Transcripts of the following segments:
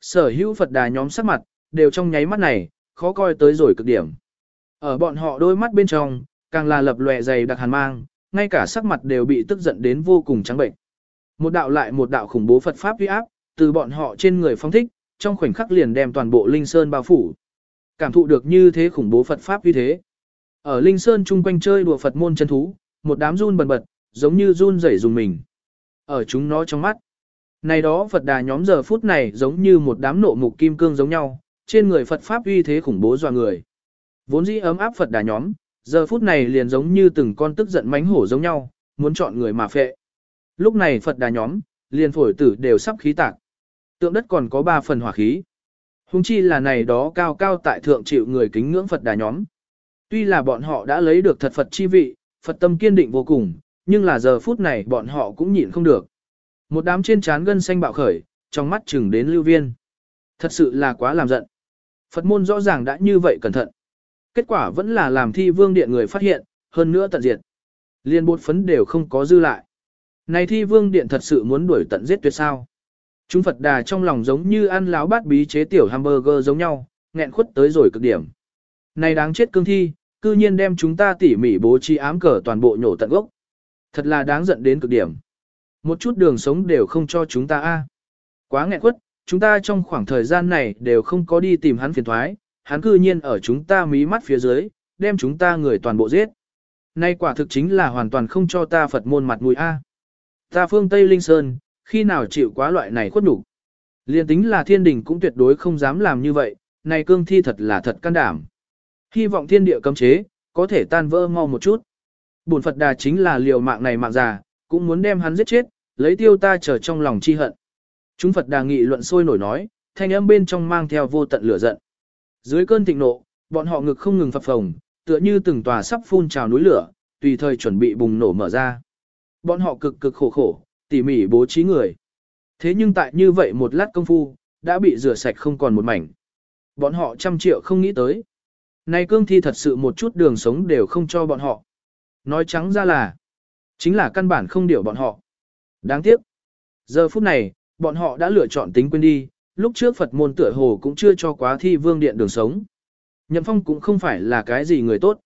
Sở hữu Phật đà nhóm sắc mặt, đều trong nháy mắt này, khó coi tới rồi cực điểm. Ở bọn họ đôi mắt bên trong, càng là lập lòe dày đặc hàn mang, ngay cả sắc mặt đều bị tức giận đến vô cùng trắng bệnh. Một đạo lại một đạo khủng bố Phật Pháp uy áp, từ bọn họ trên người phong thích, trong khoảnh khắc liền đem toàn bộ Linh Sơn bao phủ. Cảm thụ được như thế khủng bố Phật Pháp uy thế. Ở Linh Sơn chung quanh chơi đùa Phật môn chân thú, một đám run bần bật, giống như run rẩy dùng mình. Ở chúng nó trong mắt. Này đó Phật đà nhóm giờ phút này giống như một đám nộ mục kim cương giống nhau, trên người Phật Pháp uy thế khủng bố dọa người. Vốn dĩ ấm áp Phật đà nhóm, giờ phút này liền giống như từng con tức giận mánh hổ giống nhau, muốn chọn người mà phệ. Lúc này Phật đà nhóm, liền phổi tử đều sắp khí tạc. Tượng đất còn có ba phần hỏa khí. Hùng chi là này đó cao cao tại thượng chịu người kính ngưỡng Phật đà nhóm. Tuy là bọn họ đã lấy được thật Phật chi vị, Phật tâm kiên định vô cùng, nhưng là giờ phút này bọn họ cũng nhịn không được. Một đám trên trán gân xanh bạo khởi, trong mắt chừng đến lưu viên. Thật sự là quá làm giận. Phật môn rõ ràng đã như vậy cẩn thận. Kết quả vẫn là làm thi vương điện người phát hiện, hơn nữa tận diệt. Liên bột phấn đều không có dư lại. Này thi vương điện thật sự muốn đuổi tận giết tuyệt sao. Chúng Phật đà trong lòng giống như ăn láo bát bí chế tiểu hamburger giống nhau, nghẹn khuất tới rồi cực điểm. Này đáng chết cương thi, cư nhiên đem chúng ta tỉ mỉ bố trí ám cờ toàn bộ nhổ tận gốc. Thật là đáng giận đến cực điểm. Một chút đường sống đều không cho chúng ta a. Quá nghẹn quất, chúng ta trong khoảng thời gian này đều không có đi tìm hắn phiền thoái, hắn cư nhiên ở chúng ta mí mắt phía dưới, đem chúng ta người toàn bộ giết. Nay quả thực chính là hoàn toàn không cho ta Phật môn mặt mũi a. Ta phương Tây Linh Sơn, khi nào chịu quá loại này khuất đủ. Liên tính là thiên đình cũng tuyệt đối không dám làm như vậy, này cương thi thật là thật can đảm. Hy vọng thiên địa cấm chế, có thể tan vỡ mau một chút. Bổn Phật đà chính là liều mạng này mạng già, cũng muốn đem hắn giết chết, lấy tiêu ta trở trong lòng chi hận. Chúng Phật đà nghị luận sôi nổi nói, thanh âm bên trong mang theo vô tận lửa giận. Dưới cơn thịnh nộ, bọn họ ngực không ngừng phập phồng, tựa như từng tòa sắp phun trào núi lửa, tùy thời chuẩn bị bùng nổ mở ra. Bọn họ cực cực khổ khổ, tỉ mỉ bố trí người. Thế nhưng tại như vậy một lát công phu, đã bị rửa sạch không còn một mảnh. Bọn họ trăm triệu không nghĩ tới. Này cương thi thật sự một chút đường sống đều không cho bọn họ. Nói trắng ra là, chính là căn bản không điều bọn họ. Đáng tiếc. Giờ phút này, bọn họ đã lựa chọn tính quên đi, lúc trước Phật môn tựa hồ cũng chưa cho quá thi vương điện đường sống. Nhậm phong cũng không phải là cái gì người tốt.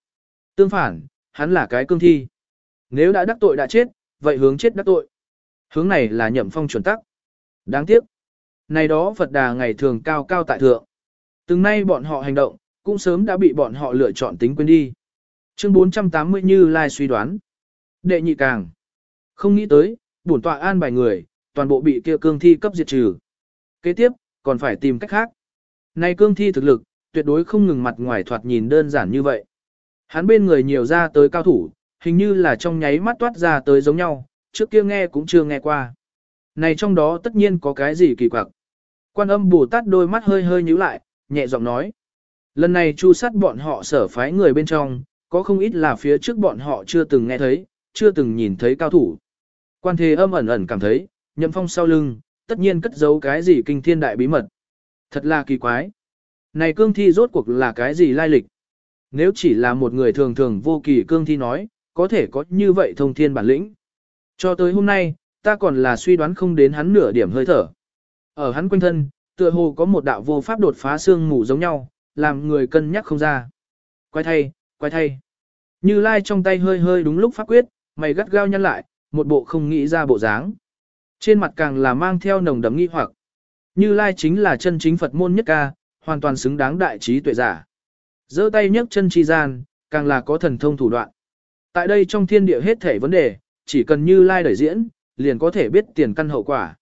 Tương phản, hắn là cái cương thi. Nếu đã đắc tội đã chết, vậy hướng chết đắc tội. Hướng này là nhậm phong chuẩn tắc. Đáng tiếc. Này đó Phật đà ngày thường cao cao tại thượng. Từng nay bọn họ hành động, cũng sớm đã bị bọn họ lựa chọn tính quên đi. Chương 480 như lai suy đoán. Đệ nhị càng. Không nghĩ tới, bổn tọa an bài người, toàn bộ bị kia cương thi cấp diệt trừ. Kế tiếp, còn phải tìm cách khác. Này cương thi thực lực, tuyệt đối không ngừng mặt ngoài thoạt nhìn đơn giản như vậy. Hắn bên người nhiều ra tới cao thủ, hình như là trong nháy mắt toát ra tới giống nhau, trước kia nghe cũng chưa nghe qua. Này trong đó tất nhiên có cái gì kỳ quặc. Quan âm Bồ Tát đôi mắt hơi hơi nhíu lại, nhẹ giọng nói. Lần này chu sát bọn họ sở phái người bên trong, có không ít là phía trước bọn họ chưa từng nghe thấy, chưa từng nhìn thấy cao thủ. Quan thế âm ẩn ẩn cảm thấy, nhậm phong sau lưng, tất nhiên cất giấu cái gì kinh thiên đại bí mật. Thật là kỳ quái. Này cương thi rốt cuộc là cái gì lai lịch? Nếu chỉ là một người thường thường vô kỳ cương thi nói, có thể có như vậy thông thiên bản lĩnh. Cho tới hôm nay, ta còn là suy đoán không đến hắn nửa điểm hơi thở. Ở hắn quanh thân, tựa hồ có một đạo vô pháp đột phá xương mù giống nhau, làm người cân nhắc không ra. Quay thay, quay thay. Như Lai trong tay hơi hơi đúng lúc pháp quyết, mày gắt gao nhăn lại, một bộ không nghĩ ra bộ dáng. Trên mặt càng là mang theo nồng đấm nghi hoặc. Như Lai chính là chân chính Phật môn nhất ca, hoàn toàn xứng đáng đại trí tuệ giả. giơ tay nhấc chân chi gian, càng là có thần thông thủ đoạn. Tại đây trong thiên địa hết thể vấn đề, chỉ cần Như Lai đẩy diễn, liền có thể biết tiền căn hậu quả.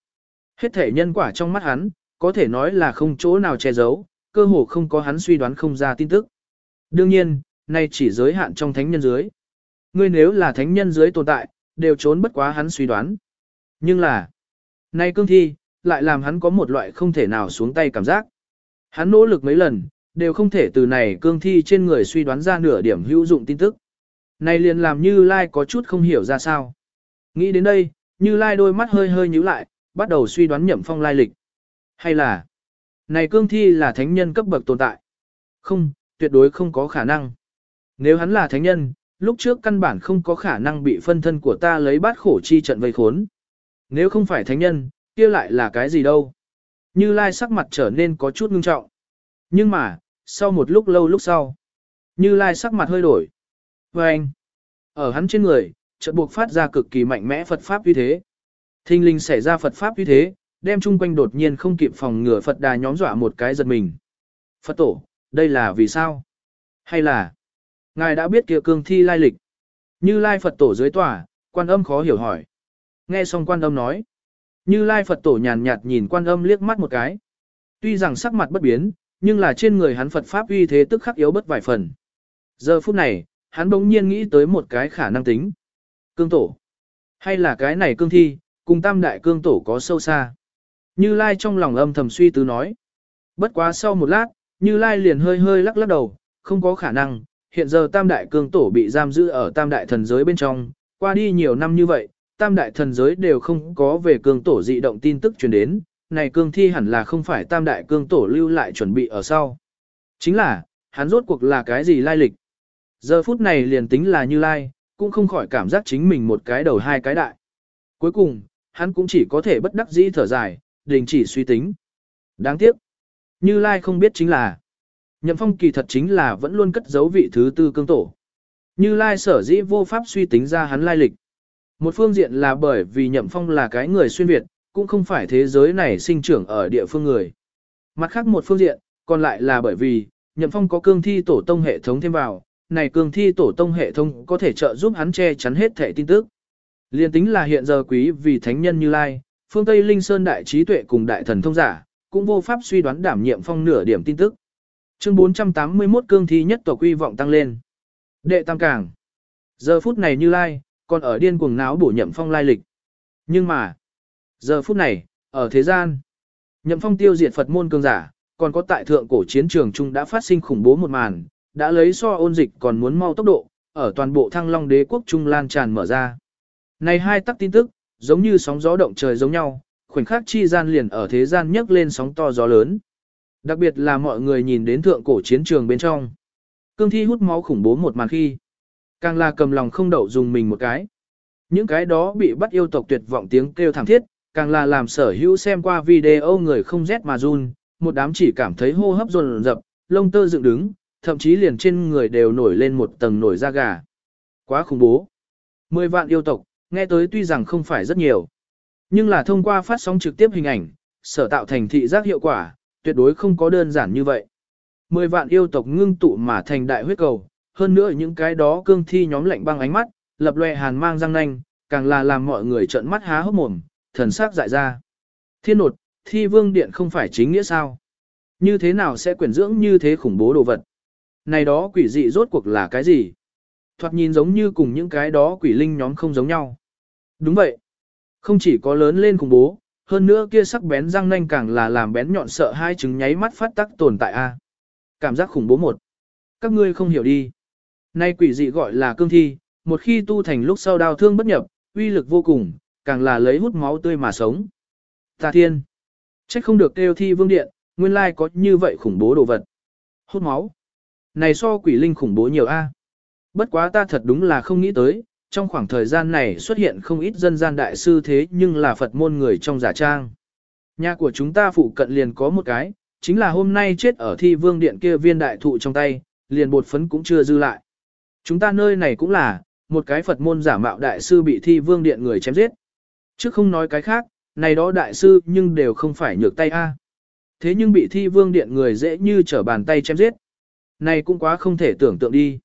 Hết thể nhân quả trong mắt hắn, có thể nói là không chỗ nào che giấu, cơ hồ không có hắn suy đoán không ra tin tức. Đương nhiên, nay chỉ giới hạn trong thánh nhân dưới. Ngươi nếu là thánh nhân dưới tồn tại, đều trốn bất quá hắn suy đoán. Nhưng là, nay cương thi, lại làm hắn có một loại không thể nào xuống tay cảm giác. Hắn nỗ lực mấy lần, đều không thể từ này cương thi trên người suy đoán ra nửa điểm hữu dụng tin tức. Này liền làm như Lai có chút không hiểu ra sao. Nghĩ đến đây, như Lai đôi mắt hơi hơi nhíu lại, bắt đầu suy đoán nhậm phong lai lịch. Hay là, này cương thi là thánh nhân cấp bậc tồn tại? Không, tuyệt đối không có khả năng. Nếu hắn là thánh nhân, lúc trước căn bản không có khả năng bị phân thân của ta lấy bát khổ chi trận vây khốn. Nếu không phải thánh nhân, kia lại là cái gì đâu? Như Lai sắc mặt trở nên có chút ngưng trọng. Nhưng mà, sau một lúc lâu lúc sau, Như Lai sắc mặt hơi đổi. Và anh, ở hắn trên người, chợt buộc phát ra cực kỳ mạnh mẽ Phật Pháp uy thế. Thinh linh xảy ra Phật Pháp uy thế, đem chung quanh đột nhiên không kịp phòng ngừa Phật đà nhóm dọa một cái giật mình. Phật tổ, đây là vì sao? Hay là, ngài đã biết kia cương thi lai lịch? Như Lai Phật tổ dưới tòa, quan âm khó hiểu hỏi. Nghe xong quan âm nói. Như Lai Phật tổ nhàn nhạt nhìn quan âm liếc mắt một cái. Tuy rằng sắc mặt bất biến, nhưng là trên người hắn Phật Pháp uy thế tức khắc yếu bất vài phần. Giờ phút này, hắn bỗng nhiên nghĩ tới một cái khả năng tính. Cương tổ. Hay là cái này cương thi, cùng tam đại cương tổ có sâu xa. Như Lai trong lòng âm thầm suy tư nói. Bất quá sau một lát, Như Lai liền hơi hơi lắc lắc đầu, không có khả năng, hiện giờ tam đại cương tổ bị giam giữ ở tam đại thần giới bên trong, qua đi nhiều năm như vậy, tam đại thần giới đều không có về cương tổ dị động tin tức truyền đến, này cương thi hẳn là không phải tam đại cương tổ lưu lại chuẩn bị ở sau. Chính là, hắn rốt cuộc là cái gì lai lịch? Giờ phút này liền tính là như lai, cũng không khỏi cảm giác chính mình một cái đầu hai cái đại. Cuối cùng, hắn cũng chỉ có thể bất đắc dĩ thở dài, đình chỉ suy tính. Đáng tiếc, như lai không biết chính là, nhậm phong kỳ thật chính là vẫn luôn cất giấu vị thứ tư cương tổ. Như lai sở dĩ vô pháp suy tính ra hắn lai lịch. Một phương diện là bởi vì nhậm phong là cái người xuyên Việt, cũng không phải thế giới này sinh trưởng ở địa phương người. Mặt khác một phương diện, còn lại là bởi vì, nhậm phong có cương thi tổ tông hệ thống thêm vào, này cương thi tổ tông hệ thống có thể trợ giúp hắn che chắn hết thể tin tức. Liên tính là hiện giờ quý vì thánh nhân như lai, phương Tây Linh Sơn đại trí tuệ cùng đại thần thông giả, cũng vô pháp suy đoán đảm nhiệm phong nửa điểm tin tức. Chương 481 cương thi nhất tổ quy vọng tăng lên. Đệ tam cảng. Giờ phút này như lai, còn ở điên cuồng náo bổ nhậm phong lai lịch. Nhưng mà, giờ phút này, ở thế gian, nhậm phong tiêu diệt Phật môn cương giả, còn có tại thượng cổ chiến trường chung đã phát sinh khủng bố một màn, đã lấy so ôn dịch còn muốn mau tốc độ, ở toàn bộ thăng long đế quốc trung lan tràn mở ra. Này hai tắc tin tức, giống như sóng gió động trời giống nhau, khoảnh khắc chi gian liền ở thế gian nhấc lên sóng to gió lớn. Đặc biệt là mọi người nhìn đến thượng cổ chiến trường bên trong. Cương thi hút máu khủng bố một màn khi. Càng là cầm lòng không đậu dùng mình một cái. Những cái đó bị bắt yêu tộc tuyệt vọng tiếng kêu thảm thiết, càng là làm sở hữu xem qua video người không rét mà run, một đám chỉ cảm thấy hô hấp dồn dập, lông tơ dựng đứng, thậm chí liền trên người đều nổi lên một tầng nổi da gà. Quá khủng bố. Mười vạn yêu tộc, nghe tới tuy rằng không phải rất nhiều. Nhưng là thông qua phát sóng trực tiếp hình ảnh, sở tạo thành thị giác hiệu quả, tuyệt đối không có đơn giản như vậy. Mười vạn yêu tộc ngưng tụ mà thành đại huyết cầu, hơn nữa những cái đó cương thi nhóm lạnh băng ánh mắt, lập loè hàn mang răng nanh, càng là làm mọi người trợn mắt há hốc mồm, thần sắc dại ra. Thiên nột, thi vương điện không phải chính nghĩa sao? Như thế nào sẽ quyển dưỡng như thế khủng bố đồ vật? Này đó quỷ dị rốt cuộc là cái gì? Thoạt nhìn giống như cùng những cái đó quỷ linh nhóm không giống nhau. Đúng vậy. Không chỉ có lớn lên khủng bố, hơn nữa kia sắc bén răng nanh càng là làm bén nhọn sợ hai trứng nháy mắt phát tắc tồn tại a. Cảm giác khủng bố một. Các ngươi không hiểu đi. Nay quỷ dị gọi là cương thi, một khi tu thành lúc sau đau thương bất nhập, uy lực vô cùng, càng là lấy hút máu tươi mà sống. Ta thiên. Trách không được kêu thi vương điện, nguyên lai có như vậy khủng bố đồ vật. Hút máu. Này so quỷ linh khủng bố nhiều a. Bất quá ta thật đúng là không nghĩ tới, trong khoảng thời gian này xuất hiện không ít dân gian đại sư thế nhưng là Phật môn người trong giả trang. Nhà của chúng ta phụ cận liền có một cái, chính là hôm nay chết ở thi vương điện kia viên đại thụ trong tay, liền bột phấn cũng chưa dư lại. Chúng ta nơi này cũng là, một cái Phật môn giả mạo đại sư bị thi vương điện người chém giết. Chứ không nói cái khác, này đó đại sư nhưng đều không phải nhược tay a. Thế nhưng bị thi vương điện người dễ như trở bàn tay chém giết. Này cũng quá không thể tưởng tượng đi.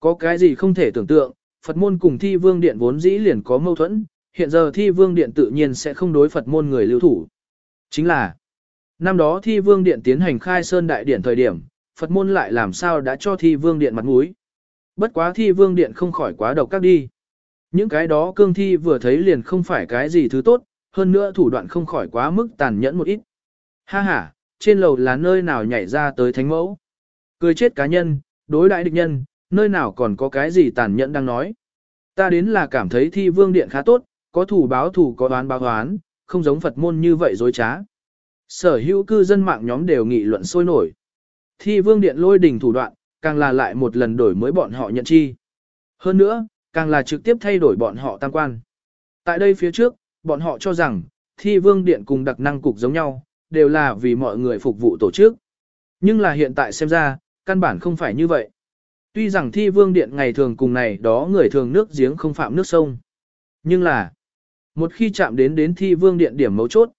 Có cái gì không thể tưởng tượng, Phật môn cùng thi vương điện vốn dĩ liền có mâu thuẫn, hiện giờ thi vương điện tự nhiên sẽ không đối Phật môn người lưu thủ. Chính là, năm đó thi vương điện tiến hành khai sơn đại điển thời điểm, Phật môn lại làm sao đã cho thi vương điện mặt mũi. Bất quá thi vương điện không khỏi quá độc các đi. Những cái đó cương thi vừa thấy liền không phải cái gì thứ tốt, hơn nữa thủ đoạn không khỏi quá mức tàn nhẫn một ít. Ha ha, trên lầu là nơi nào nhảy ra tới thánh mẫu. Cười chết cá nhân, đối đại địch nhân, nơi nào còn có cái gì tàn nhẫn đang nói. Ta đến là cảm thấy thi vương điện khá tốt, có thủ báo thủ có đoán báo đoán, không giống Phật môn như vậy dối trá. Sở hữu cư dân mạng nhóm đều nghị luận sôi nổi. Thi vương điện lôi đình thủ đoạn, càng là lại một lần đổi mới bọn họ nhận chi. Hơn nữa, càng là trực tiếp thay đổi bọn họ tam quan. Tại đây phía trước, bọn họ cho rằng, thi vương điện cùng đặc năng cục giống nhau, đều là vì mọi người phục vụ tổ chức. Nhưng là hiện tại xem ra, căn bản không phải như vậy. Tuy rằng thi vương điện ngày thường cùng này đó người thường nước giếng không phạm nước sông. Nhưng là, một khi chạm đến đến thi vương điện điểm mấu chốt,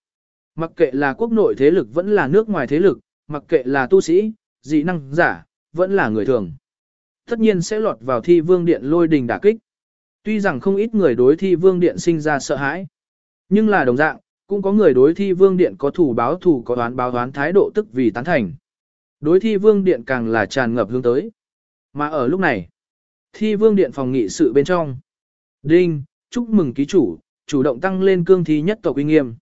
mặc kệ là quốc nội thế lực vẫn là nước ngoài thế lực, mặc kệ là tu sĩ, dị năng giả, vẫn là người thường. Tất nhiên sẽ lọt vào thi vương điện lôi đình đả kích. Tuy rằng không ít người đối thi vương điện sinh ra sợ hãi, nhưng là đồng dạng, cũng có người đối thi vương điện có thủ báo thủ có đoán báo đoán thái độ tức vì tán thành. Đối thi vương điện càng là tràn ngập hướng tới. Mà ở lúc này, thi vương điện phòng nghị sự bên trong. Đinh, chúc mừng ký chủ, chủ động tăng lên cương thi nhất tộc uy nghiêm.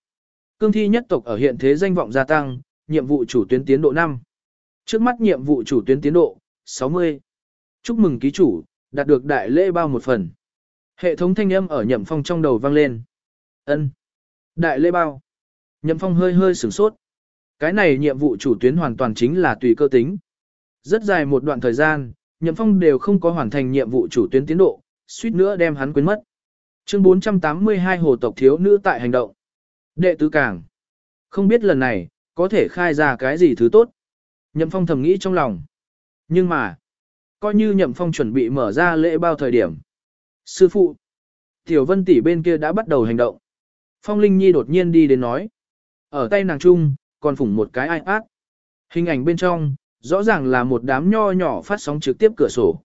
Cương thi nhất tộc ở hiện thế danh vọng gia tăng, nhiệm vụ chủ tuyến tiến độ 5. Trước mắt nhiệm vụ chủ tuyến tiến độ, 60. Chúc mừng ký chủ, đạt được đại lễ bao một phần. Hệ thống thanh âm ở nhậm phong trong đầu vang lên. ân Đại lễ bao. Nhậm phong hơi hơi sửng sốt. Cái này nhiệm vụ chủ tuyến hoàn toàn chính là tùy cơ tính. Rất dài một đoạn thời gian, nhậm phong đều không có hoàn thành nhiệm vụ chủ tuyến tiến độ, suýt nữa đem hắn quên mất. Chương 482 Hồ tộc thiếu nữ tại hành động. Đệ tứ cảng. Không biết lần này, có thể khai ra cái gì thứ tốt. Nhậm phong thầm nghĩ trong lòng. Nhưng mà, coi như nhậm phong chuẩn bị mở ra lễ bao thời điểm. Sư phụ, tiểu vân tỷ bên kia đã bắt đầu hành động. Phong Linh Nhi đột nhiên đi đến nói. Ở tay nàng trung, còn phủng một cái iPad. Hình ảnh bên trong, rõ ràng là một đám nho nhỏ phát sóng trực tiếp cửa sổ.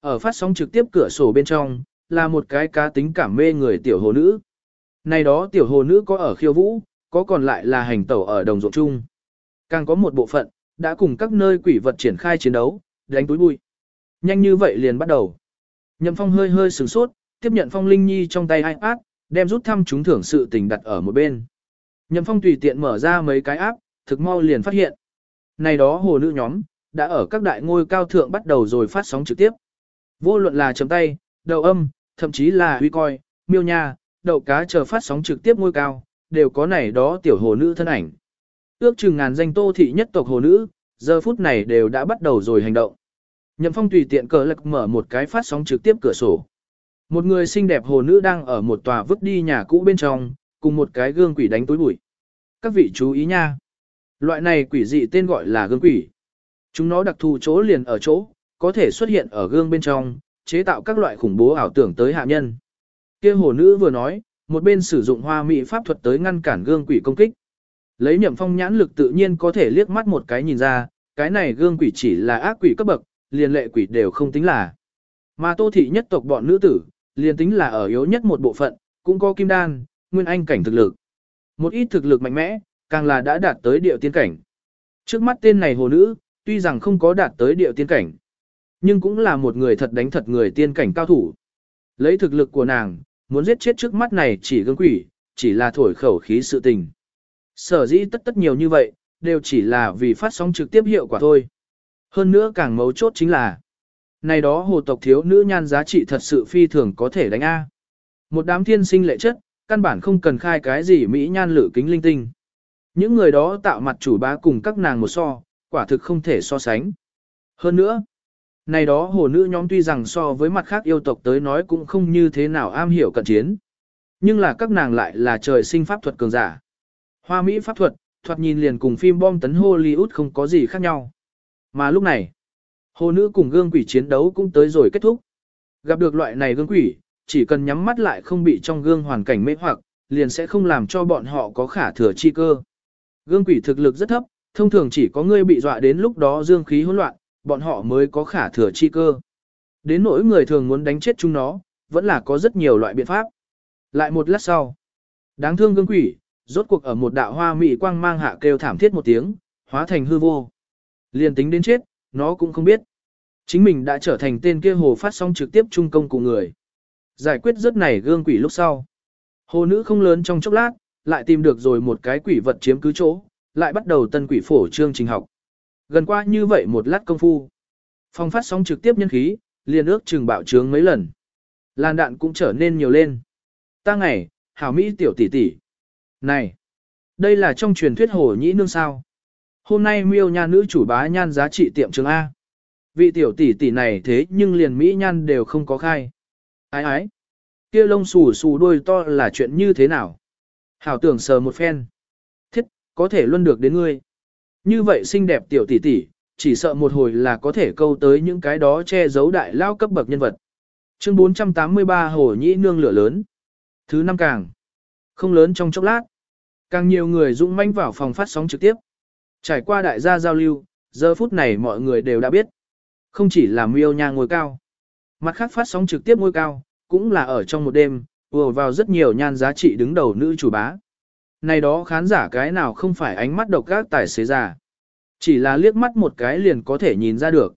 Ở phát sóng trực tiếp cửa sổ bên trong, là một cái cá tính cảm mê người tiểu hồ nữ. Này đó tiểu hồ nữ có ở khiêu vũ, có còn lại là hành tẩu ở đồng ruộng chung. Càng có một bộ phận, đã cùng các nơi quỷ vật triển khai chiến đấu, đánh túi bụi. Nhanh như vậy liền bắt đầu. Nhậm Phong hơi hơi sửng sốt, tiếp nhận Phong Linh Nhi trong tay iPad, đem rút thăm chúng thưởng sự tình đặt ở một bên. Nhậm Phong tùy tiện mở ra mấy cái áp, thực mau liền phát hiện. Này đó hồ nữ nhóm, đã ở các đại ngôi cao thượng bắt đầu rồi phát sóng trực tiếp. Vô luận là chấm tay, đầu âm, thậm chí là huy coi, miêu nha, đậu cá chờ phát sóng trực tiếp ngôi cao, đều có này đó tiểu hồ nữ thân ảnh. Ước chừng ngàn danh tô thị nhất tộc hồ nữ, giờ phút này đều đã bắt đầu rồi hành động. Nhậm Phong tùy tiện cờ lực mở một cái phát sóng trực tiếp cửa sổ. Một người xinh đẹp hồ nữ đang ở một tòa vứt đi nhà cũ bên trong, cùng một cái gương quỷ đánh túi bụi. Các vị chú ý nha. Loại này quỷ dị tên gọi là gương quỷ. Chúng nó đặc thù chỗ liền ở chỗ, có thể xuất hiện ở gương bên trong, chế tạo các loại khủng bố ảo tưởng tới hạ nhân. Kia hồ nữ vừa nói, một bên sử dụng hoa mỹ pháp thuật tới ngăn cản gương quỷ công kích. Lấy nhậm phong nhãn lực tự nhiên có thể liếc mắt một cái nhìn ra, cái này gương quỷ chỉ là ác quỷ cấp bậc, liền lệ quỷ đều không tính là. Mà tô thị nhất tộc bọn nữ tử, liền tính là ở yếu nhất một bộ phận, cũng có kim đan, nguyên anh cảnh thực lực. Một ít thực lực mạnh mẽ, càng là đã đạt tới điệu tiên cảnh. Trước mắt tên này hồ nữ, tuy rằng không có đạt tới điệu tiên cảnh, nhưng cũng là một người thật đánh thật người tiên cảnh cao thủ. Lấy thực lực của nàng, muốn giết chết trước mắt này chỉ gương quỷ, chỉ là thổi khẩu khí sự tình. Sở dĩ tất tất nhiều như vậy, đều chỉ là vì phát sóng trực tiếp hiệu quả thôi. Hơn nữa càng mấu chốt chính là, này đó hồ tộc thiếu nữ nhan giá trị thật sự phi thường có thể đánh A. Một đám thiên sinh lệ chất, căn bản không cần khai cái gì mỹ nhan lử kính linh tinh. Những người đó tạo mặt chủ bá cùng các nàng một so, quả thực không thể so sánh. Hơn nữa, này đó hồ nữ nhóm tuy rằng so với mặt khác yêu tộc tới nói cũng không như thế nào am hiểu cận chiến. Nhưng là các nàng lại là trời sinh pháp thuật cường giả. Hoa Mỹ pháp thuật, thoạt nhìn liền cùng phim bom tấn Hollywood không có gì khác nhau. Mà lúc này, hồ nữ cùng gương quỷ chiến đấu cũng tới rồi kết thúc. Gặp được loại này gương quỷ, chỉ cần nhắm mắt lại không bị trong gương hoàn cảnh mê hoặc, liền sẽ không làm cho bọn họ có khả thừa chi cơ. Gương quỷ thực lực rất thấp, thông thường chỉ có người bị dọa đến lúc đó dương khí hỗn loạn, bọn họ mới có khả thừa chi cơ. Đến nỗi người thường muốn đánh chết chúng nó, vẫn là có rất nhiều loại biện pháp. Lại một lát sau, đáng thương gương quỷ, rốt cuộc ở một đạo hoa mị quang mang hạ kêu thảm thiết một tiếng, hóa thành hư vô. Liền tính đến chết, nó cũng không biết. Chính mình đã trở thành tên kia hồ phát sóng trực tiếp trung công của người. Giải quyết rất này gương quỷ lúc sau. Hồ nữ không lớn trong chốc lát, lại tìm được rồi một cái quỷ vật chiếm cứ chỗ, lại bắt đầu tân quỷ phổ chương trình học. Gần qua như vậy một lát công phu. Phong phát sóng trực tiếp nhân khí, liền ước chừng bạo trướng mấy lần. Làn đạn cũng trở nên nhiều lên. Ta ngày, hảo Mỹ tiểu tỷ tỷ. Này, đây là trong truyền thuyết hồ nhĩ nương sao. Hôm nay miêu nha nữ chủ bá nhan giá trị tiệm trường A. Vị tiểu tỷ tỷ này thế nhưng liền Mỹ nhan đều không có khai. Ái ái, kia lông xù xù đuôi to là chuyện như thế nào? Hảo tưởng sờ một phen. Thiết, có thể luôn được đến ngươi. Như vậy xinh đẹp tiểu tỷ tỷ, chỉ sợ một hồi là có thể câu tới những cái đó che giấu đại lao cấp bậc nhân vật. Chương 483 Hồ Nhĩ Nương lửa lớn. Thứ năm càng. Không lớn trong chốc lát. Càng nhiều người dũng manh vào phòng phát sóng trực tiếp. Trải qua đại gia giao lưu, giờ phút này mọi người đều đã biết. Không chỉ là miêu nha ngôi cao. Mặt khác phát sóng trực tiếp ngôi cao, cũng là ở trong một đêm, vừa vào rất nhiều nhan giá trị đứng đầu nữ chủ bá. Này đó khán giả cái nào không phải ánh mắt độc các tài xế già. Chỉ là liếc mắt một cái liền có thể nhìn ra được.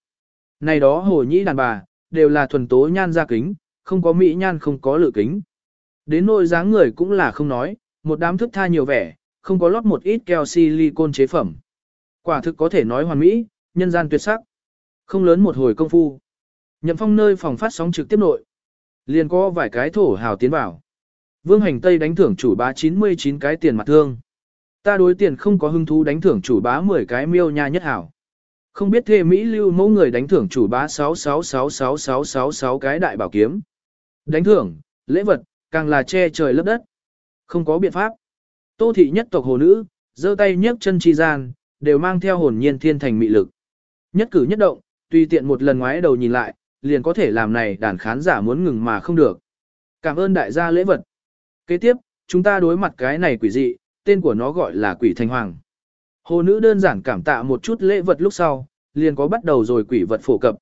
Này đó hồ nhĩ đàn bà, đều là thuần tố nhan ra kính, không có mỹ nhan không có lự kính. Đến nội dáng người cũng là không nói, một đám thức tha nhiều vẻ, không có lót một ít keo silicon chế phẩm. Quả thực có thể nói hoàn mỹ, nhân gian tuyệt sắc. Không lớn một hồi công phu. Nhậm phong nơi phòng phát sóng trực tiếp nội. Liền có vài cái thổ hào tiến vào. Vương hành Tây đánh thưởng chủ bá 99 cái tiền mặt thương. Ta đối tiền không có hứng thú đánh thưởng chủ bá 10 cái miêu nha nhất hảo. Không biết thê Mỹ lưu mẫu người đánh thưởng chủ bá 666666 cái đại bảo kiếm. Đánh thưởng, lễ vật, càng là che trời lấp đất. Không có biện pháp. Tô thị nhất tộc hồ nữ, giơ tay nhấc chân chi gian, đều mang theo hồn nhiên thiên thành mị lực. Nhất cử nhất động, tùy tiện một lần ngoái đầu nhìn lại, liền có thể làm này đàn khán giả muốn ngừng mà không được. Cảm ơn đại gia lễ vật. Kế tiếp, chúng ta đối mặt cái này quỷ dị, tên của nó gọi là quỷ thanh hoàng. Hồ nữ đơn giản cảm tạ một chút lễ vật lúc sau, liền có bắt đầu rồi quỷ vật phổ cập.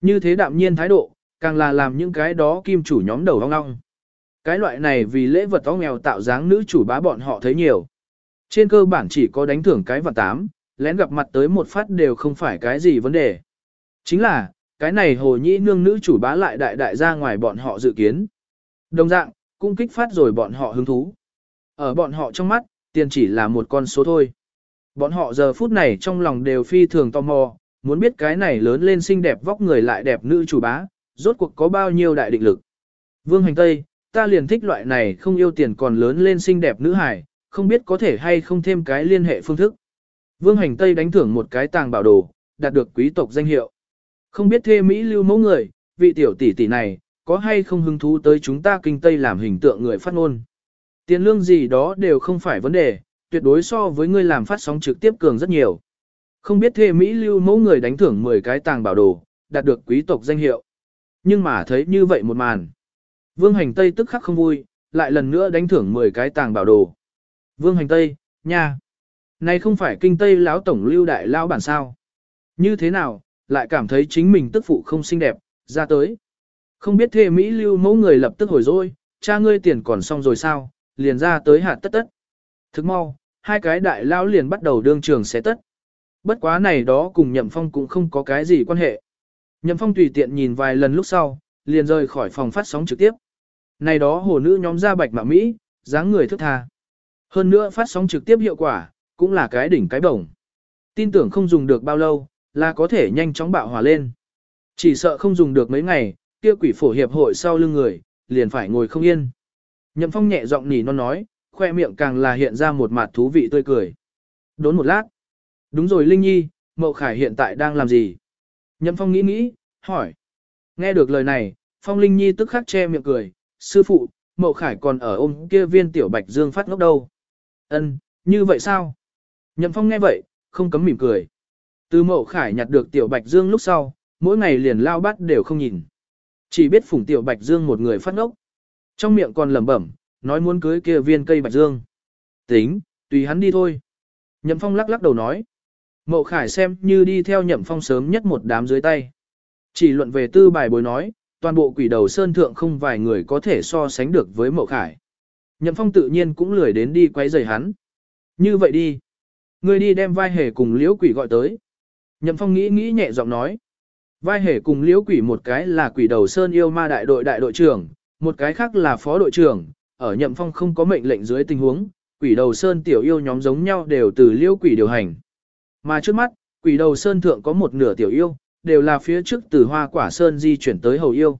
Như thế đạm nhiên thái độ, càng là làm những cái đó kim chủ nhóm đầu ong ong. Cái loại này vì lễ vật ong nghèo tạo dáng nữ chủ bá bọn họ thấy nhiều. Trên cơ bản chỉ có đánh thưởng cái vật tám, lén gặp mặt tới một phát đều không phải cái gì vấn đề. Chính là, cái này hồ nhĩ nương nữ chủ bá lại đại đại ra ngoài bọn họ dự kiến. Đồng dạng, cũng kích phát rồi bọn họ hứng thú. Ở bọn họ trong mắt, tiền chỉ là một con số thôi. Bọn họ giờ phút này trong lòng đều phi thường tò mò, muốn biết cái này lớn lên xinh đẹp vóc người lại đẹp nữ chủ bá, rốt cuộc có bao nhiêu đại định lực. Vương Hành Tây, ta liền thích loại này không yêu tiền còn lớn lên xinh đẹp nữ hải, không biết có thể hay không thêm cái liên hệ phương thức. Vương Hành Tây đánh thưởng một cái tàng bảo đồ, đạt được quý tộc danh hiệu. Không biết thê Mỹ lưu mẫu người, vị tiểu tỷ tỷ này, có hay không hứng thú tới chúng ta kinh Tây làm hình tượng người phát ngôn. Tiền lương gì đó đều không phải vấn đề, tuyệt đối so với ngươi làm phát sóng trực tiếp cường rất nhiều. Không biết thê Mỹ lưu mẫu người đánh thưởng 10 cái tàng bảo đồ, đạt được quý tộc danh hiệu. Nhưng mà thấy như vậy một màn. Vương Hành Tây tức khắc không vui, lại lần nữa đánh thưởng 10 cái tàng bảo đồ. Vương Hành Tây, nha. Này không phải kinh Tây lão tổng lưu đại lão bản sao. Như thế nào, lại cảm thấy chính mình tức phụ không xinh đẹp, ra tới. Không biết thê Mỹ lưu mẫu người lập tức hồi rồi, cha ngươi tiền còn xong rồi sao, liền ra tới hạt tất tất. Thức mau, hai cái đại lao liền bắt đầu đương trường sẽ tất. Bất quá này đó cùng Nhậm Phong cũng không có cái gì quan hệ. Nhậm Phong tùy tiện nhìn vài lần lúc sau, liền rời khỏi phòng phát sóng trực tiếp. Này đó hồ nữ nhóm ra bạch mạ Mỹ, dáng người thức tha. Hơn nữa phát sóng trực tiếp hiệu quả, cũng là cái đỉnh cái bổng. Tin tưởng không dùng được bao lâu, là có thể nhanh chóng bạo hòa lên. Chỉ sợ không dùng được mấy ngày, kia quỷ phổ hiệp hội sau lưng người, liền phải ngồi không yên. Nhậm phong nhẹ giọng nỉ non nói, khoe miệng càng là hiện ra một mặt thú vị tươi cười. Đốn một lát. Đúng rồi Linh Nhi, Mậu Khải hiện tại đang làm gì? Nhậm phong nghĩ nghĩ, hỏi. Nghe được lời này, Phong Linh Nhi tức khắc che miệng cười, sư phụ, Mậu Khải còn ở ôm kia viên tiểu bạch dương phát ngốc đâu. Ân, như vậy sao? Nhậm Phong nghe vậy, không cấm mỉm cười. Từ Mậu Khải nhặt được tiểu bạch dương lúc sau, mỗi ngày liền lao bắt đều không nhìn. Chỉ biết phủng tiểu bạch dương một người phát ngốc. Trong miệng còn lẩm bẩm, nói muốn cưới kia viên cây bạch dương. Tính, tùy hắn đi thôi. Nhậm Phong lắc lắc đầu nói. Mậu Khải xem như đi theo Nhậm Phong sớm nhất một đám dưới tay. Chỉ luận về tư bài bối nói, toàn bộ quỷ đầu sơn thượng không vài người có thể so sánh được với Mậu Khải. Nhậm Phong tự nhiên cũng lười đến đi quấy rầy hắn. Như vậy đi. Ngươi đi đem vai hề cùng liễu quỷ gọi tới. Nhậm Phong nghĩ nghĩ nhẹ giọng nói. Vai hề cùng liễu quỷ một cái là quỷ đầu sơn yêu ma đại đội đại đội trưởng, một cái khác là phó đội trưởng. Ở Nhậm Phong không có mệnh lệnh dưới tình huống, quỷ đầu sơn tiểu yêu nhóm giống nhau đều từ liễu quỷ điều hành. Mà trước mắt, quỷ đầu sơn thượng có một nửa tiểu yêu, đều là phía trước từ hoa quả sơn di chuyển tới hầu yêu.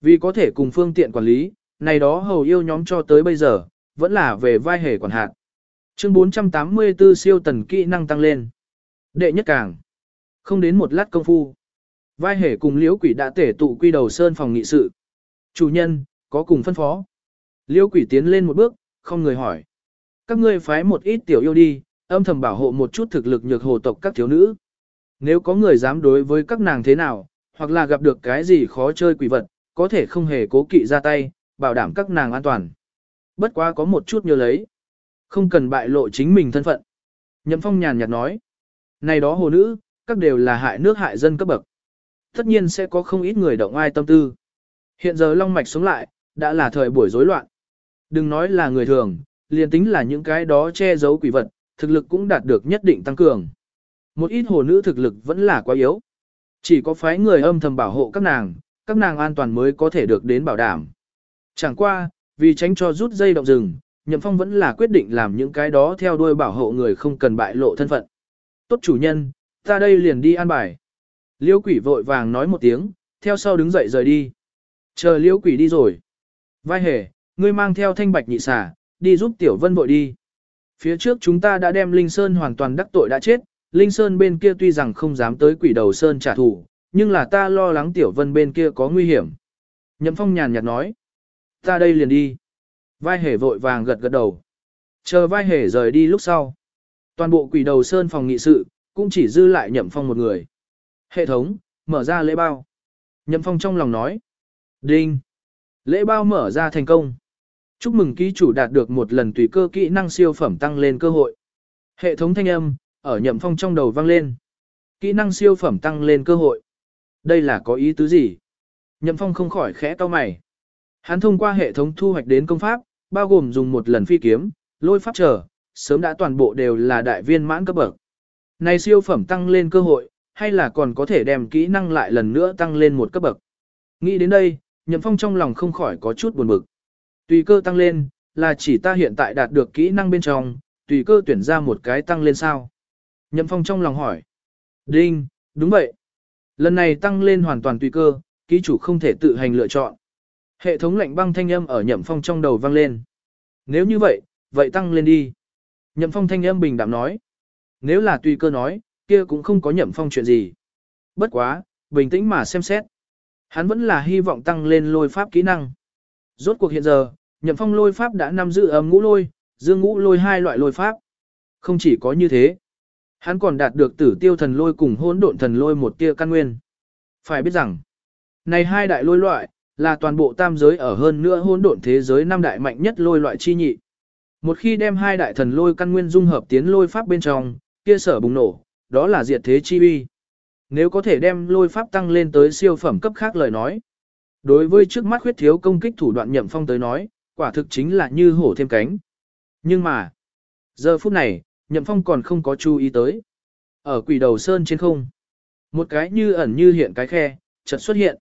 Vì có thể cùng phương tiện quản lý, này đó hầu yêu nhóm cho tới bây giờ, vẫn là về vai hề quản hạt. Chương 484 siêu tần kỹ năng tăng lên. Đệ nhất càng. Không đến một lát công phu. Vai hề cùng liễu quỷ đã tể tụ quy đầu sơn phòng nghị sự. Chủ nhân, có cùng phân phó. Liễu quỷ tiến lên một bước, không người hỏi. Các ngươi phái một ít tiểu yêu đi, âm thầm bảo hộ một chút thực lực nhược hồ tộc các thiếu nữ. Nếu có người dám đối với các nàng thế nào, hoặc là gặp được cái gì khó chơi quỷ vật, có thể không hề cố kỵ ra tay, bảo đảm các nàng an toàn. Bất quá có một chút nhớ lấy. Không cần bại lộ chính mình thân phận. Nhậm phong nhàn nhạt nói. Này đó hồ nữ, các đều là hại nước hại dân cấp bậc. Tất nhiên sẽ có không ít người động ai tâm tư. Hiện giờ long mạch sống lại, đã là thời buổi rối loạn. Đừng nói là người thường, liền tính là những cái đó che giấu quỷ vật, thực lực cũng đạt được nhất định tăng cường. Một ít hồ nữ thực lực vẫn là quá yếu. Chỉ có phái người âm thầm bảo hộ các nàng, các nàng an toàn mới có thể được đến bảo đảm. Chẳng qua, vì tránh cho rút dây động rừng, Nhậm Phong vẫn là quyết định làm những cái đó theo đuôi bảo hộ người không cần bại lộ thân phận. Tốt chủ nhân, ta đây liền đi an bài. Liêu quỷ vội vàng nói một tiếng, theo sau đứng dậy rời đi. Chờ liêu quỷ đi rồi. Vai hề, ngươi mang theo thanh bạch nhị xà, đi giúp tiểu vân vội đi. Phía trước chúng ta đã đem Linh Sơn hoàn toàn đắc tội đã chết, Linh Sơn bên kia tuy rằng không dám tới quỷ đầu Sơn trả thù, nhưng là ta lo lắng tiểu vân bên kia có nguy hiểm. Nhậm phong nhàn nhạt nói. Ta đây liền đi. Vai hề vội vàng gật gật đầu. Chờ vai hề rời đi lúc sau. Toàn bộ quỷ đầu Sơn phòng nghị sự, cũng chỉ dư lại nhậm phong một người. Hệ thống, mở ra lễ bao. Nhậm phong trong lòng nói. Đinh. Lễ bao mở ra thành công. Chúc mừng ký chủ đạt được một lần tùy cơ kỹ năng siêu phẩm tăng lên cơ hội. Hệ thống thanh âm, ở nhậm phong trong đầu vang lên. Kỹ năng siêu phẩm tăng lên cơ hội. Đây là có ý tứ gì? Nhậm phong không khỏi khẽ to mày. Hắn thông qua hệ thống thu hoạch đến công pháp, bao gồm dùng một lần phi kiếm, lôi pháp trở, sớm đã toàn bộ đều là đại viên mãn cấp bậc. Này siêu phẩm tăng lên cơ hội, hay là còn có thể đem kỹ năng lại lần nữa tăng lên một cấp bậc. Nghĩ đến đây, Nhậm Phong trong lòng không khỏi có chút buồn bực. Tùy cơ tăng lên, là chỉ ta hiện tại đạt được kỹ năng bên trong, tùy cơ tuyển ra một cái tăng lên sao. Nhậm Phong trong lòng hỏi. Đinh, đúng vậy. Lần này tăng lên hoàn toàn tùy cơ, ký chủ không thể tự hành lựa chọn. Hệ thống lệnh băng thanh âm ở Nhậm Phong trong đầu vang lên. Nếu như vậy, vậy tăng lên đi. Nhậm Phong thanh âm bình đạm nói. Nếu là tùy cơ nói, kia cũng không có Nhậm Phong chuyện gì. Bất quá, bình tĩnh mà xem xét. Hắn vẫn là hy vọng tăng lên lôi pháp kỹ năng. Rốt cuộc hiện giờ, Nhậm Phong lôi pháp đã nắm giữ ấm ngũ lôi, dương ngũ lôi hai loại lôi pháp. Không chỉ có như thế, hắn còn đạt được tử tiêu thần lôi cùng hỗn độn thần lôi một tia căn nguyên. Phải biết rằng, này hai đại lôi loại, là toàn bộ tam giới ở hơn nữa hỗn độn thế giới năm đại mạnh nhất lôi loại chi nhị. Một khi đem hai đại thần lôi căn nguyên dung hợp tiến lôi pháp bên trong, kia sở bùng nổ, đó là diệt thế chi uy. Nếu có thể đem lôi pháp tăng lên tới siêu phẩm cấp khác lời nói. Đối với trước mắt khuyết thiếu công kích thủ đoạn nhậm phong tới nói, quả thực chính là như hổ thêm cánh. Nhưng mà, giờ phút này, nhậm phong còn không có chú ý tới. Ở quỷ đầu sơn trên không, một cái như ẩn như hiện cái khe, chợt xuất hiện.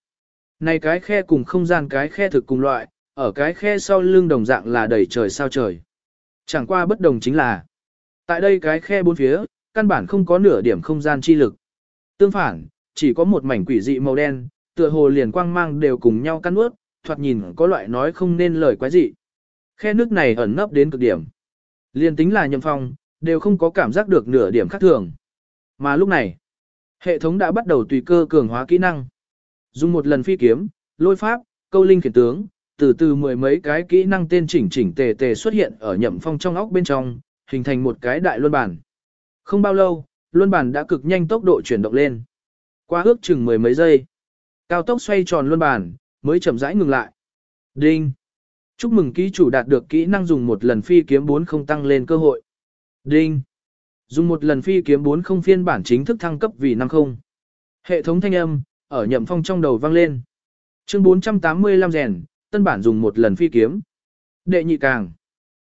Này cái khe cùng không gian cái khe thực cùng loại, ở cái khe sau lưng đồng dạng là đầy trời sao trời. Chẳng qua bất đồng chính là, tại đây cái khe bốn phía, căn bản không có nửa điểm không gian chi lực. Tương phản, chỉ có một mảnh quỷ dị màu đen, tựa hồ liền quang mang đều cùng nhau căn ướt, thoạt nhìn có loại nói không nên lời quái dị. Khe nước này ẩn nấp đến cực điểm. Liên tính là nhậm phong, đều không có cảm giác được nửa điểm khác thường. Mà lúc này, hệ thống đã bắt đầu tùy cơ cường hóa kỹ năng. Dùng một lần phi kiếm, lôi pháp, câu linh khiển tướng, từ từ mười mấy cái kỹ năng tên chỉnh chỉnh tề tề xuất hiện ở nhậm phong trong óc bên trong, hình thành một cái đại luân bản. Không bao lâu, luân bản đã cực nhanh tốc độ chuyển động lên. Qua ước chừng mười mấy giây, cao tốc xoay tròn luân bản, mới chậm rãi ngừng lại. Đinh! Chúc mừng ký chủ đạt được kỹ năng dùng một lần phi kiếm 4 không tăng lên cơ hội. Đinh! Dùng một lần phi kiếm 4 không phiên bản chính thức thăng cấp vì 50. Hệ thống thanh âm, ở nhậm phong trong đầu vang lên. Chương 485 rèn, tân bản dùng một lần phi kiếm. Đệ nhị càng.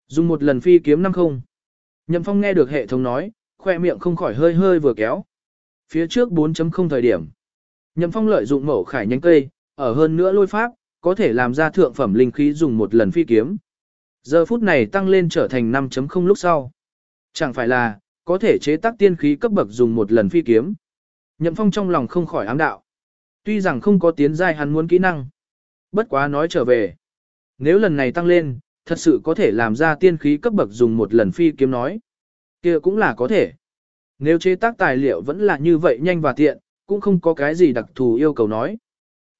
Dùng một lần phi kiếm 50. Nhậm phong nghe được hệ thống nói, khoe miệng không khỏi hơi hơi vừa kéo. Phía trước 4.0 thời điểm. Nhậm phong lợi dụng mẫu khải nhánh cây, ở hơn nữa lôi pháp, có thể làm ra thượng phẩm linh khí dùng một lần phi kiếm. Giờ phút này tăng lên trở thành 5.0 lúc sau. Chẳng phải là, có thể chế tác tiên khí cấp bậc dùng một lần phi kiếm. Nhậm phong trong lòng không khỏi ám đạo. Tuy rằng không có tiến giai hắn muốn kỹ năng. Bất quá nói trở về. Nếu lần này tăng lên, thật sự có thể làm ra tiên khí cấp bậc dùng một lần phi kiếm nói kia cũng là có thể. Nếu chế tác tài liệu vẫn là như vậy nhanh và tiện, cũng không có cái gì đặc thù yêu cầu nói.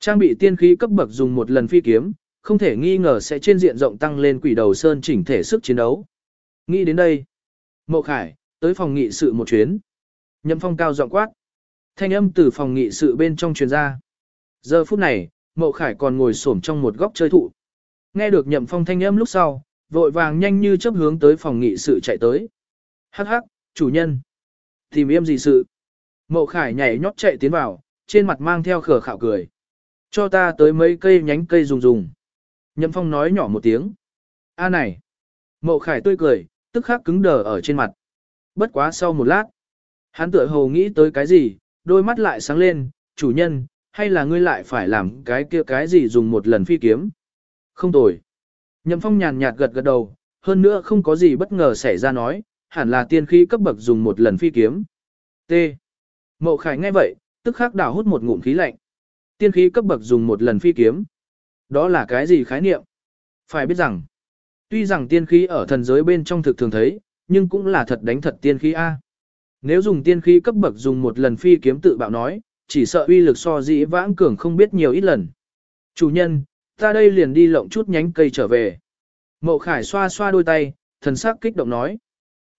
Trang bị tiên khí cấp bậc dùng một lần phi kiếm, không thể nghi ngờ sẽ trên diện rộng tăng lên quỷ đầu sơn chỉnh thể sức chiến đấu. Nghĩ đến đây, Mộ Khải, tới phòng nghị sự một chuyến. Nhậm phong cao giọng quát. Thanh âm từ phòng nghị sự bên trong truyền ra. Giờ phút này, Mậu Khải còn ngồi xổm trong một góc chơi thụ. Nghe được nhậm phong thanh âm lúc sau, vội vàng nhanh như chớp hướng tới phòng nghị sự chạy tới. Hắc hắc, chủ nhân. Tìm em gì sự? Mậu Khải nhảy nhót chạy tiến vào, trên mặt mang theo khở khạo cười. Cho ta tới mấy cây nhánh cây dùng dùng. Nhậm phong nói nhỏ một tiếng. A này. Mậu Khải tươi cười, tức khắc cứng đờ ở trên mặt. Bất quá sau một lát. Hắn tựa hồ nghĩ tới cái gì, đôi mắt lại sáng lên, chủ nhân, hay là ngươi lại phải làm cái kia cái gì dùng một lần phi kiếm. Không tồi. Nhậm phong nhàn nhạt gật gật đầu, hơn nữa không có gì bất ngờ xảy ra nói, hẳn là tiên khí cấp bậc dùng một lần phi kiếm. T. mộ Khải nghe vậy, tức khắc đảo hút một ngụm khí lạnh. Tiên khí cấp bậc dùng một lần phi kiếm. Đó là cái gì khái niệm? Phải biết rằng, tuy rằng tiên khí ở thần giới bên trong thực thường thấy, nhưng cũng là thật đánh thật tiên khí A. Nếu dùng tiên khí cấp bậc dùng một lần phi kiếm tự bạo nói, chỉ sợ uy lực so dĩ vãng cường không biết nhiều ít lần. Chủ nhân, ta đây liền đi lộng chút nhánh cây trở về. mộ Khải xoa xoa đôi tay, thần sắc kích động nói.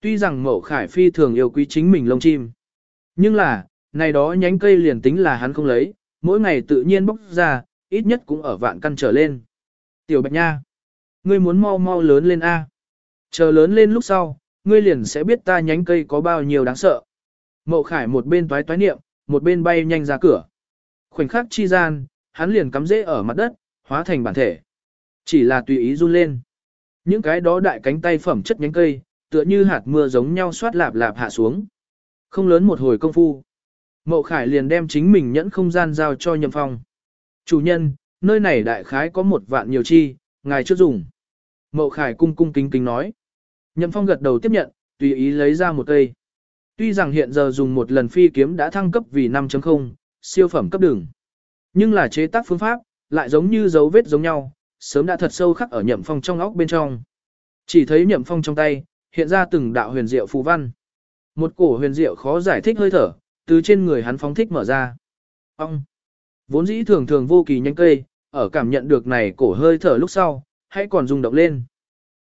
Tuy rằng Mậu Khải phi thường yêu quý chính mình lông chim. Nhưng là, này đó nhánh cây liền tính là hắn không lấy, mỗi ngày tự nhiên bóc ra, ít nhất cũng ở vạn căn trở lên. Tiểu Bạch Nha, ngươi muốn mau mau lớn lên A. Chờ lớn lên lúc sau, ngươi liền sẽ biết ta nhánh cây có bao nhiêu đáng sợ. Mậu Khải một bên toái toái niệm, một bên bay nhanh ra cửa. Khoảnh khắc chi gian, hắn liền cắm rễ ở mặt đất, hóa thành bản thể. Chỉ là tùy ý run lên. Những cái đó đại cánh tay phẩm chất nhánh cây, tựa như hạt mưa giống nhau xoát lạp lạp hạ xuống. Không lớn một hồi công phu. Mậu Khải liền đem chính mình nhẫn không gian giao cho Nhậm Phong. Chủ nhân, nơi này đại khái có một vạn nhiều chi, ngài chưa dùng. Mậu Khải cung cung kính kính nói. Nhậm Phong gật đầu tiếp nhận, tùy ý lấy ra một cây. Tuy rằng hiện giờ dùng một lần phi kiếm đã thăng cấp vì 5.0, siêu phẩm cấp đường. Nhưng là chế tác phương pháp, lại giống như dấu vết giống nhau, sớm đã thật sâu khắc ở nhậm phong trong óc bên trong. Chỉ thấy nhậm phong trong tay, hiện ra từng đạo huyền diệu phù văn. Một cổ huyền diệu khó giải thích hơi thở, từ trên người hắn phóng thích mở ra. Ông! Vốn dĩ thường thường vô kỳ nhanh cây, ở cảm nhận được này cổ hơi thở lúc sau, hãy còn rung động lên.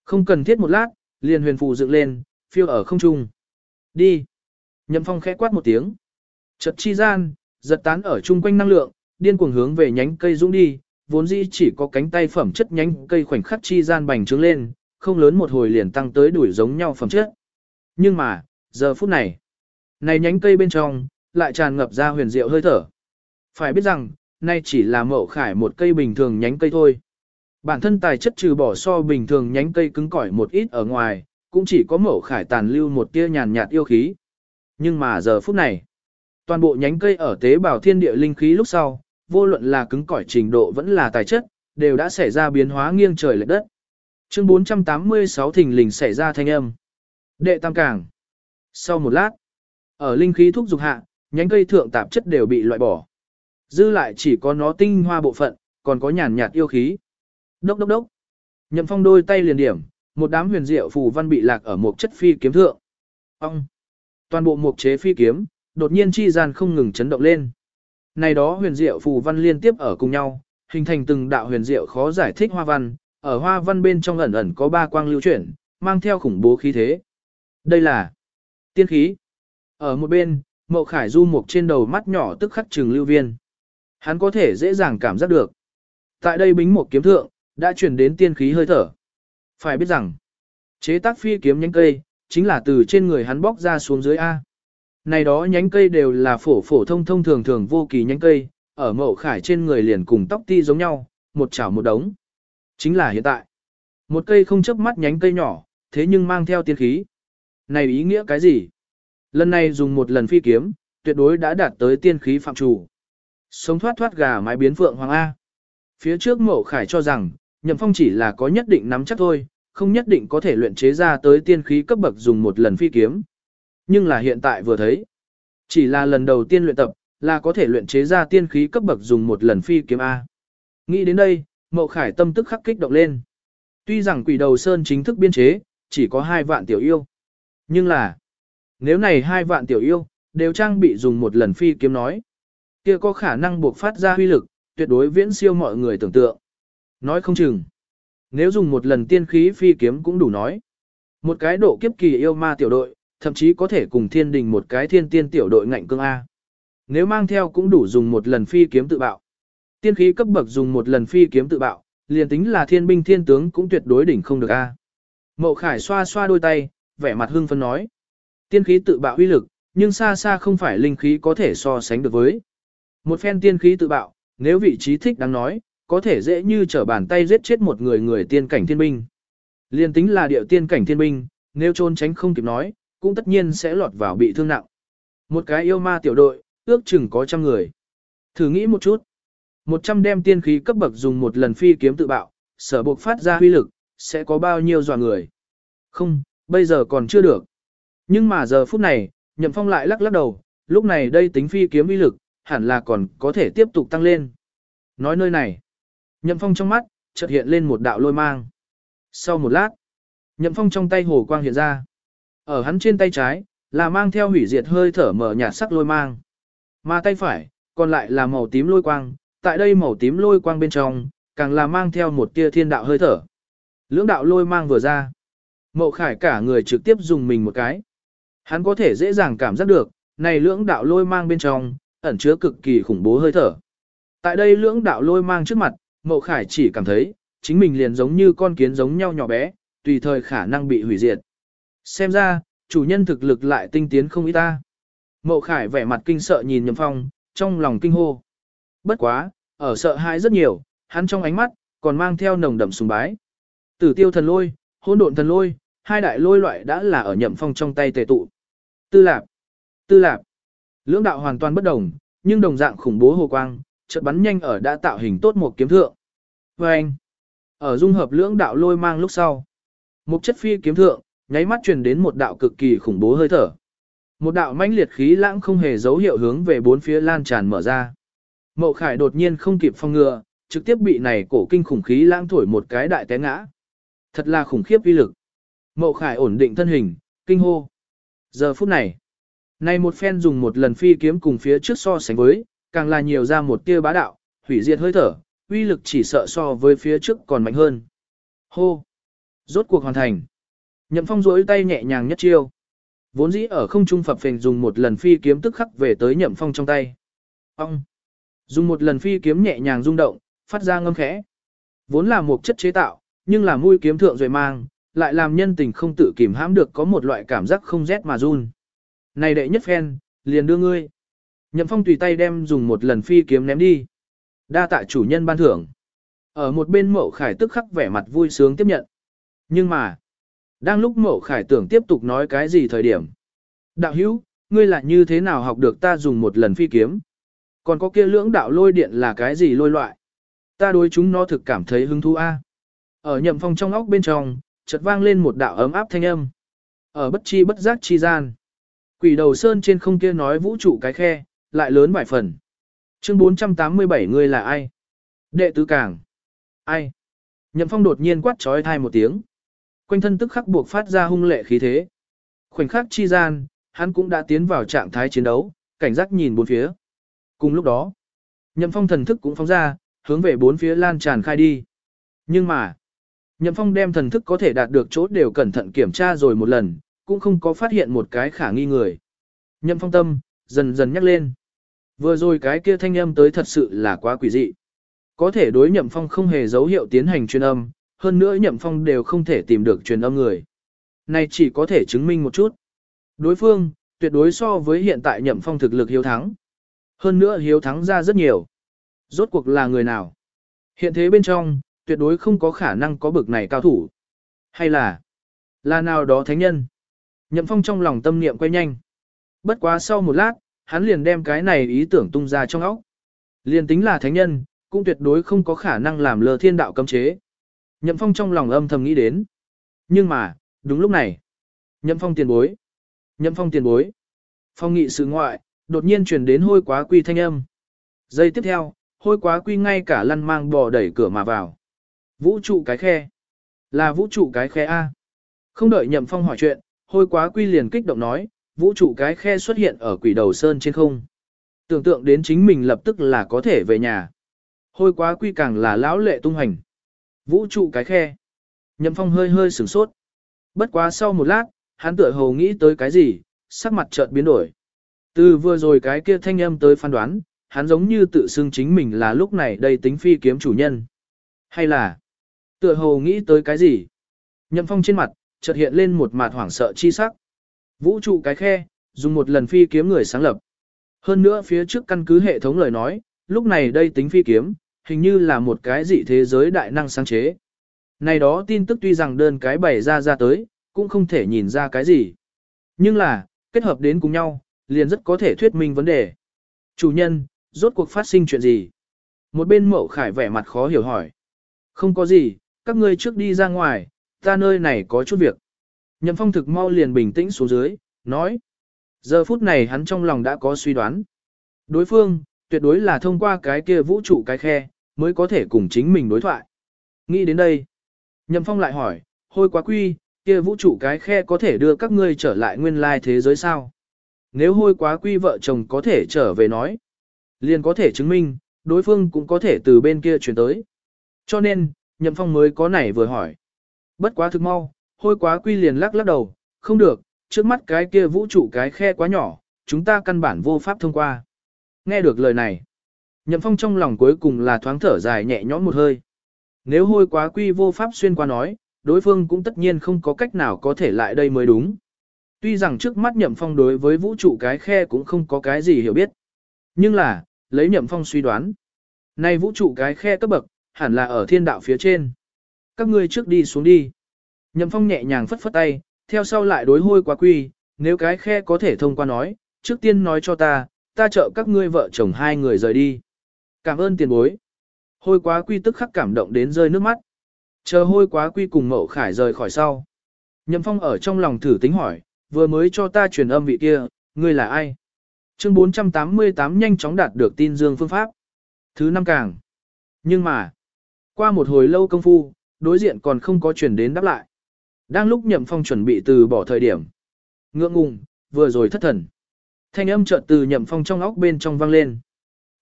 Không cần thiết một lát, liền huyền phù dựng lên, phiêu ở không trung. Đi! Nhậm phong khẽ quát một tiếng. Chật chi gian, giật tán ở chung quanh năng lượng, điên cuồng hướng về nhánh cây dũng đi, vốn dĩ chỉ có cánh tay phẩm chất nhánh cây khoảnh khắc chi gian bành trướng lên, không lớn một hồi liền tăng tới đuổi giống nhau phẩm chất. Nhưng mà, giờ phút này, này nhánh cây bên trong, lại tràn ngập ra huyền diệu hơi thở. Phải biết rằng, nay chỉ là mậu khải một cây bình thường nhánh cây thôi. Bản thân tài chất trừ bỏ so bình thường nhánh cây cứng cỏi một ít ở ngoài, cũng chỉ có mậu khải tàn lưu một tia nhàn nhạt yêu khí. Nhưng mà giờ phút này, toàn bộ nhánh cây ở tế bào thiên địa linh khí lúc sau, vô luận là cứng cỏi trình độ vẫn là tài chất, đều đã xảy ra biến hóa nghiêng trời lệch đất. Chương 486 thình lình xảy ra thanh âm. Đệ tam cảng. Sau một lát, ở linh khí thúc dục hạ, nhánh cây thượng tạp chất đều bị loại bỏ. Dư lại chỉ có nó tinh hoa bộ phận, còn có nhàn nhạt yêu khí. Đốc đốc đốc. Nhậm phong đôi tay liền điểm, một đám huyền diệu phù văn bị lạc ở một chất phi kiếm thượng. Ông. Toàn bộ mục chế phi kiếm, đột nhiên chi gian không ngừng chấn động lên. Này đó huyền diệu phù văn liên tiếp ở cùng nhau, hình thành từng đạo huyền diệu khó giải thích hoa văn, ở hoa văn bên trong ẩn ẩn có ba quang lưu chuyển, mang theo khủng bố khí thế. Đây là tiên khí. Ở một bên, Mậu Khải du mục trên đầu mắt nhỏ tức khắc trừng lưu viên. Hắn có thể dễ dàng cảm giác được. Tại đây bính một kiếm thượng, đã truyền đến tiên khí hơi thở. Phải biết rằng, chế tác phi kiếm nhánh cây, chính là từ trên người hắn bóc ra xuống dưới A. Này đó nhánh cây đều là phổ phổ thông thông thường thường vô kỳ nhánh cây, ở mậu khải trên người liền cùng tóc ti giống nhau, một chảo một đống. Chính là hiện tại. Một cây không chấp mắt nhánh cây nhỏ, thế nhưng mang theo tiên khí. Này ý nghĩa cái gì? Lần này dùng một lần phi kiếm, tuyệt đối đã đạt tới tiên khí phạm chủ. Sống thoát thoát gà mái biến phượng hoàng A. Phía trước mộ khải cho rằng, nhậm phong chỉ là có nhất định nắm chắc thôi, không nhất định có thể luyện chế ra tới tiên khí cấp bậc dùng một lần phi kiếm. Nhưng là hiện tại vừa thấy, chỉ là lần đầu tiên luyện tập, là có thể luyện chế ra tiên khí cấp bậc dùng một lần phi kiếm A. Nghĩ đến đây, Mậu Khải tâm tức khắc kích động lên. Tuy rằng quỷ đầu sơn chính thức biên chế, chỉ có hai vạn tiểu yêu. Nhưng là, nếu này hai vạn tiểu yêu, đều trang bị dùng một lần phi kiếm nói, kia có khả năng buộc phát ra huy lực, tuyệt đối viễn siêu mọi người tưởng tượng. Nói không chừng, nếu dùng một lần tiên khí phi kiếm cũng đủ nói. Một cái độ kiếp kỳ yêu ma tiểu đội, thậm chí có thể cùng thiên đình một cái thiên tiên tiểu đội ngạnh cương A. Nếu mang theo cũng đủ dùng một lần phi kiếm tự bạo. Tiên khí cấp bậc dùng một lần phi kiếm tự bạo, liền tính là thiên binh thiên tướng cũng tuyệt đối đỉnh không được A. Mộ Khải xoa xoa đôi tay, vẻ mặt hưng phấn nói. Tiên khí tự bạo uy lực, nhưng xa xa không phải linh khí có thể so sánh được với. Một phen tiên khí tự bạo, nếu vị trí thích đáng nói, có thể dễ như trở bàn tay giết chết một người người tiên cảnh thiên binh. Liên tính là điệu tiên cảnh thiên binh, nếu trốn tránh không kịp nói, cũng tất nhiên sẽ lọt vào bị thương nặng. Một cái yêu ma tiểu đội, ước chừng có trăm người. Thử nghĩ một chút. Một trăm đem tiên khí cấp bậc dùng một lần phi kiếm tự bạo, sở buộc phát ra huy lực, sẽ có bao nhiêu dò người. Không, bây giờ còn chưa được. Nhưng mà giờ phút này, Nhậm Phong lại lắc lắc đầu, lúc này đây tính phi kiếm uy lực, hẳn là còn có thể tiếp tục tăng lên. Nói nơi này, Nhậm Phong trong mắt, chợt hiện lên một đạo lôi mang. Sau một lát, Nhậm Phong trong tay hồ quang hiện ra. Ở hắn trên tay trái, là mang theo hủy diệt hơi thở mở nhạt sắc lôi mang. Mà tay phải, còn lại là màu tím lôi quang, tại đây màu tím lôi quang bên trong, càng là mang theo một tia thiên đạo hơi thở. Lưỡng đạo lôi mang vừa ra. Mậu khải cả người trực tiếp dùng mình một cái. Hắn có thể dễ dàng cảm giác được, này lưỡng đạo lôi mang bên trong, ẩn chứa cực kỳ khủng bố hơi thở. Tại đây lưỡng đạo lôi mang trước mặt, Mậu Khải chỉ cảm thấy, chính mình liền giống như con kiến giống nhau nhỏ bé, tùy thời khả năng bị hủy diệt. Xem ra, chủ nhân thực lực lại tinh tiến không ít ta. Mậu Khải vẻ mặt kinh sợ nhìn Nhậm Phong, trong lòng kinh hô. Bất quá, ở sợ hãi rất nhiều, hắn trong ánh mắt, còn mang theo nồng đậm sùng bái. Tử tiêu thần lôi, hỗn độn thần lôi, hai đại lôi loại đã là ở Nhậm Phong trong tay tề tụ. Tư lạp, tư lạp. Lưỡng đạo hoàn toàn bất đồng, nhưng đồng dạng khủng bố hồ quang, chợt bắn nhanh ở đã tạo hình tốt một kiếm thượng. Và anh, ở dung hợp lưỡng đạo lôi mang lúc sau. Một chất phi kiếm thượng, nháy mắt truyền đến một đạo cực kỳ khủng bố hơi thở. Một đạo mãnh liệt khí lãng không hề dấu hiệu hướng về bốn phía lan tràn mở ra. Mậu Khải đột nhiên không kịp phong ngừa, trực tiếp bị này cổ kinh khủng khí lãng thổi một cái đại té ngã. Thật là khủng khiếp uy lực. Mậu Khải ổn định thân hình, kinh hô. Giờ phút này, này một phen dùng một lần phi kiếm cùng phía trước so sánh với, càng là nhiều ra một tia bá đạo, hủy diệt hơi thở, uy lực chỉ sợ so với phía trước còn mạnh hơn. Hô! Rốt cuộc hoàn thành. Nhậm phong duỗi tay nhẹ nhàng nhất chiêu. Vốn dĩ ở không trung phập phình dùng một lần phi kiếm tức khắc về tới nhậm phong trong tay. Ông! Dùng một lần phi kiếm nhẹ nhàng rung động, phát ra ngâm khẽ. Vốn là một chất chế tạo, nhưng là mũi kiếm thượng rồi mang, lại làm nhân tình không tự kìm hãm được có một loại cảm giác không rét mà run. Này đệ nhất phen, liền đưa ngươi. Nhậm phong tùy tay đem dùng một lần phi kiếm ném đi. Đa tạ chủ nhân ban thưởng. Ở một bên mậu khải tức khắc vẻ mặt vui sướng tiếp nhận. Nhưng mà, đang lúc mậu khải tưởng tiếp tục nói cái gì thời điểm. Đạo hữu, ngươi là như thế nào học được ta dùng một lần phi kiếm? Còn có kia lưỡng đạo lôi điện là cái gì lôi loại? Ta đối chúng nó thực cảm thấy hứng thú a. Ở nhậm phong trong óc bên trong, chợt vang lên một đạo ấm áp thanh âm. Ở bất chi bất giác chi gian. Quỷ đầu sơn trên không kia nói vũ trụ cái khe, lại lớn vài phần. Chương 487 người là ai? Đệ tứ cảng. Ai? Nhậm phong đột nhiên quát trói thai một tiếng. Quanh thân tức khắc buộc phát ra hung lệ khí thế. Khoảnh khắc chi gian, hắn cũng đã tiến vào trạng thái chiến đấu, cảnh giác nhìn bốn phía. Cùng lúc đó, nhậm phong thần thức cũng phóng ra, hướng về bốn phía lan tràn khai đi. Nhưng mà, nhậm phong đem thần thức có thể đạt được chỗ đều cẩn thận kiểm tra rồi một lần, cũng không có phát hiện một cái khả nghi người. Nhậm phong tâm, dần dần nhắc lên. Vừa rồi cái kia thanh âm tới thật sự là quá quỷ dị. Có thể đối nhậm phong không hề dấu hiệu tiến hành truyền âm, hơn nữa nhậm phong đều không thể tìm được truyền âm người. Này chỉ có thể chứng minh một chút. Đối phương, tuyệt đối so với hiện tại nhậm phong thực lực hiếu thắng. Hơn nữa hiếu thắng ra rất nhiều. Rốt cuộc là người nào? Hiện thế bên trong, tuyệt đối không có khả năng có bực này cao thủ. Hay là, là nào đó thánh nhân? Nhậm phong trong lòng tâm niệm quay nhanh. Bất quá sau một lát, hắn liền đem cái này ý tưởng tung ra trong óc. Liền tính là thánh nhân, cũng tuyệt đối không có khả năng làm lờ thiên đạo cấm chế. Nhậm phong trong lòng âm thầm nghĩ đến. Nhưng mà, đúng lúc này, nhậm phong tiền bối. Nhậm phong tiền bối. Phong nghị sự ngoại, đột nhiên truyền đến hôi quá quy thanh âm. Giây tiếp theo, hôi quá quy ngay cả lăn mang bò đẩy cửa mà vào. Vũ trụ cái khe. Là vũ trụ cái khe A. Không đợi nhậm phong hỏi chuyện, hôi quá quy liền kích động nói, vũ trụ cái khe xuất hiện ở quỷ đầu sơn trên không. Tưởng tượng đến chính mình lập tức là có thể về nhà. Hôi quá quy càng là lão lệ tung hành. Vũ trụ cái khe. Nhậm phong hơi hơi sửng sốt. Bất quá sau một lát, hắn tựa hồ nghĩ tới cái gì, sắc mặt chợt biến đổi. Từ vừa rồi cái kia thanh âm tới phán đoán, hắn giống như tự xưng chính mình là lúc này đây tính phi kiếm chủ nhân. Hay là, tựa hồ nghĩ tới cái gì? Nhậm phong trên mặt, chợt hiện lên một mặt hoảng sợ chi sắc. Vũ trụ cái khe, dùng một lần phi kiếm người sáng lập. Hơn nữa phía trước căn cứ hệ thống lời nói, lúc này đây tính phi kiếm, hình như là một cái dị thế giới đại năng sáng chế. Này đó tin tức tuy rằng đơn cái bày ra ra tới, cũng không thể nhìn ra cái gì. Nhưng là, kết hợp đến cùng nhau, liền rất có thể thuyết minh vấn đề. Chủ nhân, rốt cuộc phát sinh chuyện gì? Một bên mậu khải vẻ mặt khó hiểu hỏi. Không có gì, các ngươi trước đi ra ngoài, ta nơi này có chút việc. Nhậm phong thực mau liền bình tĩnh xuống dưới, nói. Giờ phút này hắn trong lòng đã có suy đoán. Đối phương, tuyệt đối là thông qua cái kia vũ trụ cái khe, mới có thể cùng chính mình đối thoại. Nghĩ đến đây. Nhậm phong lại hỏi, hôi quá quy, kia vũ trụ cái khe có thể đưa các ngươi trở lại nguyên lai thế giới sao? Nếu hôi quá quy vợ chồng có thể trở về nói, liền có thể chứng minh, đối phương cũng có thể từ bên kia chuyển tới. Cho nên, Nhậm Phong mới có này vừa hỏi. Bất quá thực mau, hôi quá quy liền lắc lắc đầu, không được, trước mắt cái kia vũ trụ cái khe quá nhỏ, chúng ta căn bản vô pháp thông qua. Nghe được lời này, Nhậm Phong trong lòng cuối cùng là thoáng thở dài nhẹ nhõm một hơi. Nếu hôi quá quy vô pháp xuyên qua nói, đối phương cũng tất nhiên không có cách nào có thể lại đây mới đúng. Tuy rằng trước mắt Nhậm Phong đối với vũ trụ cái khe cũng không có cái gì hiểu biết. Nhưng là, lấy Nhậm Phong suy đoán. Nay vũ trụ cái khe cấp bậc, hẳn là ở thiên đạo phía trên. Các ngươi trước đi xuống đi. Nhậm Phong nhẹ nhàng phất phất tay, theo sau lại đối hôi quá quy, nếu cái khe có thể thông qua nói, trước tiên nói cho ta, ta trợ các ngươi vợ chồng hai người rời đi. Cảm ơn tiền bối. Hôi quá quy tức khắc cảm động đến rơi nước mắt. Chờ hôi quá quy cùng mậu khải rời khỏi sau. Nhậm Phong ở trong lòng thử tính hỏi, vừa mới cho ta truyền âm vị kia, ngươi là ai? Chương 488 nhanh chóng đạt được tin dương phương pháp. Thứ năm càng. Nhưng mà, qua một hồi lâu công phu, đối diện còn không có truyền đến đáp lại. Đang lúc Nhậm Phong chuẩn bị từ bỏ thời điểm. Ngượng ngùng, vừa rồi thất thần. Thanh âm chợt từ Nhậm Phong trong óc bên trong vang lên.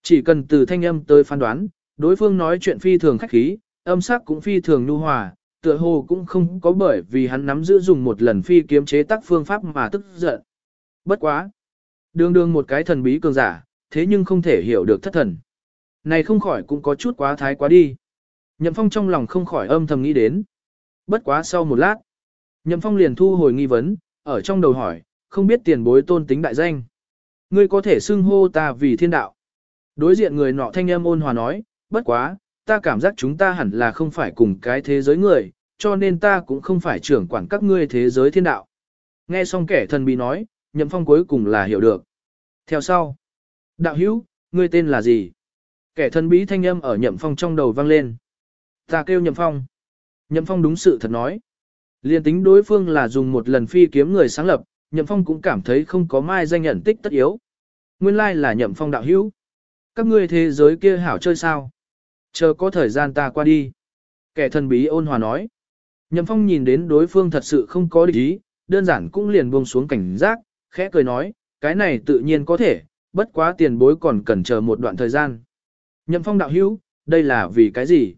Chỉ cần từ thanh âm tới phán đoán, đối phương nói chuyện phi thường khách khí, âm sắc cũng phi thường nhu hòa, tựa hồ cũng không có bởi vì hắn nắm giữ dùng một lần phi kiếm chế tác phương pháp mà tức giận. Bất quá. Đường đường một cái thần bí cường giả, thế nhưng không thể hiểu được thất thần. Này không khỏi cũng có chút quá thái quá đi. Nhậm Phong trong lòng không khỏi âm thầm nghĩ đến. Bất quá sau một lát, Nhậm Phong liền thu hồi nghi vấn, ở trong đầu hỏi, không biết tiền bối tôn tính đại danh. Ngươi có thể xưng hô ta vì thiên đạo. Đối diện người nọ thanh âm ôn hòa nói, bất quá, ta cảm giác chúng ta hẳn là không phải cùng cái thế giới người, cho nên ta cũng không phải trưởng quản các ngươi thế giới thiên đạo. Nghe xong kẻ thần bí nói, Nhậm Phong cuối cùng là hiểu được. Theo sau, đạo hữu, ngươi tên là gì? Kẻ thần bí thanh âm ở Nhậm Phong trong đầu vang lên. Ta kêu Nhậm Phong. Nhậm Phong đúng sự thật nói. Liên tính đối phương là dùng một lần phi kiếm người sáng lập, Nhậm Phong cũng cảm thấy không có mai danh nhận tích tất yếu. Nguyên lai là Nhậm Phong đạo hữu. Các ngươi thế giới kia hảo chơi sao? Chờ có thời gian ta qua đi. Kẻ thần bí ôn hòa nói. Nhậm Phong nhìn đến đối phương thật sự không có địch ý, đơn giản cũng liền buông xuống cảnh giác, khẽ cười nói, cái này tự nhiên có thể, bất quá tiền bối còn cần chờ một đoạn thời gian. Nhậm Phong đạo hữu, đây là vì cái gì?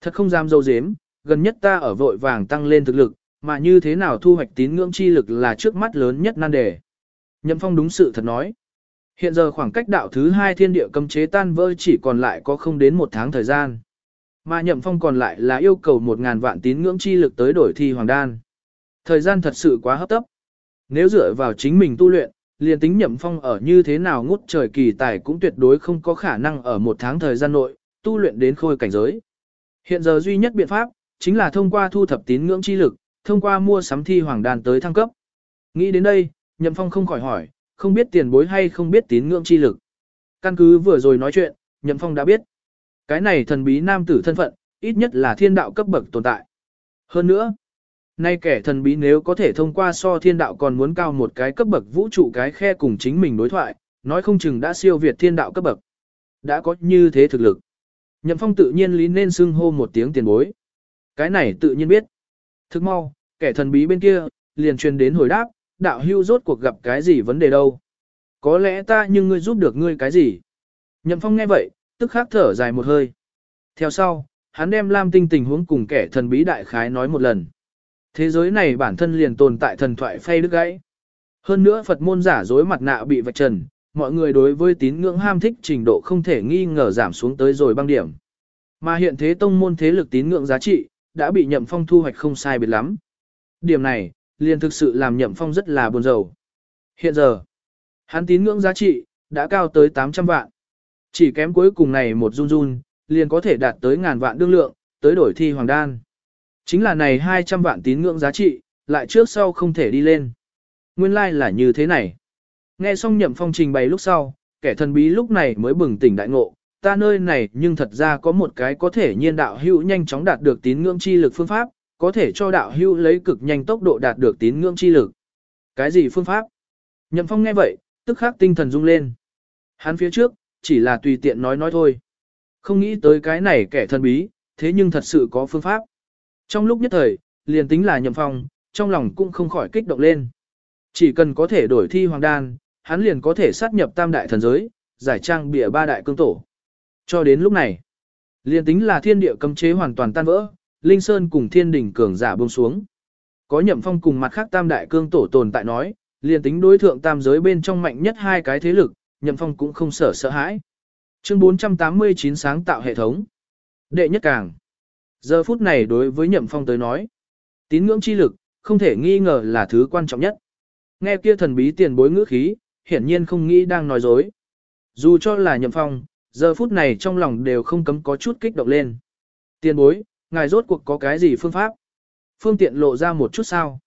Thật không dám dâu dếm, gần nhất ta ở vội vàng tăng lên thực lực, mà như thế nào thu hoạch tín ngưỡng chi lực là trước mắt lớn nhất nan đề. Nhậm Phong đúng sự thật nói. Hiện giờ khoảng cách đạo thứ hai thiên địa cấm chế tan vỡ chỉ còn lại có không đến một tháng thời gian. Mà nhậm phong còn lại là yêu cầu một ngàn vạn tín ngưỡng chi lực tới đổi thi hoàng đan. Thời gian thật sự quá hấp tấp. Nếu dựa vào chính mình tu luyện, liền tính nhậm phong ở như thế nào ngút trời kỳ tài cũng tuyệt đối không có khả năng ở một tháng thời gian nội, tu luyện đến khôi cảnh giới. Hiện giờ duy nhất biện pháp, chính là thông qua thu thập tín ngưỡng chi lực, thông qua mua sắm thi hoàng đan tới thăng cấp. Nghĩ đến đây, nhậm phong không khỏi hỏi, không biết tiền bối hay không biết tín ngưỡng chi lực. Căn cứ vừa rồi nói chuyện, Nhậm Phong đã biết. Cái này thần bí nam tử thân phận, ít nhất là thiên đạo cấp bậc tồn tại. Hơn nữa, nay kẻ thần bí nếu có thể thông qua so thiên đạo còn muốn cao một cái cấp bậc vũ trụ cái khe cùng chính mình đối thoại, nói không chừng đã siêu việt thiên đạo cấp bậc. Đã có như thế thực lực. Nhậm Phong tự nhiên lý nên xưng hô một tiếng tiền bối. Cái này tự nhiên biết. Thức mau, kẻ thần bí bên kia, liền truyền đến hồi đáp, đạo hưu rốt cuộc gặp cái gì vấn đề đâu. Có lẽ ta nhưng ngươi giúp được ngươi cái gì. Nhậm phong nghe vậy, tức khắc thở dài một hơi. Theo sau, hắn đem Lam Tinh tình huống cùng kẻ thần bí đại khái nói một lần. Thế giới này bản thân liền tồn tại thần thoại phay đứt gãy. Hơn nữa Phật môn giả dối mặt nạ bị vạch trần, mọi người đối với tín ngưỡng ham thích trình độ không thể nghi ngờ giảm xuống tới rồi băng điểm. Mà hiện thế tông môn thế lực tín ngưỡng giá trị, đã bị nhậm phong thu hoạch không sai biệt lắm. Điểm này, liền thực sự làm nhậm phong rất là buồn rầu. Hiện giờ, hắn tín ngưỡng giá trị, đã cao tới 800 vạn. Chỉ kém cuối cùng này một run run, liền có thể đạt tới ngàn vạn đương lượng, tới đổi thi hoàng đan. Chính là này 200 vạn tín ngưỡng giá trị, lại trước sau không thể đi lên. Nguyên lai like là như thế này. Nghe xong nhậm phong trình bày lúc sau, kẻ thần bí lúc này mới bừng tỉnh đại ngộ, ta nơi này nhưng thật ra có một cái có thể nhiên đạo hữu nhanh chóng đạt được tín ngưỡng chi lực phương pháp, có thể cho đạo hưu lấy cực nhanh tốc độ đạt được tín ngưỡng chi lực. Cái gì phương pháp? Nhậm phong nghe vậy, tức khắc tinh thần rung lên. Hắn phía trước, chỉ là tùy tiện nói nói thôi. Không nghĩ tới cái này kẻ thần bí, thế nhưng thật sự có phương pháp. Trong lúc nhất thời, liền tính là nhậm phong, trong lòng cũng không khỏi kích động lên. Chỉ cần có thể đổi thi hoàng đan, hắn liền có thể sát nhập tam đại thần giới, giải trang bịa ba đại cương tổ. Cho đến lúc này, liền tính là thiên địa cấm chế hoàn toàn tan vỡ, Linh Sơn cùng thiên đình cường giả buông xuống. Có nhậm phong cùng mặt khác tam đại cương tổ tồn tại nói, liền tính đối thượng tam giới bên trong mạnh nhất hai cái thế lực, nhậm phong cũng không sợ sợ hãi. Chương 489 sáng tạo hệ thống. Đệ nhất càng. Giờ phút này đối với nhậm phong tới nói, tín ngưỡng chi lực, không thể nghi ngờ là thứ quan trọng nhất. Nghe kia thần bí tiền bối ngữ khí, hiển nhiên không nghĩ đang nói dối. Dù cho là nhậm phong, giờ phút này trong lòng đều không cấm có chút kích động lên. Tiền bối, ngài rốt cuộc có cái gì phương pháp? Phương tiện lộ ra một chút sao?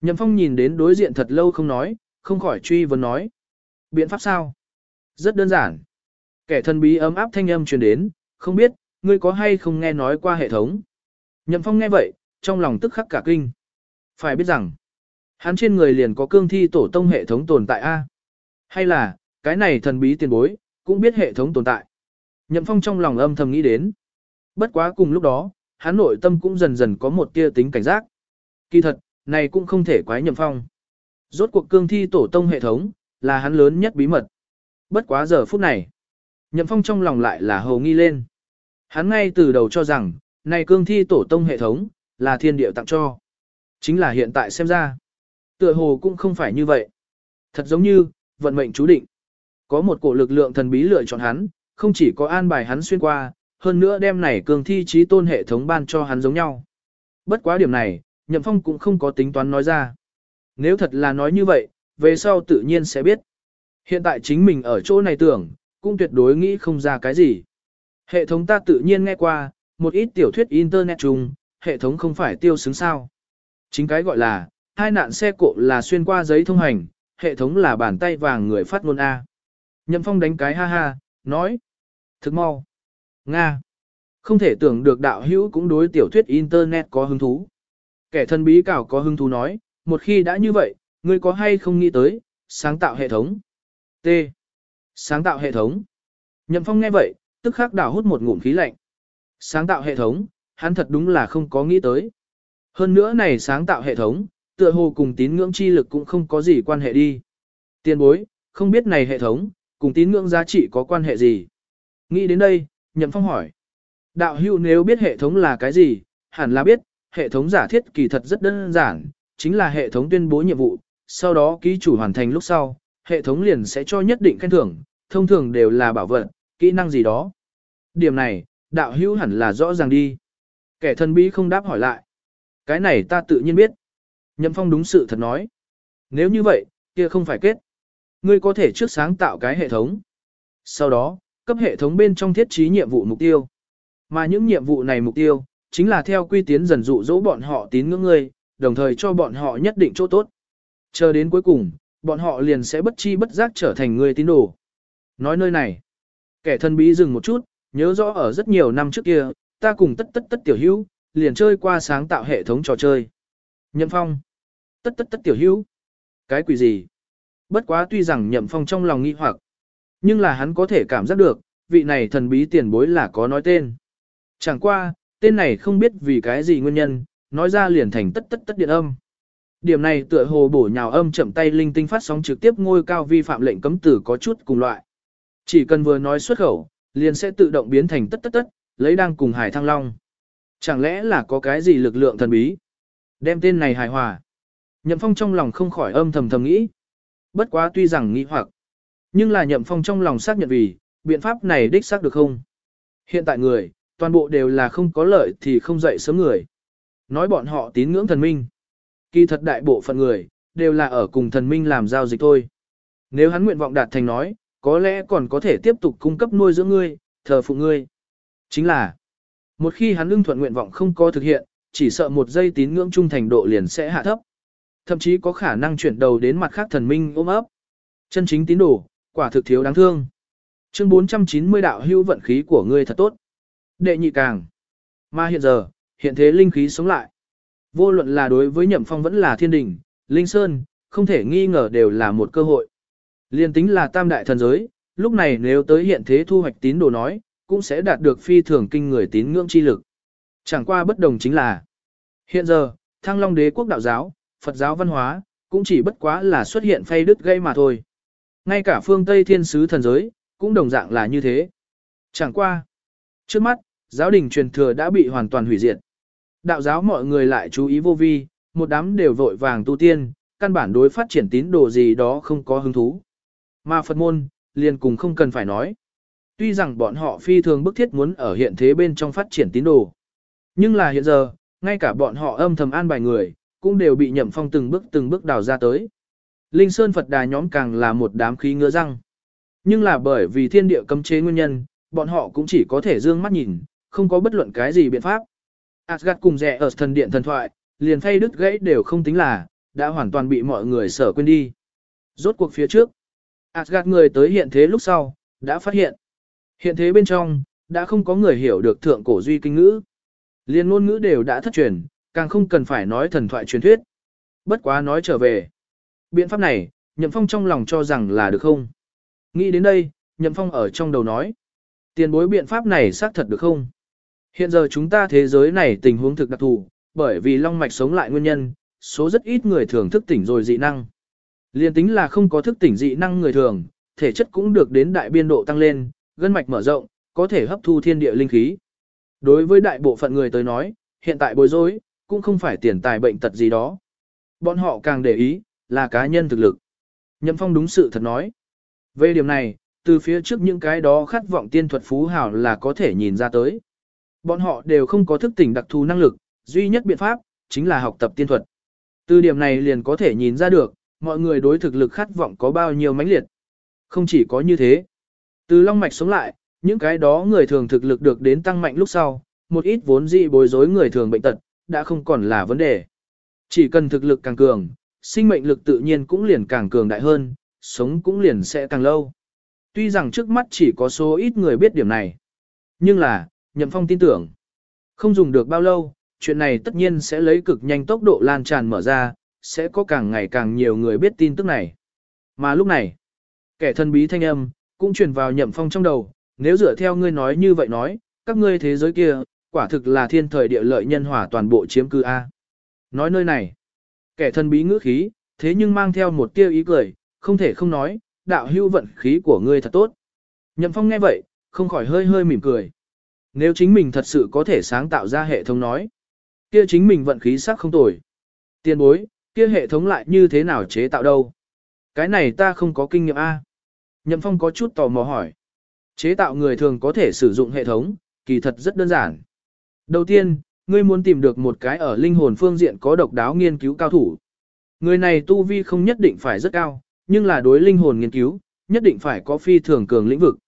Nhậm phong nhìn đến đối diện thật lâu không nói, không khỏi truy vấn nói. Biện pháp sao? Rất đơn giản. Kẻ thần bí ấm áp thanh âm truyền đến, không biết, ngươi có hay không nghe nói qua hệ thống. Nhậm phong nghe vậy, trong lòng tức khắc cả kinh. Phải biết rằng, hắn trên người liền có cương thi tổ tông hệ thống tồn tại A. Hay là, cái này thần bí tiền bối, cũng biết hệ thống tồn tại. Nhậm phong trong lòng âm thầm nghĩ đến. Bất quá cùng lúc đó, hắn nội tâm cũng dần dần có một tia tính cảnh giác. Kỳ thật, này cũng không thể quái nhậm phong. Rốt cuộc cương thi tổ tông hệ thống, là hắn lớn nhất bí mật. Bất quá giờ phút này, nhậm phong trong lòng lại là hầu nghi lên. Hắn ngay từ đầu cho rằng, này cương thi tổ tông hệ thống, là thiên địa tặng cho. Chính là hiện tại xem ra. Tựa hồ cũng không phải như vậy. Thật giống như, vận mệnh chú định. Có một cổ lực lượng thần bí lựa chọn hắn, không chỉ có an bài hắn xuyên qua, hơn nữa đem này cường thi trí tôn hệ thống ban cho hắn giống nhau. Bất quá điểm này, Nhậm Phong cũng không có tính toán nói ra. Nếu thật là nói như vậy, về sau tự nhiên sẽ biết. Hiện tại chính mình ở chỗ này tưởng, cũng tuyệt đối nghĩ không ra cái gì. Hệ thống ta tự nhiên nghe qua, một ít tiểu thuyết internet chung, hệ thống không phải tiêu xứng sao. Chính cái gọi là, hai nạn xe cộ là xuyên qua giấy thông hành, hệ thống là bàn tay vàng người phát ngôn A. Nhậm phong đánh cái ha ha, nói. Thực mau. Nga. Không thể tưởng được đạo hữu cũng đối tiểu thuyết internet có hứng thú. Kẻ thân bí cảo có hứng thú nói, một khi đã như vậy, ngươi có hay không nghĩ tới, sáng tạo hệ thống. T. Sáng tạo hệ thống. Nhậm phong nghe vậy, tức khắc đảo hút một ngụm khí lạnh. Sáng tạo hệ thống, hắn thật đúng là không có nghĩ tới. Hơn nữa này sáng tạo hệ thống, tựa hồ cùng tín ngưỡng chi lực cũng không có gì quan hệ đi. Tiên bối, không biết này hệ thống, cùng tín ngưỡng giá trị có quan hệ gì? Nghĩ đến đây, Nhậm Phong hỏi. Đạo hữu nếu biết hệ thống là cái gì, hẳn là biết, hệ thống giả thiết kỳ thật rất đơn giản, chính là hệ thống tuyên bố nhiệm vụ, sau đó ký chủ hoàn thành lúc sau, hệ thống liền sẽ cho nhất định khen thưởng, thông thường đều là bảo vật, kỹ năng gì đó. Điểm này, đạo hữu hẳn là rõ ràng đi. Kẻ thân bí không đáp hỏi lại. Cái này ta tự nhiên biết. Nhậm Phong đúng sự thật nói. Nếu như vậy, kia không phải kết. Ngươi có thể trước sáng tạo cái hệ thống. Sau đó, cấp hệ thống bên trong thiết trí nhiệm vụ mục tiêu. Mà những nhiệm vụ này mục tiêu, chính là theo quy tiến dần dụ dỗ bọn họ tín ngưỡng ngươi, đồng thời cho bọn họ nhất định chỗ tốt. Chờ đến cuối cùng, bọn họ liền sẽ bất chi bất giác trở thành người tín đồ. Nói nơi này, kẻ thân bí dừng một chút, nhớ rõ ở rất nhiều năm trước kia, ta cùng tất tất tất tiểu hữu, liền chơi qua sáng tạo hệ thống trò chơi. Nhậm phong, tất tất tất tiểu hữu, cái quỷ gì? Bất quá tuy rằng nhậm phong trong lòng nghi hoặc, nhưng là hắn có thể cảm giác được, vị này thần bí tiền bối là có nói tên. Chẳng qua, tên này không biết vì cái gì nguyên nhân, nói ra liền thành tất tất tất điện âm. Điểm này tựa hồ bổ nhào âm chậm tay linh tinh phát sóng trực tiếp ngôi cao vi phạm lệnh cấm tử có chút cùng loại. Chỉ cần vừa nói xuất khẩu, liền sẽ tự động biến thành tất tất tất, lấy đang cùng hải thăng long. Chẳng lẽ là có cái gì lực lượng thần bí? Đem tên này hài hòa. Nhậm Phong trong lòng không khỏi âm thầm thầm nghĩ. Bất quá tuy rằng nghĩ hoặc, nhưng là Nhậm Phong trong lòng xác nhận vì, biện pháp này đích xác được không? Hiện tại người, toàn bộ đều là không có lợi thì không dậy sớm người. Nói bọn họ tín ngưỡng thần minh. Kỳ thật đại bộ phận người, đều là ở cùng thần minh làm giao dịch thôi. Nếu hắn nguyện vọng đạt thành nói, có lẽ còn có thể tiếp tục cung cấp nuôi dưỡng ngươi, thờ phụ ngươi. Chính là, một khi hắn ưng thuận nguyện vọng không có thực hiện, chỉ sợ một giây tín ngưỡng trung thành độ liền sẽ hạ thấp. Thậm chí có khả năng chuyển đầu đến mặt khác thần minh ôm ấp. Chân chính tín đồ, quả thực thiếu đáng thương. Chương 490 đạo hưu vận khí của ngươi thật tốt. Đệ nhị càng. Mà hiện giờ, hiện thế linh khí sống lại. Vô luận là đối với nhậm phong vẫn là thiên đình, linh sơn, không thể nghi ngờ đều là một cơ hội. Liên tính là tam đại thần giới, lúc này nếu tới hiện thế thu hoạch tín đồ nói, cũng sẽ đạt được phi thường kinh người tín ngưỡng chi lực. Chẳng qua bất đồng chính là, hiện giờ, thăng long đế quốc đạo giáo, Phật giáo văn hóa, cũng chỉ bất quá là xuất hiện phay đứt gây mà thôi. Ngay cả phương Tây thiên sứ thần giới, cũng đồng dạng là như thế. Chẳng qua. Trước mắt, giáo đình truyền thừa đã bị hoàn toàn hủy diệt. Đạo giáo mọi người lại chú ý vô vi, một đám đều vội vàng tu tiên, căn bản đối phát triển tín đồ gì đó không có hứng thú. Mà Phật môn, liền cùng không cần phải nói. Tuy rằng bọn họ phi thường bức thiết muốn ở hiện thế bên trong phát triển tín đồ. Nhưng là hiện giờ, ngay cả bọn họ âm thầm an bài người, cũng đều bị nhậm phong từng bước từng bước đào ra tới. Linh Sơn Phật đà nhóm càng là một đám khí ngứa răng. Nhưng là bởi vì thiên địa cấm chế nguyên nhân, bọn họ cũng chỉ có thể dương mắt nhìn, không có bất luận cái gì biện pháp. Asgard cùng rẻ ở thần điện thần thoại, liền thay đứt gãy đều không tính là, đã hoàn toàn bị mọi người sở quên đi. Rốt cuộc phía trước, Asgard người tới hiện thế lúc sau, đã phát hiện. Hiện thế bên trong, đã không có người hiểu được thượng cổ duy kinh ngữ. Liên ngôn ngữ đều đã thất truyền, càng không cần phải nói thần thoại truyền thuyết. Bất quá nói trở về. Biện pháp này, Nhậm Phong trong lòng cho rằng là được không? Nghĩ đến đây, Nhậm Phong ở trong đầu nói. Tiền bối biện pháp này xác thật được không? Hiện giờ chúng ta thế giới này tình huống thực đặc thù, bởi vì long mạch sống lại nguyên nhân, số rất ít người thường thức tỉnh rồi dị năng. Liên tính là không có thức tỉnh dị năng người thường, thể chất cũng được đến đại biên độ tăng lên, gân mạch mở rộng, có thể hấp thu thiên địa linh khí. Đối với đại bộ phận người tới nói, hiện tại bối rối, cũng không phải tiền tài bệnh tật gì đó. Bọn họ càng để ý, là cá nhân thực lực. Nhậm Phong đúng sự thật nói. Về điểm này, từ phía trước những cái đó khát vọng tiên thuật phú hảo là có thể nhìn ra tới. Bọn họ đều không có thức tỉnh đặc thù năng lực, duy nhất biện pháp, chính là học tập tiên thuật. Từ điểm này liền có thể nhìn ra được, mọi người đối thực lực khát vọng có bao nhiêu mãnh liệt. Không chỉ có như thế. Từ long mạch sống lại, những cái đó người thường thực lực được đến tăng mạnh lúc sau, một ít vốn dị bối rối người thường bệnh tật, đã không còn là vấn đề. Chỉ cần thực lực càng cường, sinh mệnh lực tự nhiên cũng liền càng cường đại hơn, sống cũng liền sẽ càng lâu. Tuy rằng trước mắt chỉ có số ít người biết điểm này, nhưng là, Nhậm Phong tin tưởng, không dùng được bao lâu, chuyện này tất nhiên sẽ lấy cực nhanh tốc độ lan tràn mở ra, sẽ có càng ngày càng nhiều người biết tin tức này. Mà lúc này, kẻ thân bí thanh âm, cũng truyền vào Nhậm Phong trong đầu, nếu dựa theo ngươi nói như vậy nói, các ngươi thế giới kia, quả thực là thiên thời địa lợi nhân hòa toàn bộ chiếm cư A. Nói nơi này, kẻ thân bí ngữ khí, thế nhưng mang theo một tia ý cười, không thể không nói, đạo hưu vận khí của ngươi thật tốt. Nhậm Phong nghe vậy, không khỏi hơi hơi mỉm cười. Nếu chính mình thật sự có thể sáng tạo ra hệ thống nói, kia chính mình vận khí sắc không tồi. Tiên bối, kia hệ thống lại như thế nào chế tạo đâu? Cái này ta không có kinh nghiệm A. Nhậm Phong có chút tò mò hỏi. Chế tạo người thường có thể sử dụng hệ thống, kỳ thật rất đơn giản. Đầu tiên, ngươi muốn tìm được một cái ở linh hồn phương diện có độc đáo nghiên cứu cao thủ. Người này tu vi không nhất định phải rất cao, nhưng là đối linh hồn nghiên cứu, nhất định phải có phi thường cường lĩnh vực.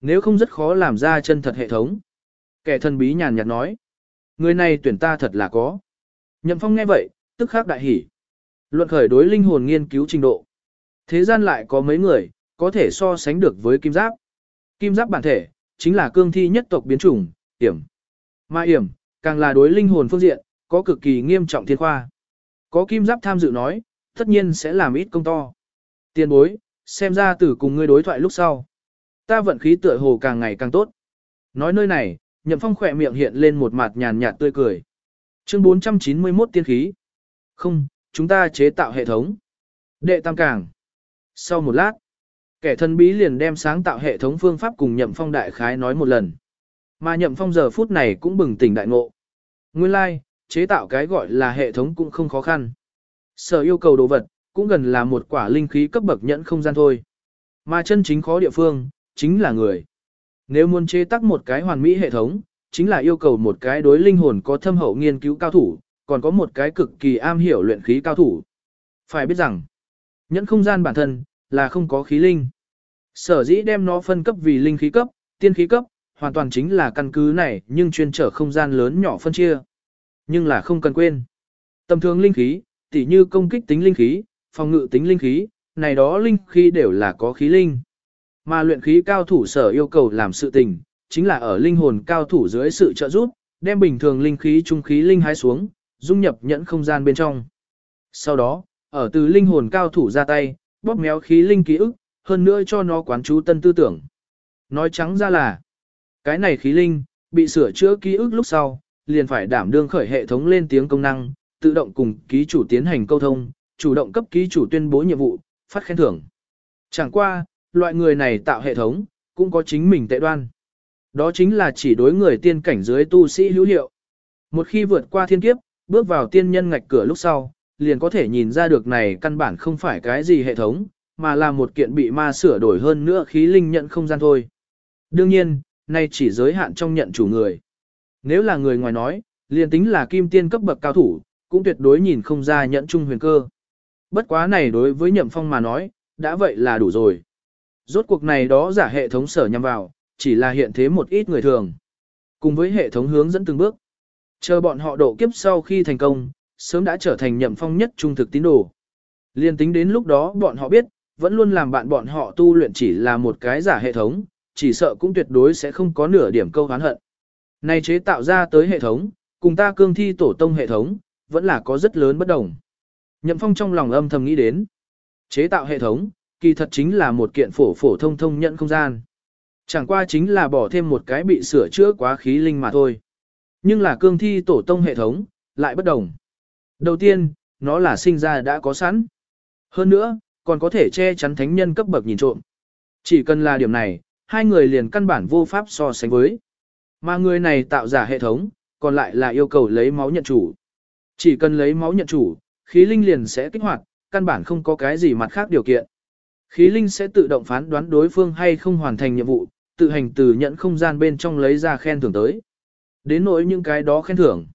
Nếu không rất khó làm ra chân thật hệ thống. Kẻ thần bí nhàn nhạt nói. Người này tuyển ta thật là có. Nhậm phong nghe vậy, tức khắc đại hỉ. Luận khởi đối linh hồn nghiên cứu trình độ. Thế gian lại có mấy người, có thể so sánh được với kim giáp. Kim giáp bản thể, chính là cương thi nhất tộc biến chủng, hiểm. Ma hiểm, càng là đối linh hồn phương diện, có cực kỳ nghiêm trọng thiên khoa. Có kim giáp tham dự nói, tất nhiên sẽ làm ít công to. Tiền bối, xem ra từ cùng ngươi đối thoại lúc sau. Ta vận khí tựa hồ càng ngày càng tốt. Nói nơi này, nhậm phong khỏe miệng hiện lên một mặt nhàn nhạt tươi cười. Chương 491 tiên khí. Không, chúng ta chế tạo hệ thống. Đệ tam càng. Sau một lát, kẻ thân bí liền đem sáng tạo hệ thống phương pháp cùng nhậm phong đại khái nói một lần. Mà nhậm phong giờ phút này cũng bừng tỉnh đại ngộ. Nguyên lai, like, chế tạo cái gọi là hệ thống cũng không khó khăn. Sở yêu cầu đồ vật, cũng gần là một quả linh khí cấp bậc nhẫn không gian thôi. Mà chân chính khó địa phương, chính là người. Nếu muốn chế tác một cái hoàn mỹ hệ thống, chính là yêu cầu một cái đối linh hồn có thâm hậu nghiên cứu cao thủ, còn có một cái cực kỳ am hiểu luyện khí cao thủ. Phải biết rằng, nhẫn không gian bản thân, là không có khí linh. Sở dĩ đem nó phân cấp vì linh khí cấp, tiên khí cấp, hoàn toàn chính là căn cứ này nhưng chuyên trở không gian lớn nhỏ phân chia. Nhưng là không cần quên. Tầm thường linh khí, tỉ như công kích tính linh khí, phòng ngự tính linh khí, này đó linh khí đều là có khí linh. Mà luyện khí cao thủ sở yêu cầu làm sự tình, chính là ở linh hồn cao thủ dưới sự trợ giúp, đem bình thường linh khí trung khí linh hái xuống, dung nhập nhẫn không gian bên trong. Sau đó, ở từ linh hồn cao thủ ra tay, bóp méo khí linh ký ức, hơn nữa cho nó quán chú tân tư tưởng. Nói trắng ra là, cái này khí linh, bị sửa chữa ký ức lúc sau, liền phải đảm đương khởi hệ thống lên tiếng công năng, tự động cùng ký chủ tiến hành câu thông, chủ động cấp ký chủ tuyên bố nhiệm vụ, phát khen thưởng. Chẳng qua, loại người này tạo hệ thống, cũng có chính mình tệ đoan. Đó chính là chỉ đối người tiên cảnh dưới tu sĩ hữu hiệu. Một khi vượt qua thiên kiếp, bước vào tiên nhân ngạch cửa lúc sau, liền có thể nhìn ra được này căn bản không phải cái gì hệ thống, mà là một kiện bị ma sửa đổi hơn nữa khí linh nhận không gian thôi. Đương nhiên, nay chỉ giới hạn trong nhận chủ người. Nếu là người ngoài nói, liền tính là kim tiên cấp bậc cao thủ, cũng tuyệt đối nhìn không ra nhận trung huyền cơ. Bất quá này đối với nhậm phong mà nói, đã vậy là đủ rồi. Rốt cuộc này đó giả hệ thống sở nhằm vào, chỉ là hiện thế một ít người thường. Cùng với hệ thống hướng dẫn từng bước. Chờ bọn họ độ kiếp sau khi thành công, sớm đã trở thành nhậm phong nhất trung thực tín đồ. Liên tính đến lúc đó bọn họ biết, vẫn luôn làm bạn bọn họ tu luyện chỉ là một cái giả hệ thống, chỉ sợ cũng tuyệt đối sẽ không có nửa điểm câu hán hận. Này chế tạo ra tới hệ thống, cùng ta cương thi tổ tông hệ thống, vẫn là có rất lớn bất đồng. Nhậm phong trong lòng âm thầm nghĩ đến. Chế tạo hệ thống, kỳ thật chính là một kiện phổ phổ thông thông nhận không gian. Chẳng qua chính là bỏ thêm một cái bị sửa chữa quá khí linh mà thôi. Nhưng là cương thi tổ tông hệ thống, lại bất đồng. Đầu tiên, nó là sinh ra đã có sẵn. Hơn nữa, còn có thể che chắn thánh nhân cấp bậc nhìn trộm. Chỉ cần là điểm này, hai người liền căn bản vô pháp so sánh với. Mà người này tạo giả hệ thống, còn lại là yêu cầu lấy máu nhận chủ. Chỉ cần lấy máu nhận chủ, khí linh liền sẽ kích hoạt, căn bản không có cái gì mặt khác điều kiện. Khí linh sẽ tự động phán đoán đối phương hay không hoàn thành nhiệm vụ, tự hành từ nhận không gian bên trong lấy ra khen thưởng tới. Đến nỗi những cái đó khen thưởng,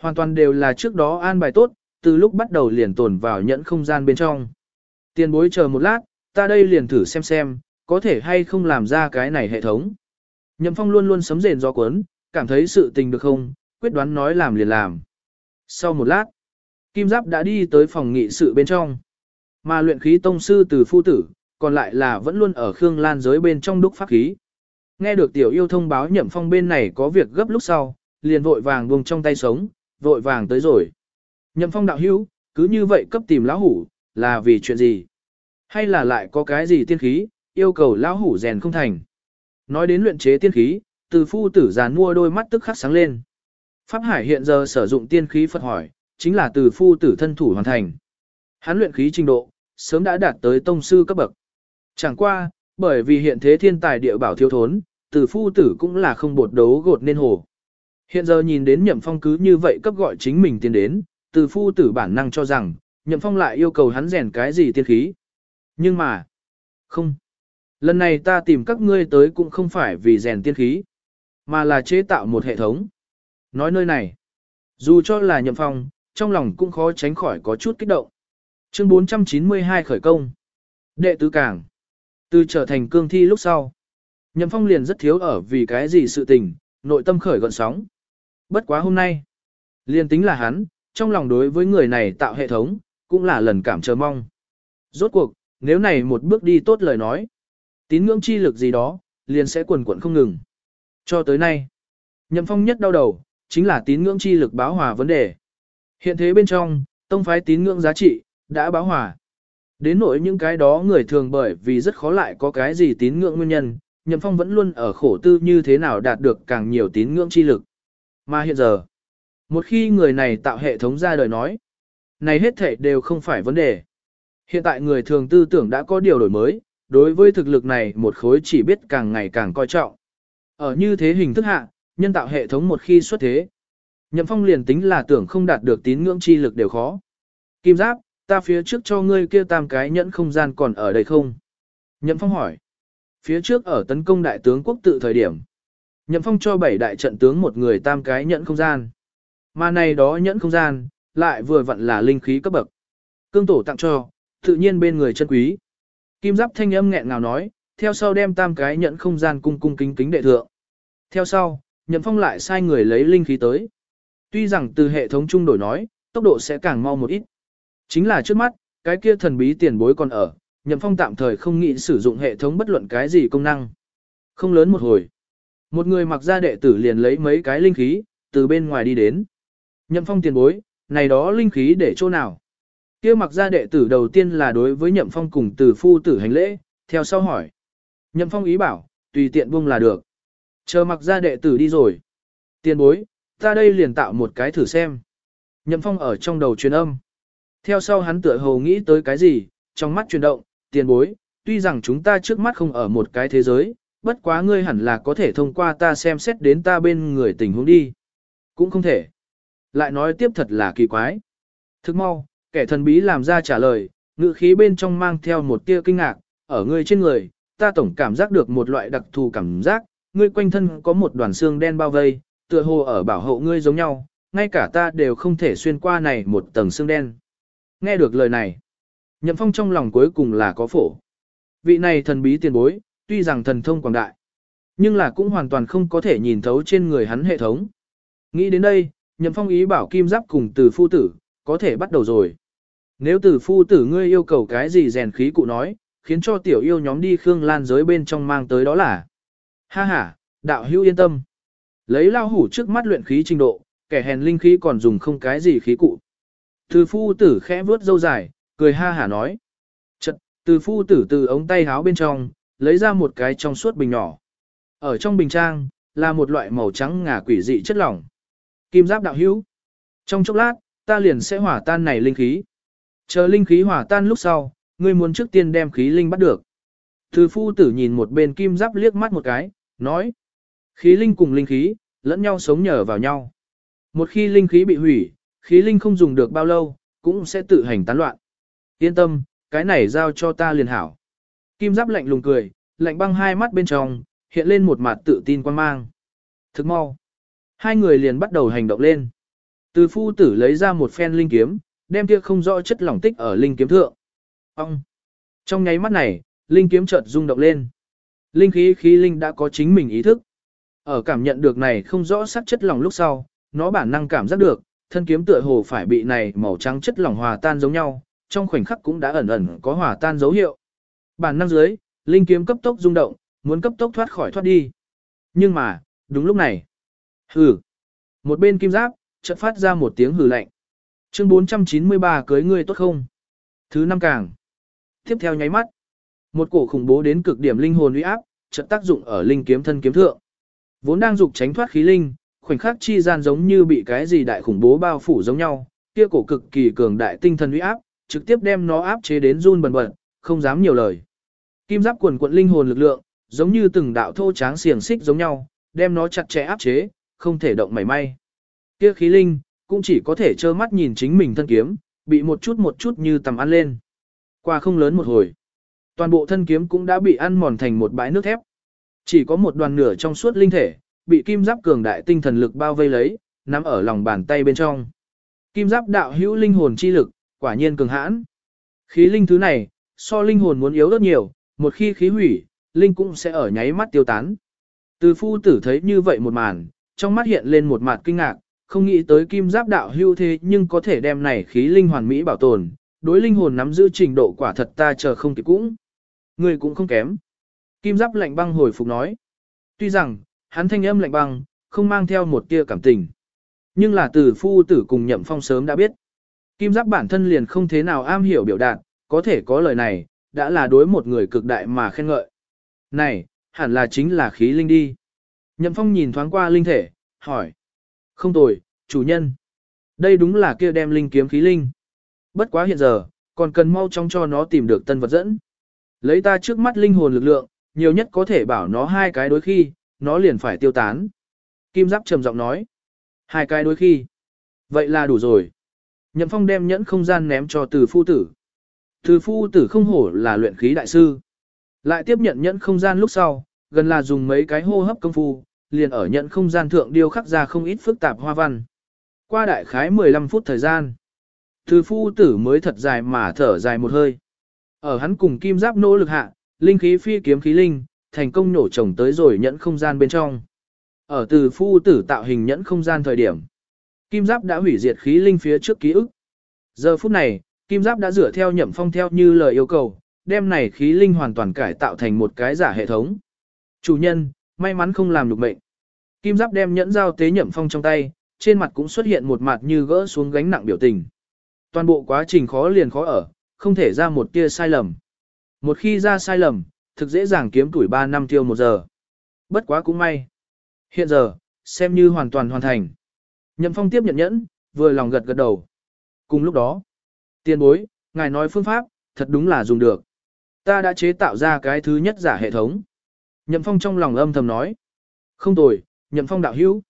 hoàn toàn đều là trước đó an bài tốt, từ lúc bắt đầu liền tồn vào nhận không gian bên trong. Tiền bối chờ một lát, ta đây liền thử xem xem, có thể hay không làm ra cái này hệ thống. Nhậm phong luôn luôn sấm rền do cuốn, cảm thấy sự tình được không, quyết đoán nói làm liền làm. Sau một lát, Kim Giáp đã đi tới phòng nghị sự bên trong. Mà luyện khí tông sư từ phu tử, còn lại là vẫn luôn ở Khương Lan giới bên trong đúc pháp khí. Nghe được tiểu yêu thông báo nhậm phong bên này có việc gấp lúc sau, liền vội vàng buông trong tay sống, vội vàng tới rồi. Nhậm phong đạo hữu, cứ như vậy cấp tìm lão hủ, là vì chuyện gì? Hay là lại có cái gì tiên khí, yêu cầu lão hủ rèn không thành? Nói đến luyện chế tiên khí, từ phu tử giàn mua đôi mắt tức khắc sáng lên. Pháp Hải hiện giờ sử dụng tiên khí Phật hỏi, chính là từ phu tử thân thủ hoàn thành. Hắn luyện khí trình độ, sớm đã đạt tới tông sư cấp bậc. Chẳng qua, bởi vì hiện thế thiên tài địa bảo thiếu thốn, từ phu tử cũng là không bột đấu gột nên hồ. Hiện giờ nhìn đến nhậm phong cứ như vậy cấp gọi chính mình tiến đến, từ phu tử bản năng cho rằng, nhậm phong lại yêu cầu hắn rèn cái gì tiên khí. Nhưng mà, không. Lần này ta tìm các ngươi tới cũng không phải vì rèn tiên khí, mà là chế tạo một hệ thống. Nói nơi này, dù cho là nhậm phong, trong lòng cũng khó tránh khỏi có chút kích động. Chương 492 khởi công. Đệ tứ cảng. Từ trở thành cương thi lúc sau. Nhậm phong liền rất thiếu ở vì cái gì sự tình, nội tâm khởi gọn sóng. Bất quá hôm nay. Liền tính là hắn, trong lòng đối với người này tạo hệ thống, cũng là lần cảm chờ mong. Rốt cuộc, nếu này một bước đi tốt lời nói. Tín ngưỡng chi lực gì đó, liền sẽ quần quận không ngừng. Cho tới nay, Nhậm Phong nhất đau đầu, chính là tín ngưỡng chi lực báo hòa vấn đề. Hiện thế bên trong, tông phái tín ngưỡng giá trị, đã báo hòa. Đến nỗi những cái đó người thường bởi vì rất khó lại có cái gì tín ngưỡng nguyên nhân, Nhậm Phong vẫn luôn ở khổ tư như thế nào đạt được càng nhiều tín ngưỡng chi lực. Mà hiện giờ, một khi người này tạo hệ thống ra đời nói, này hết thể đều không phải vấn đề. Hiện tại người thường tư tưởng đã có điều đổi mới, đối với thực lực này một khối chỉ biết càng ngày càng coi trọng. Ở như thế hình thức hạ, nhân tạo hệ thống một khi xuất thế, Nhậm Phong liền tính là tưởng không đạt được tín ngưỡng chi lực đều khó. Kim Giáp, ta phía trước cho ngươi kia tam cái nhẫn không gian còn ở đây không? Nhậm Phong hỏi. Phía trước ở tấn công đại tướng quốc tự thời điểm. Nhậm Phong cho bảy đại trận tướng một người tam cái nhẫn không gian. Mà này đó nhẫn không gian, lại vừa vặn là linh khí cấp bậc. Cương tổ tặng cho, tự nhiên bên người chân quý. Kim Giáp thanh âm nghẹn ngào nói, theo sau đem tam cái nhẫn không gian cung cung kính kính đệ thượng. Theo sau, Nhậm Phong lại sai người lấy linh khí tới. Tuy rằng từ hệ thống trung đổi nói, tốc độ sẽ càng mau một ít. Chính là trước mắt, cái kia thần bí tiền bối còn ở, Nhậm Phong tạm thời không nghĩ sử dụng hệ thống bất luận cái gì công năng. Không lớn một hồi. Một người mặc ra đệ tử liền lấy mấy cái linh khí, từ bên ngoài đi đến. Nhậm Phong tiền bối, này đó linh khí để chỗ nào? Kia mặc ra đệ tử đầu tiên là đối với Nhậm Phong cùng từ phu tử hành lễ, theo sau hỏi. Nhậm Phong ý bảo, tùy tiện buông là được. Chờ mặc ra đệ tử đi rồi. Tiền bối, ta đây liền tạo một cái thử xem. Nhậm Phong ở trong đầu truyền âm. Theo sau hắn tựa hồ nghĩ tới cái gì, trong mắt chuyển động, tiền bối, tuy rằng chúng ta trước mắt không ở một cái thế giới, bất quá ngươi hẳn là có thể thông qua ta xem xét đến ta bên người tình huống đi. Cũng không thể. Lại nói tiếp thật là kỳ quái. Thức mau, kẻ thần bí làm ra trả lời, ngữ khí bên trong mang theo một tia kinh ngạc, ở ngươi trên người, ta tổng cảm giác được một loại đặc thù cảm giác, ngươi quanh thân có một đoàn xương đen bao vây, tựa hồ ở bảo hộ ngươi giống nhau, ngay cả ta đều không thể xuyên qua này một tầng xương đen. Nghe được lời này, Nhậm Phong trong lòng cuối cùng là có phổ. Vị này thần bí tiền bối, tuy rằng thần thông quảng đại, nhưng là cũng hoàn toàn không có thể nhìn thấu trên người hắn hệ thống. Nghĩ đến đây, Nhậm Phong ý bảo Kim Giáp cùng từ phu tử, có thể bắt đầu rồi. Nếu từ phu tử ngươi yêu cầu cái gì rèn khí cụ nói, khiến cho tiểu yêu nhóm đi Khương Lan giới bên trong mang tới đó là. Ha ha, đạo hữu yên tâm. Lấy lao hủ trước mắt luyện khí trình độ, kẻ hèn linh khí còn dùng không cái gì khí cụ. Từ phu tử khẽ vướt dâu dài, cười ha hả nói. Chật, từ phu tử từ ống tay háo bên trong, lấy ra một cái trong suốt bình nhỏ. Ở trong bình trang, là một loại màu trắng ngà quỷ dị chất lỏng. Kim giáp đạo hữu. Trong chốc lát, ta liền sẽ hỏa tan này linh khí. Chờ linh khí hỏa tan lúc sau, ngươi muốn trước tiên đem khí linh bắt được. Từ phu tử nhìn một bên kim giáp liếc mắt một cái, nói. Khí linh cùng linh khí, lẫn nhau sống nhờ vào nhau. Một khi linh khí bị hủy, khí linh không dùng được bao lâu, cũng sẽ tự hành tán loạn. Yên tâm, cái này giao cho ta liền hảo. Kim giáp lạnh lùng cười, lạnh băng hai mắt bên trong, hiện lên một mặt tự tin quan mang. Thức mau. Hai người liền bắt đầu hành động lên. Từ phu tử lấy ra một phen linh kiếm, đem kia không rõ chất lỏng tích ở linh kiếm thượng. Ông! Trong nháy mắt này, linh kiếm chợt rung động lên. Linh khí khí linh đã có chính mình ý thức. Ở cảm nhận được này không rõ sắc chất lỏng lúc sau, nó bản năng cảm giác được, thân kiếm tựa hồ phải bị này màu trắng chất lỏng hòa tan giống nhau, trong khoảnh khắc cũng đã ẩn ẩn có hòa tan dấu hiệu. Bản năng dưới, linh kiếm cấp tốc rung động, muốn cấp tốc thoát khỏi thoát đi. Nhưng mà, đúng lúc này, hừ, một bên kim giáp, chợt phát ra một tiếng hừ lạnh. Chương 493 cưới ngươi tốt không? Thứ năm càng. Tiếp theo nháy mắt, một cổ khủng bố đến cực điểm linh hồn uy áp, chợt tác dụng ở linh kiếm thân kiếm thượng. Vốn đang dục tránh thoát khí linh, khoảnh khắc chi gian giống như bị cái gì đại khủng bố bao phủ giống nhau, kia cổ cực kỳ cường đại tinh thần uy áp, trực tiếp đem nó áp chế đến run bần bật, không dám nhiều lời. Kim giáp quần quận linh hồn lực lượng, giống như từng đạo thô tráng xiềng xích giống nhau, đem nó chặt chẽ áp chế, không thể động mảy may. Kia khí linh, cũng chỉ có thể trơ mắt nhìn chính mình thân kiếm, bị một chút một chút như tầm ăn lên. Qua không lớn một hồi, toàn bộ thân kiếm cũng đã bị ăn mòn thành một bãi nước thép. Chỉ có một đoàn nửa trong suốt linh thể, bị kim giáp cường đại tinh thần lực bao vây lấy, nắm ở lòng bàn tay bên trong. Kim giáp đạo hữu linh hồn chi lực, quả nhiên cường hãn. Khí linh thứ này, so linh hồn muốn yếu rất nhiều, một khi khí hủy, linh cũng sẽ ở nháy mắt tiêu tán. Từ phu tử thấy như vậy một màn, trong mắt hiện lên một mặt kinh ngạc, không nghĩ tới kim giáp đạo hưu thế nhưng có thể đem này khí linh hoàn mỹ bảo tồn, đối linh hồn nắm giữ trình độ quả thật ta chờ không kịp cũng. Người cũng không kém. Kim giáp lạnh băng hồi phục nói. Tuy rằng, hắn thanh âm lạnh băng, không mang theo một tia cảm tình. Nhưng là từ phu tử cùng nhậm phong sớm đã biết. Kim giáp bản thân liền không thế nào am hiểu biểu đạt, có thể có lời này, đã là đối một người cực đại mà khen ngợi. Này, hẳn là chính là khí linh đi. Nhậm phong nhìn thoáng qua linh thể, hỏi. Không tồi, chủ nhân. Đây đúng là kia đem linh kiếm khí linh. Bất quá hiện giờ, còn cần mau chóng cho nó tìm được tân vật dẫn. Lấy ta trước mắt linh hồn lực lượng, nhiều nhất có thể bảo nó hai cái đối khi, nó liền phải tiêu tán. Kim Giáp trầm giọng nói. Hai cái đối khi. Vậy là đủ rồi. Nhậm phong đem nhẫn không gian ném cho từ phu tử. Từ phu tử không hổ là luyện khí đại sư. Lại tiếp nhận nhẫn không gian lúc sau, gần là dùng mấy cái hô hấp công phu, liền ở nhận không gian thượng điêu khắc ra không ít phức tạp hoa văn. Qua đại khái 15 phút thời gian, từ phu tử mới thật dài mà thở dài một hơi. Ở hắn cùng kim giáp nỗ lực hạ, linh khí phi kiếm khí linh, thành công nổ trồng tới rồi nhẫn không gian bên trong. Ở từ phu tử tạo hình nhẫn không gian thời điểm, kim giáp đã hủy diệt khí linh phía trước ký ức. Giờ phút này, kim giáp đã rửa theo nhậm phong theo như lời yêu cầu, đem này khí linh hoàn toàn cải tạo thành một cái giả hệ thống. Chủ nhân, may mắn không làm được mệnh. Kim giáp đem nhẫn giao tế nhậm phong trong tay, trên mặt cũng xuất hiện một mặt như gỡ xuống gánh nặng biểu tình. Toàn bộ quá trình khó liền khó ở, không thể ra một tia sai lầm. Một khi ra sai lầm, thực dễ dàng kiếm tuổi 3 năm tiêu một giờ. Bất quá cũng may. Hiện giờ, xem như hoàn toàn hoàn thành. Nhậm phong tiếp nhận nhẫn, vừa lòng gật gật đầu. Cùng lúc đó, tiền bối, ngài nói phương pháp, thật đúng là dùng được. Ta đã chế tạo ra cái thứ nhất giả hệ thống. Nhậm phong trong lòng âm thầm nói. Không tồi, nhậm phong đạo hữu.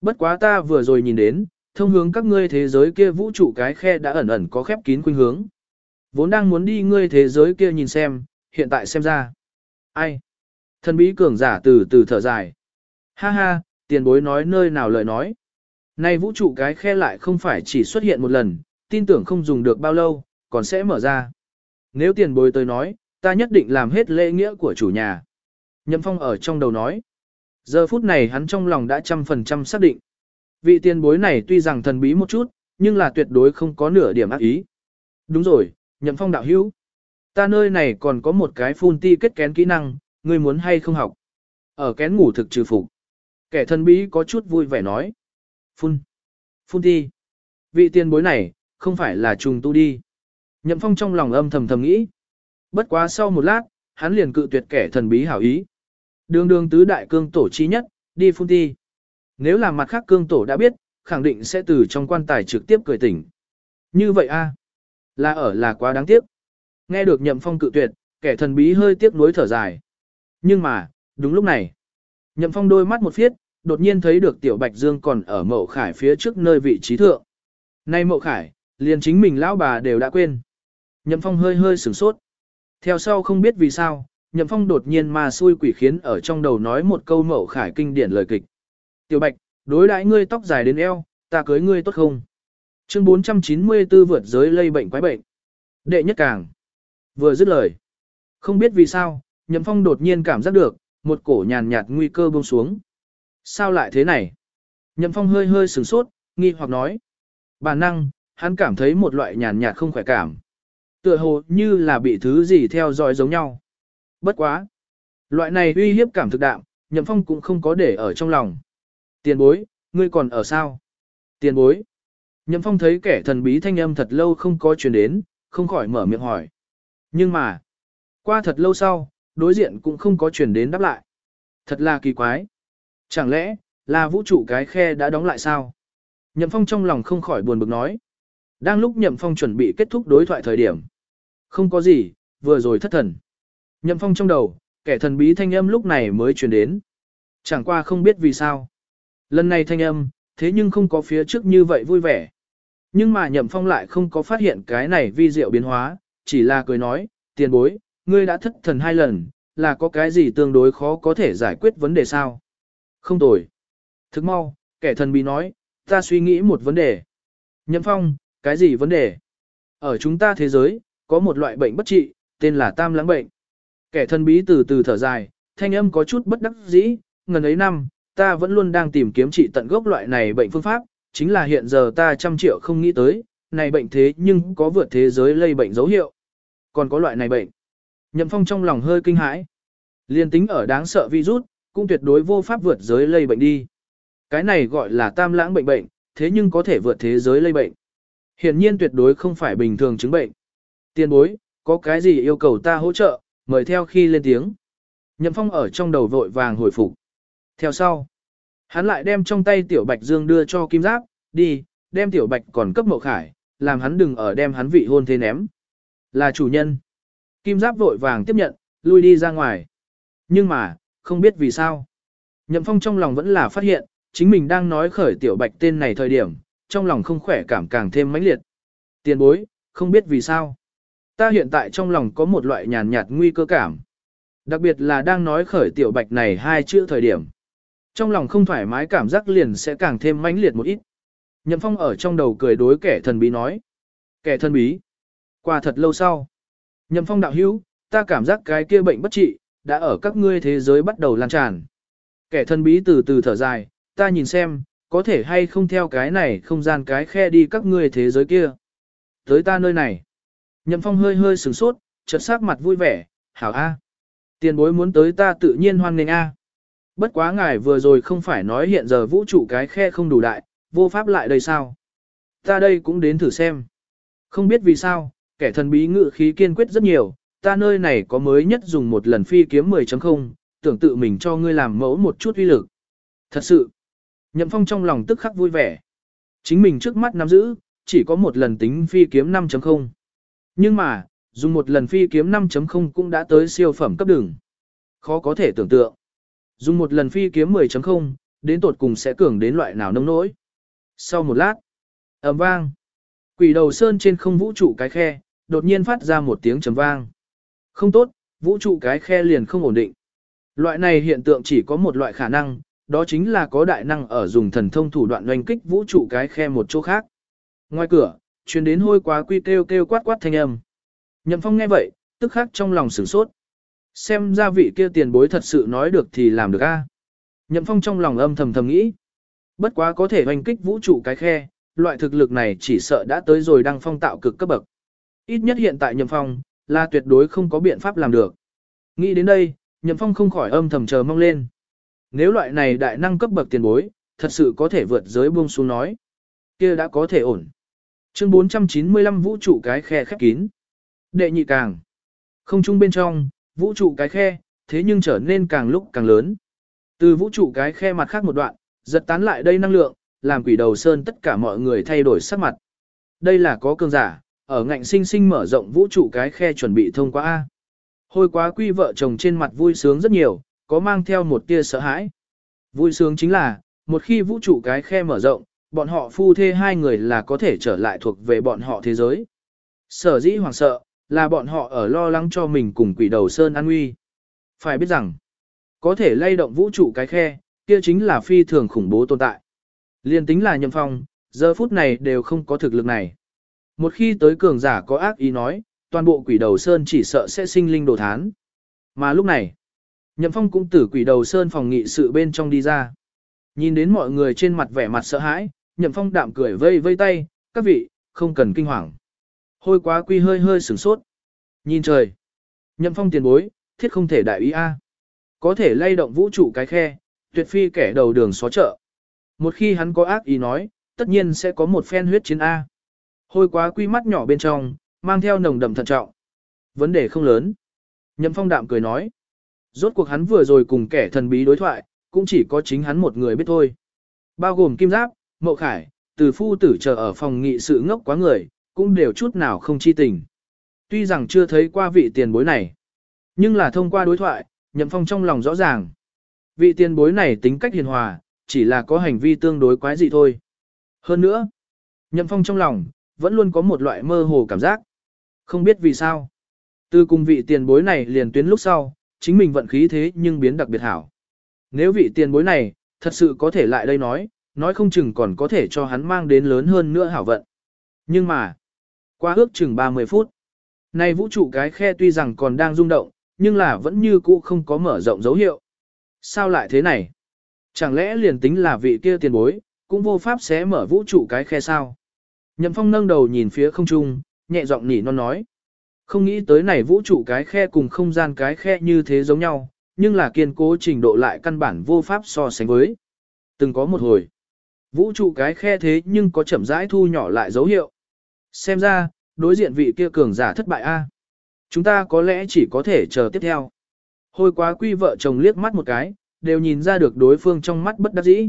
Bất quá ta vừa rồi nhìn đến, thông hướng các ngươi thế giới kia vũ trụ cái khe đã ẩn ẩn có khép kín khuynh hướng. Vốn đang muốn đi ngươi thế giới kia nhìn xem, hiện tại xem ra. Ai? Thần bí cường giả từ từ thở dài. Ha ha, tiền bối nói nơi nào lời nói. Nay vũ trụ cái khe lại không phải chỉ xuất hiện một lần, tin tưởng không dùng được bao lâu, còn sẽ mở ra. Nếu tiền bối tới nói, ta nhất định làm hết lễ nghĩa của chủ nhà. Nhậm Phong ở trong đầu nói. Giờ phút này hắn trong lòng đã trăm phần trăm xác định. Vị tiền bối này tuy rằng thần bí một chút, nhưng là tuyệt đối không có nửa điểm ác ý. Đúng rồi, Nhậm Phong đạo hữu. Ta nơi này còn có một cái phun ti kết kén kỹ năng, ngươi muốn hay không học. Ở kén ngủ thực trừ phục. Kẻ thần bí có chút vui vẻ nói. Phun. Phun ti. Vị tiền bối này, không phải là trùng tu đi. Nhậm Phong trong lòng âm thầm thầm nghĩ. Bất quá sau một lát, hắn liền cự tuyệt kẻ thần bí hảo ý. Đường đường tứ đại cương tổ chi nhất, đi phun ti. Nếu là mặt khác cương tổ đã biết, khẳng định sẽ từ trong quan tài trực tiếp cười tỉnh. Như vậy a Là ở là quá đáng tiếc. Nghe được nhậm phong cự tuyệt, kẻ thần bí hơi tiếc nuối thở dài. Nhưng mà, đúng lúc này, nhậm phong đôi mắt một phiết, đột nhiên thấy được tiểu bạch dương còn ở mậu khải phía trước nơi vị trí thượng. Nay mậu khải, liền chính mình lão bà đều đã quên. Nhậm phong hơi hơi sửng sốt. Theo sau không biết vì sao, nhậm phong đột nhiên mà xui quỷ khiến ở trong đầu nói một câu mẫu khải kinh điển lời kịch. Tiểu bạch, đối đãi ngươi tóc dài đến eo, ta cưới ngươi tốt không? Chương 494 vượt giới lây bệnh quái bệnh. Đệ nhất càng. Vừa dứt lời. Không biết vì sao, nhậm phong đột nhiên cảm giác được, một cổ nhàn nhạt nguy cơ buông xuống. Sao lại thế này? Nhậm phong hơi hơi sửng sốt, nghi hoặc nói. Bản năng, hắn cảm thấy một loại nhàn nhạt không khỏe cảm. Tựa hồ như là bị thứ gì theo dõi giống nhau. Bất quá. Loại này uy hiếp cảm thực đạm, nhậm phong cũng không có để ở trong lòng. Tiền bối, ngươi còn ở sao? Tiền bối. Nhậm phong thấy kẻ thần bí thanh âm thật lâu không có truyền đến, không khỏi mở miệng hỏi. Nhưng mà, qua thật lâu sau, đối diện cũng không có truyền đến đáp lại. Thật là kỳ quái. Chẳng lẽ, là vũ trụ cái khe đã đóng lại sao? Nhậm phong trong lòng không khỏi buồn bực nói. Đang lúc nhậm phong chuẩn bị kết thúc đối thoại thời điểm. Không có gì, vừa rồi thất thần. Nhậm phong trong đầu, kẻ thần bí thanh âm lúc này mới truyền đến. Chẳng qua không biết vì sao. Lần này thanh âm, thế nhưng không có phía trước như vậy vui vẻ. Nhưng mà nhậm phong lại không có phát hiện cái này vi diệu biến hóa, chỉ là cười nói, tiền bối, ngươi đã thất thần hai lần, là có cái gì tương đối khó có thể giải quyết vấn đề sao? Không tồi. Thức mau, kẻ thần bí nói, ta suy nghĩ một vấn đề. Nhậm phong, cái gì vấn đề? Ở chúng ta thế giới, có một loại bệnh bất trị, tên là tam lãng bệnh. Kẻ thân bí từ từ thở dài, thanh âm có chút bất đắc dĩ, ngần ấy năm, ta vẫn luôn đang tìm kiếm trị tận gốc loại này bệnh phương pháp, chính là hiện giờ ta trăm triệu không nghĩ tới, này bệnh thế nhưng có vượt thế giới lây bệnh dấu hiệu. Còn có loại này bệnh. Nhậm phong trong lòng hơi kinh hãi. Liên tính ở đáng sợ virus, cũng tuyệt đối vô pháp vượt giới lây bệnh đi. Cái này gọi là tam lãng bệnh bệnh, thế nhưng có thể vượt thế giới lây bệnh. Hiển nhiên tuyệt đối không phải bình thường chứng bệnh. Tiên bối, có cái gì yêu cầu ta hỗ trợ, mời theo khi lên tiếng. Nhậm phong ở trong đầu vội vàng hồi phục. Theo sau, hắn lại đem trong tay tiểu bạch dương đưa cho kim giáp, đi, đem tiểu bạch còn cấp mộ khải, làm hắn đừng ở đem hắn vị hôn thế ném. Là chủ nhân. Kim giáp vội vàng tiếp nhận, lui đi ra ngoài. Nhưng mà, không biết vì sao. Nhậm phong trong lòng vẫn là phát hiện, chính mình đang nói khởi tiểu bạch tên này thời điểm, trong lòng không khỏe cảm càng thêm mãnh liệt. Tiền bối, không biết vì sao. Ta hiện tại trong lòng có một loại nhàn nhạt nguy cơ cảm. Đặc biệt là đang nói khởi tiểu bạch này hai chữ thời điểm. Trong lòng không thoải mái cảm giác liền sẽ càng thêm mãnh liệt một ít. Nhậm phong ở trong đầu cười đối kẻ thần bí nói. Kẻ thần bí. Qua thật lâu sau. Nhậm phong đạo hữu, ta cảm giác cái kia bệnh bất trị, đã ở các ngươi thế giới bắt đầu lan tràn. Kẻ thần bí từ từ thở dài, ta nhìn xem, có thể hay không theo cái này không gian cái khe đi các ngươi thế giới kia. Tới ta nơi này. Nhậm phong hơi hơi sửng sốt, chợt sắc mặt vui vẻ, hảo A. Tiền bối muốn tới ta tự nhiên hoan nghênh A. Bất quá ngài vừa rồi không phải nói hiện giờ vũ trụ cái khe không đủ đại, vô pháp lại đây sao? Ta đây cũng đến thử xem. Không biết vì sao, kẻ thần bí ngự khí kiên quyết rất nhiều, ta nơi này có mới nhất dùng một lần phi kiếm 10.0, tưởng tự mình cho ngươi làm mẫu một chút uy lực. Thật sự, nhậm phong trong lòng tức khắc vui vẻ. Chính mình trước mắt nắm giữ, chỉ có một lần tính phi kiếm 5.0. Nhưng mà, dùng một lần phi kiếm 5.0 cũng đã tới siêu phẩm cấp đường. Khó có thể tưởng tượng. Dùng một lần phi kiếm 10.0, đến tột cùng sẽ cường đến loại nào nông nỗi. Sau một lát, ầm vang, quỷ đầu sơn trên không vũ trụ cái khe, đột nhiên phát ra một tiếng trầm vang. Không tốt, vũ trụ cái khe liền không ổn định. Loại này hiện tượng chỉ có một loại khả năng, đó chính là có đại năng ở dùng thần thông thủ đoạn oanh kích vũ trụ cái khe một chỗ khác. Ngoài cửa, truyền đến hôi quá quy kêu kêu quát quát thanh âm. Nhậm Phong nghe vậy, tức khắc trong lòng sửng sốt. Xem ra vị kia tiền bối thật sự nói được thì làm được a. Nhậm Phong trong lòng âm thầm thầm nghĩ. Bất quá có thể hoành kích vũ trụ cái khe, loại thực lực này chỉ sợ đã tới rồi đang phong tạo cực cấp bậc. Ít nhất hiện tại Nhậm Phong, là tuyệt đối không có biện pháp làm được. Nghĩ đến đây, Nhậm Phong không khỏi âm thầm chờ mong lên. Nếu loại này đại năng cấp bậc tiền bối, thật sự có thể vượt giới buông xuống nói. kia đã có thể ổn. Chương 495 vũ trụ cái khe khép kín. Đệ nhị càng. Không trung bên trong, vũ trụ cái khe, thế nhưng trở nên càng lúc càng lớn. Từ vũ trụ cái khe mặt khác một đoạn, giật tán lại đây năng lượng, làm quỷ đầu sơn tất cả mọi người thay đổi sắc mặt. Đây là có cường giả, ở ngạnh sinh sinh mở rộng vũ trụ cái khe chuẩn bị thông qua A. Hôi quá quy vợ chồng trên mặt vui sướng rất nhiều, có mang theo một tia sợ hãi. Vui sướng chính là, một khi vũ trụ cái khe mở rộng, bọn họ phu thê hai người là có thể trở lại thuộc về bọn họ thế giới. Sở dĩ hoàng sợ, là bọn họ ở lo lắng cho mình cùng quỷ đầu sơn an nguy. Phải biết rằng, có thể lay động vũ trụ cái khe, kia chính là phi thường khủng bố tồn tại. Liên tính là nhậm phong, giờ phút này đều không có thực lực này. Một khi tới cường giả có ác ý nói, toàn bộ quỷ đầu sơn chỉ sợ sẽ sinh linh đồ thán. Mà lúc này, nhậm phong cũng từ quỷ đầu sơn phòng nghị sự bên trong đi ra. Nhìn đến mọi người trên mặt vẻ mặt sợ hãi, nhậm phong đạm cười vây vây tay, các vị, không cần kinh hoàng. Hôi quá quy hơi hơi sửng sốt. Nhìn trời. Nhậm phong tiền bối, thiết không thể đại ý a. Có thể lay động vũ trụ cái khe, tuyệt phi kẻ đầu đường xó chợ. Một khi hắn có ác ý nói, tất nhiên sẽ có một phen huyết chiến A. Hôi quá quy mắt nhỏ bên trong, mang theo nồng đậm thận trọng. Vấn đề không lớn. Nhậm phong đạm cười nói. Rốt cuộc hắn vừa rồi cùng kẻ thần bí đối thoại, cũng chỉ có chính hắn một người biết thôi. Bao gồm kim giáp, mậu khải, từ phu tử chờ ở phòng nghị sự ngốc quá người, cũng đều chút nào không chi tình. Tuy rằng chưa thấy qua vị tiền bối này, nhưng là thông qua đối thoại, nhậm phong trong lòng rõ ràng. Vị tiền bối này tính cách hiền hòa, chỉ là có hành vi tương đối quái dị thôi. Hơn nữa, nhậm phong trong lòng, vẫn luôn có một loại mơ hồ cảm giác. Không biết vì sao. Từ cùng vị tiền bối này liền tuyến lúc sau, chính mình vận khí thế nhưng biến đặc biệt hảo. Nếu vị tiền bối này, thật sự có thể lại đây nói, nói không chừng còn có thể cho hắn mang đến lớn hơn nữa hảo vận. Nhưng mà, qua ước chừng 30 phút, nay vũ trụ cái khe tuy rằng còn đang rung động, nhưng là vẫn như cũ không có mở rộng dấu hiệu. Sao lại thế này? Chẳng lẽ liền tính là vị kia tiền bối, cũng vô pháp sẽ mở vũ trụ cái khe sao? Nhậm phong nâng đầu nhìn phía không trung, nhẹ giọng nỉ non nói. Không nghĩ tới này vũ trụ cái khe cùng không gian cái khe như thế giống nhau, nhưng là kiên cố trình độ lại căn bản vô pháp so sánh với. Từng có một hồi, vũ trụ cái khe thế nhưng có chậm rãi thu nhỏ lại dấu hiệu. Xem ra, đối diện vị kia cường giả thất bại a. Chúng ta có lẽ chỉ có thể chờ tiếp theo. Hồi quá quy vợ chồng liếc mắt một cái, đều nhìn ra được đối phương trong mắt bất đắc dĩ.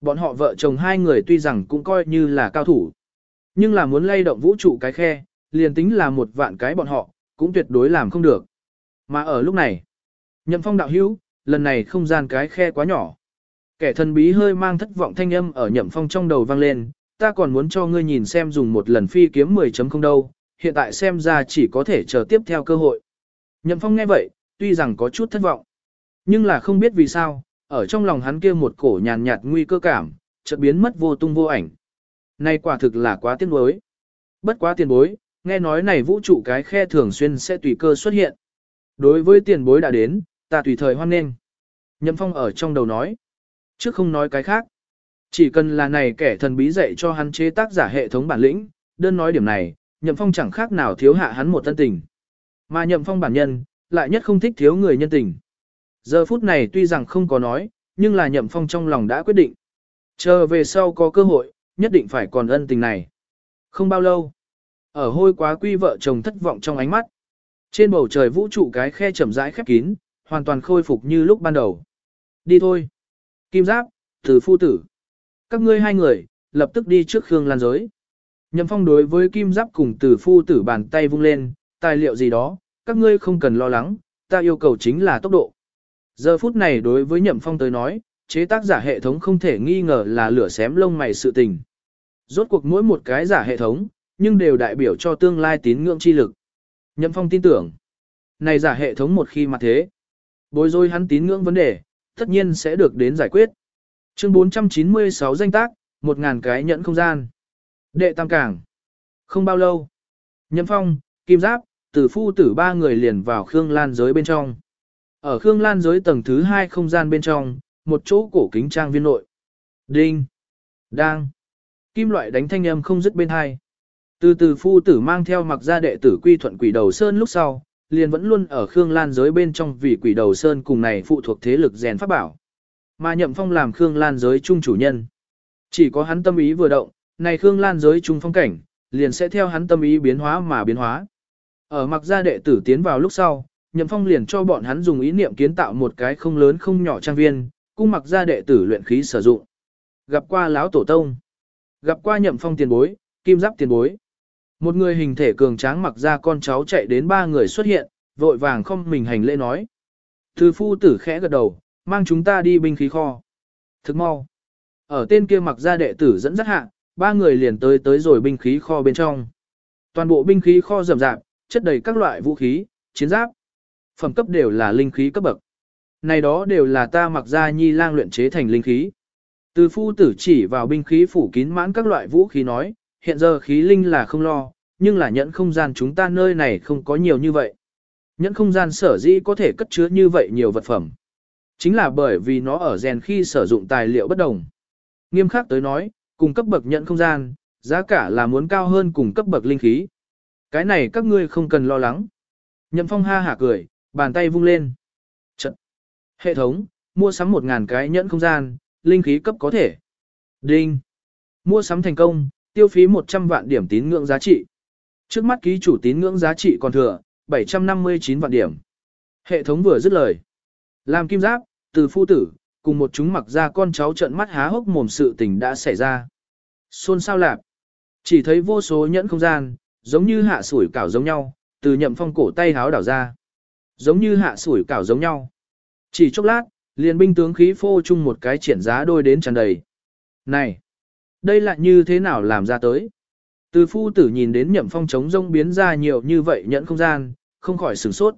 Bọn họ vợ chồng hai người tuy rằng cũng coi như là cao thủ. Nhưng là muốn lay động vũ trụ cái khe, liền tính là một vạn cái bọn họ, cũng tuyệt đối làm không được. Mà ở lúc này, nhậm phong đạo hữu, lần này không gian cái khe quá nhỏ. Kẻ thần bí hơi mang thất vọng thanh âm ở nhậm phong trong đầu vang lên, ta còn muốn cho ngươi nhìn xem dùng một lần phi kiếm 10.0 đâu, hiện tại xem ra chỉ có thể chờ tiếp theo cơ hội. Nhậm phong nghe vậy, tuy rằng có chút thất vọng, nhưng là không biết vì sao, ở trong lòng hắn kia một cổ nhàn nhạt nguy cơ cảm, chợt biến mất vô tung vô ảnh. Này quả thực là quá tiếc nuối. Bất quá tiền bối, nghe nói này vũ trụ cái khe thường xuyên sẽ tùy cơ xuất hiện. Đối với tiền bối đã đến, ta tùy thời hoan nghênh. Nhậm Phong ở trong đầu nói. Trước không nói cái khác. Chỉ cần là này kẻ thần bí dạy cho hắn chế tác giả hệ thống bản lĩnh, đơn nói điểm này, Nhậm Phong chẳng khác nào thiếu hạ hắn một tân tình. Mà Nhậm Phong bản nhân, lại nhất không thích thiếu người nhân tình. Giờ phút này tuy rằng không có nói, nhưng là Nhậm Phong trong lòng đã quyết định. Chờ về sau có cơ hội, nhất định phải còn ân tình này. Không bao lâu, ở hôi quá quy vợ chồng thất vọng trong ánh mắt. Trên bầu trời vũ trụ cái khe chậm rãi khép kín, hoàn toàn khôi phục như lúc ban đầu. Đi thôi. Kim Giáp, Từ Phu Tử. Các ngươi hai người, lập tức đi trước Khương Lan giới. Nhậm Phong đối với Kim Giáp cùng Từ Phu Tử bàn tay vung lên, tài liệu gì đó, các ngươi không cần lo lắng, ta yêu cầu chính là tốc độ. Giờ phút này đối với Nhậm Phong tới nói, chế tác giả hệ thống không thể nghi ngờ là lửa xém lông mày sự tình. Rốt cuộc mỗi một cái giả hệ thống, nhưng đều đại biểu cho tương lai tín ngưỡng chi lực. Nhậm Phong tin tưởng, này giả hệ thống một khi mà thế, bối rối hắn tín ngưỡng vấn đề, tất nhiên sẽ được đến giải quyết. Chương 496 danh tác, 1.000 cái nhẫn không gian. Đệ Tam Cảng. Không bao lâu, Nhậm Phong, Kim Giáp, Tử Phu Tử ba người liền vào Khương Lan giới bên trong. Ở Khương Lan giới tầng thứ hai không gian bên trong, một chỗ cổ kính trang viên nội. Đinh. Đang. Kim loại đánh thanh âm không dứt bên hai. Từ từ phu tử mang theo mặc ra đệ tử quy thuận quỷ đầu sơn lúc sau, liền vẫn luôn ở Khương Lan giới bên trong vì quỷ đầu sơn cùng này phụ thuộc thế lực rèn pháp bảo. Mà nhậm phong làm Khương Lan giới trung chủ nhân. Chỉ có hắn tâm ý vừa động, này Khương Lan giới trung phong cảnh, liền sẽ theo hắn tâm ý biến hóa mà biến hóa. Ở mặc gia đệ tử tiến vào lúc sau, nhậm phong liền cho bọn hắn dùng ý niệm kiến tạo một cái không lớn không nhỏ trang viên, cung mặc gia đệ tử luyện khí sử dụng. Gặp qua lão tổ tông, gặp qua nhậm phong tiền bối, kim giáp tiền bối. Một người hình thể cường tráng mặc ra con cháu chạy đến ba người xuất hiện, vội vàng không mình hành lễ nói. Thư phu tử khẽ gật đầu, mang chúng ta đi binh khí kho. Thức mau. Ở tên kia mặc ra đệ tử dẫn dắt hạ, ba người liền tới tới rồi binh khí kho bên trong. Toàn bộ binh khí kho rầm rạp, chất đầy các loại vũ khí, chiến giáp. Phẩm cấp đều là linh khí cấp bậc. Này đó đều là ta mặc ra nhi lang luyện chế thành linh khí. Từ phu tử chỉ vào binh khí phủ kín mãn các loại vũ khí nói, hiện giờ khí linh là không lo, nhưng là nhẫn không gian chúng ta nơi này không có nhiều như vậy. Nhẫn không gian sở dĩ có thể cất chứa như vậy nhiều vật phẩm. Chính là bởi vì nó ở rèn khi sử dụng tài liệu bất đồng. Nghiêm khắc tới nói, cùng cấp bậc nhẫn không gian, giá cả là muốn cao hơn cùng cấp bậc linh khí. Cái này các ngươi không cần lo lắng. Nhậm phong ha hả cười, bàn tay vung lên. Trận. Hệ thống, mua sắm 1.000 cái nhẫn không gian, linh khí cấp có thể. Đinh. Mua sắm thành công, tiêu phí 100 vạn điểm tín ngưỡng giá trị. Trước mắt ký chủ tín ngưỡng giá trị còn thừa, 759 vạn điểm. Hệ thống vừa dứt lời. Làm kim giáp, từ phu tử, cùng một chúng mặc ra con cháu trận mắt há hốc mồm sự tình đã xảy ra. Xôn sao lạp. Chỉ thấy vô số nhẫn không gian, giống như hạ sủi cảo giống nhau, từ nhậm phong cổ tay háo đảo ra. Giống như hạ sủi cảo giống nhau. Chỉ chốc lát, liền binh tướng khí phô chung một cái triển giá đôi đến tràn đầy. Này! Đây là như thế nào làm ra tới? Từ phu tử nhìn đến nhậm phong trống rông biến ra nhiều như vậy nhẫn không gian, không khỏi sửng sốt.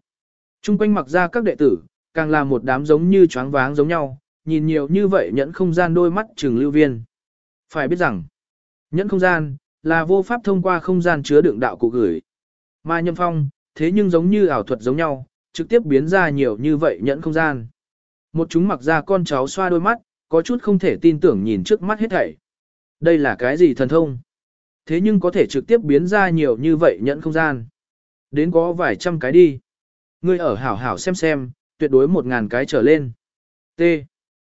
Trung quanh mặc ra các đệ tử, càng là một đám giống như choáng váng giống nhau, nhìn nhiều như vậy nhẫn không gian đôi mắt trừng lưu viên. Phải biết rằng, nhẫn không gian, là vô pháp thông qua không gian chứa đựng đạo cụ gửi. Mà nhậm phong, thế nhưng giống như ảo thuật giống nhau, trực tiếp biến ra nhiều như vậy nhẫn không gian. Một chúng mặc ra con cháu xoa đôi mắt, có chút không thể tin tưởng nhìn trước mắt hết thảy. Đây là cái gì thần thông? Thế nhưng có thể trực tiếp biến ra nhiều như vậy nhẫn không gian. Đến có vài trăm cái đi. Ngươi ở hảo hảo xem xem, tuyệt đối một ngàn cái trở lên. T.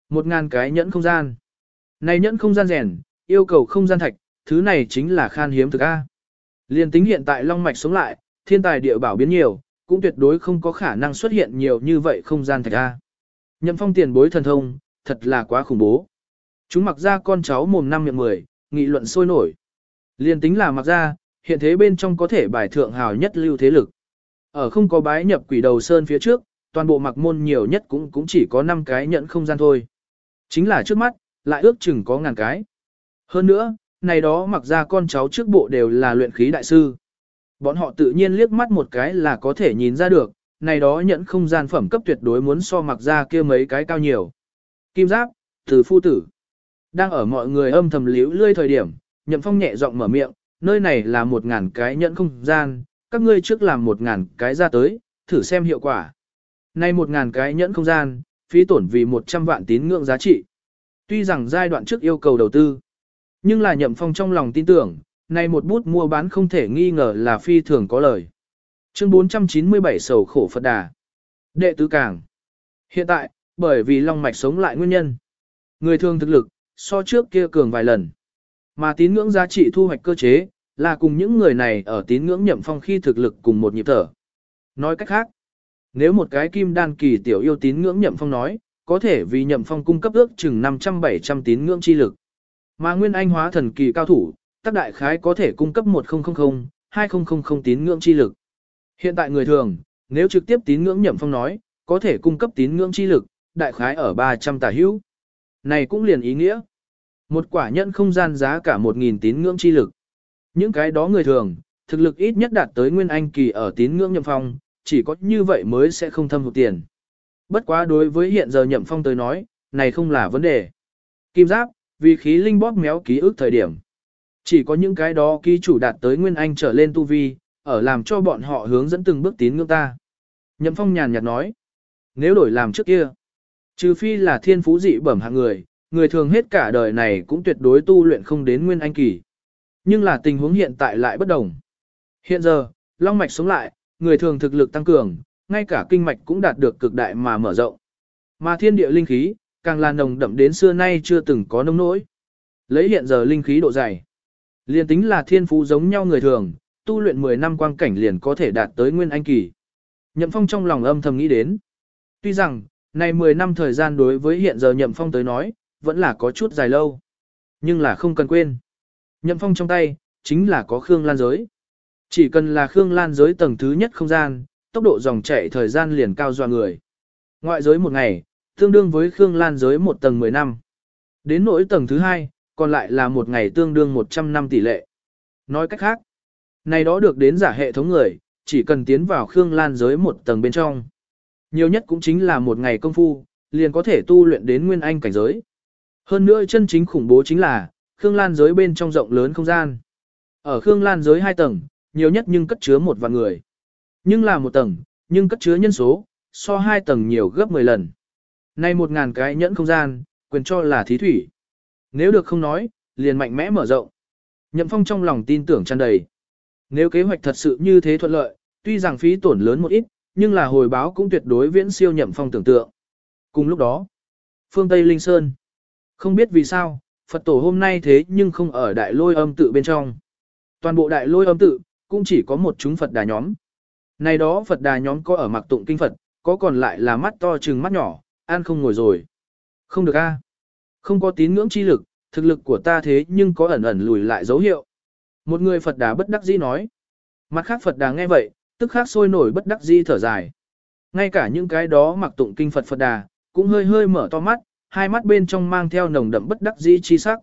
Một ngàn cái nhẫn không gian. Này nhẫn không gian rèn, yêu cầu không gian thạch, thứ này chính là khan hiếm thực A. Liên tính hiện tại long mạch sống lại, thiên tài địa bảo biến nhiều, cũng tuyệt đối không có khả năng xuất hiện nhiều như vậy không gian thạch A. Nhậm phong tiền bối thần thông, thật là quá khủng bố. Chúng mặc ra con cháu mồm năm miệng mười, nghị luận sôi nổi. Liên tính là mặc ra, hiện thế bên trong có thể bài thượng hào nhất lưu thế lực. Ở không có bái nhập quỷ đầu sơn phía trước, toàn bộ mặc môn nhiều nhất cũng cũng chỉ có 5 cái nhận không gian thôi. Chính là trước mắt, lại ước chừng có ngàn cái. Hơn nữa, này đó mặc ra con cháu trước bộ đều là luyện khí đại sư. Bọn họ tự nhiên liếc mắt một cái là có thể nhìn ra được, này đó nhận không gian phẩm cấp tuyệt đối muốn so mặc ra kia mấy cái cao nhiều. Kim giáp, từ phu tử. Đang ở mọi người âm thầm liễu lươi thời điểm, nhậm phong nhẹ giọng mở miệng, nơi này là một ngàn cái nhận không gian, các ngươi trước làm một ngàn cái ra tới, thử xem hiệu quả. nay một ngàn cái nhẫn không gian, phí tổn vì 100 vạn tín ngưỡng giá trị. Tuy rằng giai đoạn trước yêu cầu đầu tư, nhưng là nhậm phong trong lòng tin tưởng, nay một bút mua bán không thể nghi ngờ là phi thường có lời. Chương 497 sầu khổ Phật Đà. Đệ tứ càng. Hiện tại, bởi vì long mạch sống lại nguyên nhân, người thường thực lực, so trước kia cường vài lần. Mà tín ngưỡng giá trị thu hoạch cơ chế, là cùng những người này ở tín ngưỡng nhậm phong khi thực lực cùng một nhịp thở. Nói cách khác, nếu một cái kim đan kỳ tiểu yêu tín ngưỡng nhậm phong nói, có thể vì nhậm phong cung cấp ước chừng 500-700 tín ngưỡng chi lực. Mà nguyên anh hóa thần kỳ cao thủ, tác đại khái có thể cung cấp 1000, 2000 tín ngưỡng chi lực. Hiện tại người thường, nếu trực tiếp tín ngưỡng nhậm phong nói, có thể cung cấp tín ngưỡng chi lực, đại khái ở 300 tả hữu. Này cũng liền ý nghĩa. Một quả nhẫn không gian giá cả 1.000 tín ngưỡng chi lực. Những cái đó người thường, thực lực ít nhất đạt tới nguyên anh kỳ ở tín ngưỡng nhậm phong, chỉ có như vậy mới sẽ không thâm hụt tiền. Bất quá đối với hiện giờ nhậm phong tới nói, này không là vấn đề. Kim giáp, vì khí linh bóp méo ký ức thời điểm. Chỉ có những cái đó ký chủ đạt tới nguyên anh trở lên tu vi, ở làm cho bọn họ hướng dẫn từng bước tín ngưỡng ta. Nhậm phong nhàn nhạt nói, nếu đổi làm trước kia, trừ phi là thiên phú dị bẩm hạng người, người thường hết cả đời này cũng tuyệt đối tu luyện không đến nguyên anh kỳ. Nhưng là tình huống hiện tại lại bất đồng. Hiện giờ, long mạch sống lại, người thường thực lực tăng cường, ngay cả kinh mạch cũng đạt được cực đại mà mở rộng. Mà thiên địa linh khí, càng là nồng đậm đến xưa nay chưa từng có nông nỗi. Lấy hiện giờ linh khí độ dày. Liên tính là thiên phú giống nhau người thường, tu luyện 10 năm quang cảnh liền có thể đạt tới nguyên anh kỳ. Nhậm Phong trong lòng âm thầm nghĩ đến. Tuy rằng, này 10 năm thời gian đối với hiện giờ Nhậm Phong tới nói, vẫn là có chút dài lâu. Nhưng là không cần quên. Nhậm Phong trong tay, chính là có Khương Lan giới. Chỉ cần là Khương Lan giới tầng thứ nhất không gian, tốc độ dòng chảy thời gian liền cao doa người. Ngoại giới một ngày, tương đương với Khương Lan giới một tầng 10 năm. Đến nỗi tầng thứ hai, còn lại là một ngày tương đương 100 năm tỷ lệ. Nói cách khác, này đó được đến giả hệ thống người, chỉ cần tiến vào Khương Lan giới một tầng bên trong. Nhiều nhất cũng chính là một ngày công phu, liền có thể tu luyện đến nguyên anh cảnh giới. Hơn nữa chân chính khủng bố chính là, Khương Lan giới bên trong rộng lớn không gian. Ở Khương Lan giới hai tầng, nhiều nhất nhưng cất chứa một vạn người. Nhưng là một tầng, nhưng cất chứa nhân số, so hai tầng nhiều gấp 10 lần. Nay một ngàn cái nhẫn không gian, quyền cho là thí thủy. Nếu được không nói, liền mạnh mẽ mở rộng. Nhậm Phong trong lòng tin tưởng tràn đầy. Nếu kế hoạch thật sự như thế thuận lợi, tuy rằng phí tổn lớn một ít, nhưng là hồi báo cũng tuyệt đối viễn siêu Nhậm Phong tưởng tượng. Cùng lúc đó, phương Tây Linh Sơn. Không biết vì sao, Phật tổ hôm nay thế nhưng không ở đại lôi âm tự bên trong. Toàn bộ đại lôi âm tự, cũng chỉ có một chúng Phật đà nhóm. Này đó Phật đà nhóm có ở mặc tụng kinh Phật, có còn lại là mắt to trừng mắt nhỏ, an không ngồi rồi. Không được a, Không có tín ngưỡng chi lực, thực lực của ta thế nhưng có ẩn ẩn lùi lại dấu hiệu. Một người Phật đà bất đắc dĩ nói. Mặt khác Phật đà nghe vậy, tức khác sôi nổi bất đắc dĩ thở dài. Ngay cả những cái đó mặc tụng kinh Phật Phật đà, cũng hơi hơi mở to mắt, hai mắt bên trong mang theo nồng đậm bất đắc dĩ chi sắc.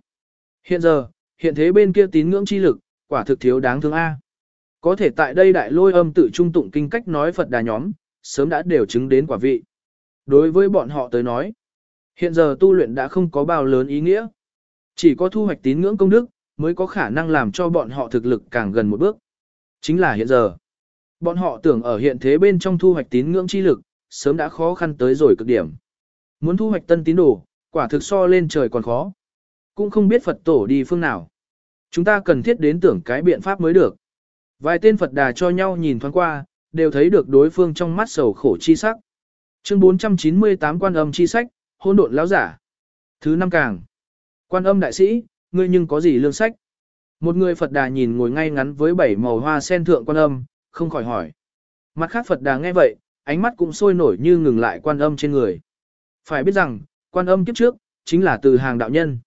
Hiện giờ, hiện thế bên kia tín ngưỡng chi lực, quả thực thiếu đáng thương A. Có thể tại đây đại lôi âm tự trung tụng kinh cách nói Phật đà nhóm, sớm đã đều chứng đến quả vị. Đối với bọn họ tới nói, hiện giờ tu luyện đã không có bao lớn ý nghĩa. Chỉ có thu hoạch tín ngưỡng công đức, mới có khả năng làm cho bọn họ thực lực càng gần một bước. Chính là hiện giờ. Bọn họ tưởng ở hiện thế bên trong thu hoạch tín ngưỡng chi lực, sớm đã khó khăn tới rồi cực điểm. Muốn thu hoạch tân tín đồ, quả thực so lên trời còn khó. Cũng không biết Phật tổ đi phương nào. Chúng ta cần thiết đến tưởng cái biện pháp mới được. Vài tên Phật đà cho nhau nhìn thoáng qua, đều thấy được đối phương trong mắt sầu khổ chi sắc. Chương 498 quan âm chi sách, hôn độn lão giả. Thứ năm càng. Quan âm đại sĩ, ngươi nhưng có gì lương sách? Một người Phật đà nhìn ngồi ngay ngắn với bảy màu hoa sen thượng quan âm, không khỏi hỏi. Mặt khác Phật đà nghe vậy, ánh mắt cũng sôi nổi như ngừng lại quan âm trên người. Phải biết rằng, quan âm kiếp trước, chính là từ hàng đạo nhân.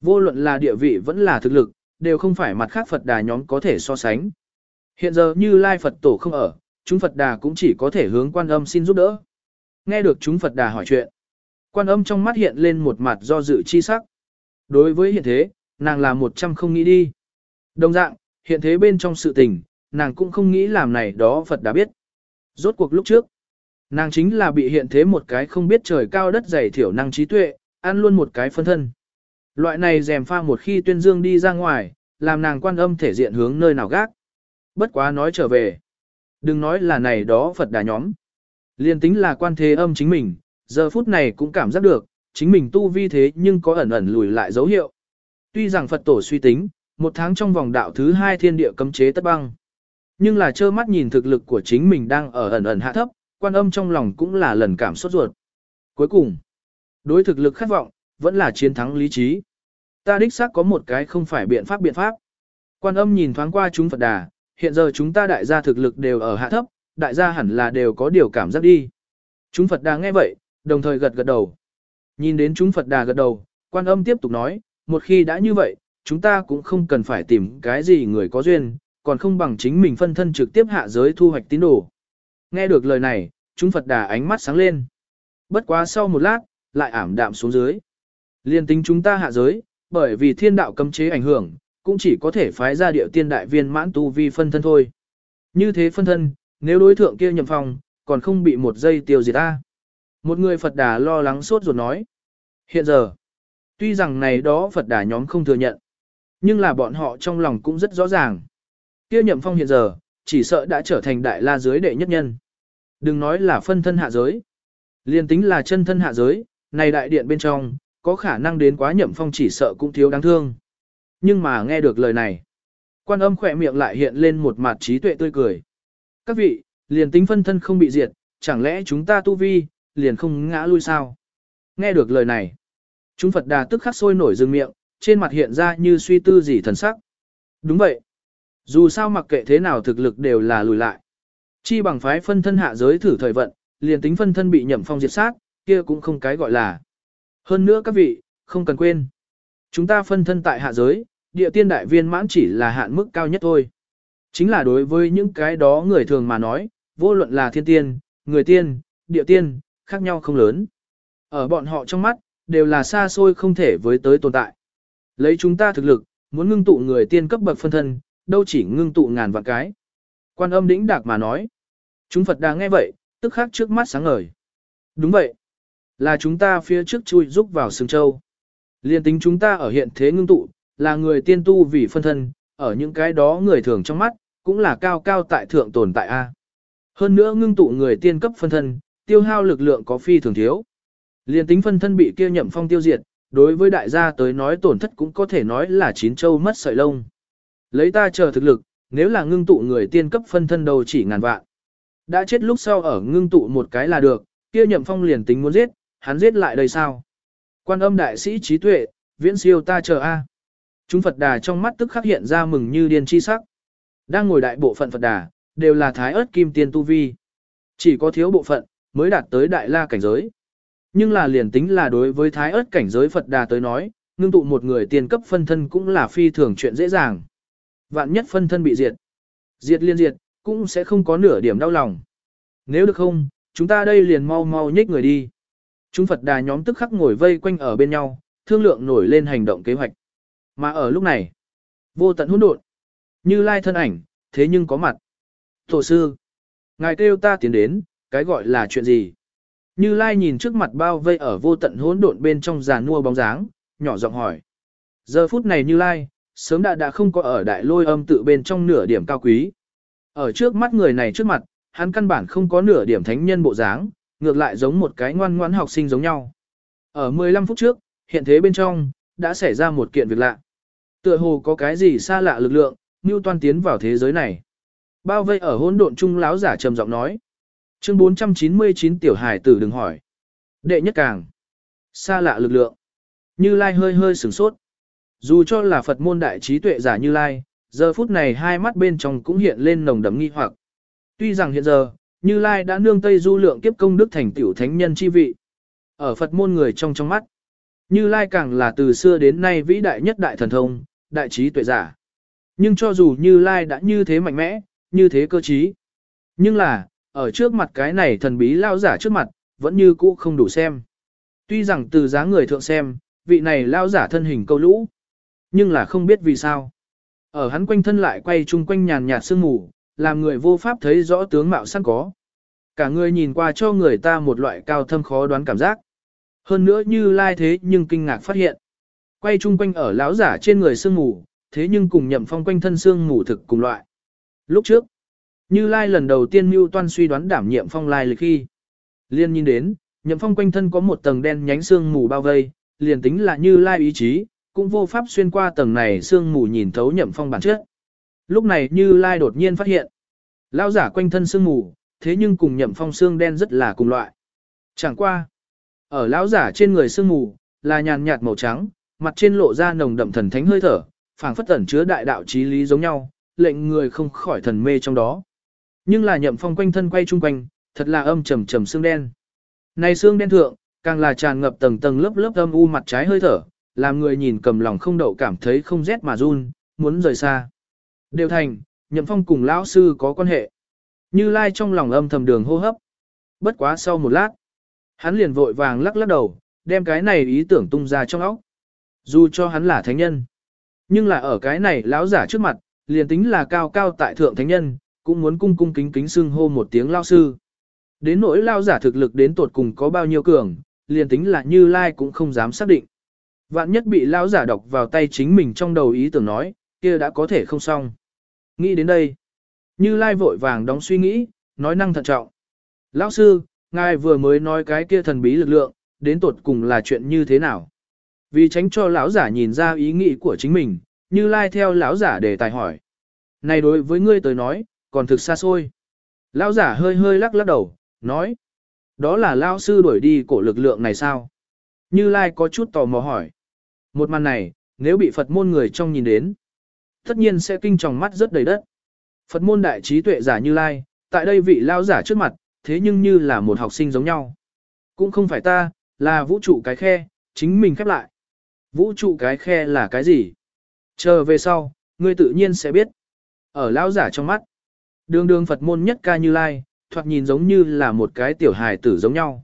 Vô luận là địa vị vẫn là thực lực, đều không phải mặt khác Phật đà nhóm có thể so sánh. Hiện giờ như Lai Phật tổ không ở, chúng Phật đà cũng chỉ có thể hướng quan âm xin giúp đỡ. Nghe được chúng Phật đà hỏi chuyện. Quan âm trong mắt hiện lên một mặt do dự chi sắc. Đối với hiện thế, nàng là một trăm không nghĩ đi. Đồng dạng, hiện thế bên trong sự tình, nàng cũng không nghĩ làm này đó Phật đã biết. Rốt cuộc lúc trước, nàng chính là bị hiện thế một cái không biết trời cao đất dày thiểu năng trí tuệ, ăn luôn một cái phân thân. Loại này dèm pha một khi tuyên dương đi ra ngoài, làm nàng quan âm thể diện hướng nơi nào gác. Bất quá nói trở về. Đừng nói là này đó Phật đà nhóm. Liên tính là quan thế âm chính mình, giờ phút này cũng cảm giác được, chính mình tu vi thế nhưng có ẩn ẩn lùi lại dấu hiệu. Tuy rằng Phật tổ suy tính, một tháng trong vòng đạo thứ hai thiên địa cấm chế tất băng. Nhưng là trơ mắt nhìn thực lực của chính mình đang ở ẩn ẩn hạ thấp, quan âm trong lòng cũng là lần cảm sốt ruột. Cuối cùng, đối thực lực khát vọng, vẫn là chiến thắng lý trí. Ta đích xác có một cái không phải biện pháp biện pháp. Quan âm nhìn thoáng qua chúng Phật đà, hiện giờ chúng ta đại gia thực lực đều ở hạ thấp, đại gia hẳn là đều có điều cảm giác đi. Chúng Phật đà nghe vậy, đồng thời gật gật đầu. Nhìn đến chúng Phật đà gật đầu, quan âm tiếp tục nói, một khi đã như vậy, chúng ta cũng không cần phải tìm cái gì người có duyên, còn không bằng chính mình phân thân trực tiếp hạ giới thu hoạch tín đồ. Nghe được lời này, chúng Phật đà ánh mắt sáng lên. Bất quá sau một lát, lại ảm đạm xuống dưới. Liên tính chúng ta hạ giới, bởi vì thiên đạo cấm chế ảnh hưởng, cũng chỉ có thể phái ra điệu tiên đại viên mãn tu vi phân thân thôi. Như thế phân thân, nếu đối thượng kia nhậm phòng, còn không bị một giây tiêu diệt ta. Một người Phật đà lo lắng sốt ruột nói. Hiện giờ, tuy rằng này đó Phật đà nhóm không thừa nhận, nhưng là bọn họ trong lòng cũng rất rõ ràng. Kia nhậm phong hiện giờ, chỉ sợ đã trở thành đại la dưới đệ nhất nhân. Đừng nói là phân thân hạ giới. Liên tính là chân thân hạ giới, này đại điện bên trong, có khả năng đến quá nhậm phong chỉ sợ cũng thiếu đáng thương. Nhưng mà nghe được lời này, quan âm khỏe miệng lại hiện lên một mặt trí tuệ tươi cười. Các vị, liền tính phân thân không bị diệt, chẳng lẽ chúng ta tu vi, liền không ngã lui sao? Nghe được lời này, chúng Phật đà tức khắc sôi nổi dừng miệng, trên mặt hiện ra như suy tư gì thần sắc. Đúng vậy. Dù sao mặc kệ thế nào thực lực đều là lùi lại. Chi bằng phái phân thân hạ giới thử thời vận, liền tính phân thân bị nhậm phong diệt sát, kia cũng không cái gọi là. Hơn nữa các vị, không cần quên. Chúng ta phân thân tại hạ giới, địa tiên đại viên mãn chỉ là hạn mức cao nhất thôi. Chính là đối với những cái đó người thường mà nói, vô luận là thiên tiên, người tiên, địa tiên, khác nhau không lớn. Ở bọn họ trong mắt, đều là xa xôi không thể với tới tồn tại. Lấy chúng ta thực lực, muốn ngưng tụ người tiên cấp bậc phân thân, đâu chỉ ngưng tụ ngàn vạn cái. Quan âm đĩnh đạc mà nói. Chúng Phật đang nghe vậy, tức khắc trước mắt sáng ngời. Đúng vậy. Là chúng ta phía trước chui rúc vào sừng châu. Liên tính chúng ta ở hiện thế ngưng tụ, là người tiên tu vì phân thân, ở những cái đó người thường trong mắt, cũng là cao cao tại thượng tồn tại A. Hơn nữa ngưng tụ người tiên cấp phân thân, tiêu hao lực lượng có phi thường thiếu. Liên tính phân thân bị kia nhậm phong tiêu diệt, đối với đại gia tới nói tổn thất cũng có thể nói là chín châu mất sợi lông. Lấy ta chờ thực lực, nếu là ngưng tụ người tiên cấp phân thân đầu chỉ ngàn vạn. Đã chết lúc sau ở ngưng tụ một cái là được, kia nhậm phong liền tính muốn giết, hắn giết lại đây sao? Quan âm đại sĩ trí tuệ, viễn siêu ta chờ A. Chúng Phật đà trong mắt tức khắc hiện ra mừng như điên chi sắc. Đang ngồi đại bộ phận Phật đà, đều là thái ớt kim tiên tu vi. Chỉ có thiếu bộ phận, mới đạt tới đại la cảnh giới. Nhưng là liền tính là đối với thái ớt cảnh giới Phật đà tới nói, ngưng tụ một người tiền cấp phân thân cũng là phi thường chuyện dễ dàng. Vạn nhất phân thân bị diệt. Diệt liên diệt, cũng sẽ không có nửa điểm đau lòng. Nếu được không, chúng ta đây liền mau mau nhích người đi. Chúng Phật đà nhóm tức khắc ngồi vây quanh ở bên nhau, thương lượng nổi lên hành động kế hoạch. Mà ở lúc này, vô tận hỗn độn, như lai thân ảnh, thế nhưng có mặt. Tổ sư, ngài kêu ta tiến đến, cái gọi là chuyện gì? Như lai nhìn trước mặt bao vây ở vô tận hỗn độn bên trong giàn mua bóng dáng, nhỏ giọng hỏi. Giờ phút này như lai, sớm đã đã không có ở đại lôi âm tự bên trong nửa điểm cao quý. Ở trước mắt người này trước mặt, hắn căn bản không có nửa điểm thánh nhân bộ dáng, ngược lại giống một cái ngoan ngoãn học sinh giống nhau. Ở 15 phút trước, hiện thế bên trong, đã xảy ra một kiện việc lạ. Tựa hồ có cái gì xa lạ lực lượng, như toàn tiến vào thế giới này. Bao vây ở hỗn độn trung láo giả trầm giọng nói. Chương 499 tiểu hải tử đừng hỏi. Đệ nhất càng. Xa lạ lực lượng. Như Lai hơi hơi sửng sốt. Dù cho là Phật môn đại trí tuệ giả Như Lai, giờ phút này hai mắt bên trong cũng hiện lên nồng đậm nghi hoặc. Tuy rằng hiện giờ, Như Lai đã nương tây du lượng kiếp công đức thành tiểu thánh nhân chi vị. Ở Phật môn người trong trong mắt, Như Lai càng là từ xưa đến nay vĩ đại nhất đại thần thông, đại trí tuệ giả. Nhưng cho dù Như Lai đã như thế mạnh mẽ, như thế cơ trí, nhưng là, ở trước mặt cái này thần bí lao giả trước mặt, vẫn như cũ không đủ xem. Tuy rằng từ giá người thượng xem, vị này lao giả thân hình câu lũ, nhưng là không biết vì sao. Ở hắn quanh thân lại quay chung quanh nhàn nhạt sương mù, làm người vô pháp thấy rõ tướng mạo sẵn có. Cả người nhìn qua cho người ta một loại cao thâm khó đoán cảm giác. Hơn nữa như lai thế nhưng kinh ngạc phát hiện. Quay chung quanh ở lão giả trên người sương mù, thế nhưng cùng nhậm phong quanh thân sương mù thực cùng loại. Lúc trước, như lai lần đầu tiên mưu toan suy đoán đảm nhiệm phong lai lịch khi. Liên nhìn đến, nhậm phong quanh thân có một tầng đen nhánh sương mù bao vây, liền tính là như lai ý chí, cũng vô pháp xuyên qua tầng này sương mù nhìn thấu nhậm phong bản chất. Lúc này như lai đột nhiên phát hiện, lão giả quanh thân sương mù, thế nhưng cùng nhậm phong xương đen rất là cùng loại. Chẳng qua, ở lão giả trên người sương mù, là nhàn nhạt màu trắng, mặt trên lộ ra nồng đậm thần thánh hơi thở, phảng phất ẩn chứa đại đạo trí lý giống nhau, lệnh người không khỏi thần mê trong đó. Nhưng là nhậm phong quanh thân quay chung quanh, thật là âm trầm trầm xương đen. Này xương đen thượng, càng là tràn ngập tầng tầng lớp lớp âm u mặt trái hơi thở, làm người nhìn cầm lòng không đậu cảm thấy không rét mà run, muốn rời xa. Đều thành, nhậm phong cùng lão sư có quan hệ. Như Lai trong lòng âm thầm đường hô hấp. Bất quá sau một lát, hắn liền vội vàng lắc lắc đầu, đem cái này ý tưởng tung ra trong óc. Dù cho hắn là thánh nhân, nhưng là ở cái này lão giả trước mặt, liền tính là cao cao tại thượng thánh nhân, cũng muốn cung cung kính kính xưng hô một tiếng lao sư. Đến nỗi lao giả thực lực đến tột cùng có bao nhiêu cường, liền tính là như lai cũng không dám xác định. Vạn nhất bị lão giả đọc vào tay chính mình trong đầu ý tưởng nói, kia đã có thể không xong. Nghĩ đến đây, như lai vội vàng đóng suy nghĩ, nói năng thận trọng. Lão sư, ngài vừa mới nói cái kia thần bí lực lượng, đến tột cùng là chuyện như thế nào? Vì tránh cho lão giả nhìn ra ý nghĩ của chính mình, như lai theo lão giả để tài hỏi. Này đối với ngươi tới nói, còn thực xa xôi. Lão giả hơi hơi lắc lắc đầu, nói. Đó là lão sư đuổi đi cổ lực lượng này sao? Như lai có chút tò mò hỏi. Một màn này, nếu bị Phật môn người trong nhìn đến, tất nhiên sẽ kinh tròng mắt rất đầy đất. Phật môn đại trí tuệ giả như lai, tại đây vị lão giả trước mặt, thế nhưng như là một học sinh giống nhau. Cũng không phải ta, là vũ trụ cái khe, chính mình khép lại. Vũ trụ cái khe là cái gì? Chờ về sau, ngươi tự nhiên sẽ biết. Ở lão giả trong mắt, đường đường Phật môn nhất ca như lai, thoạt nhìn giống như là một cái tiểu hài tử giống nhau.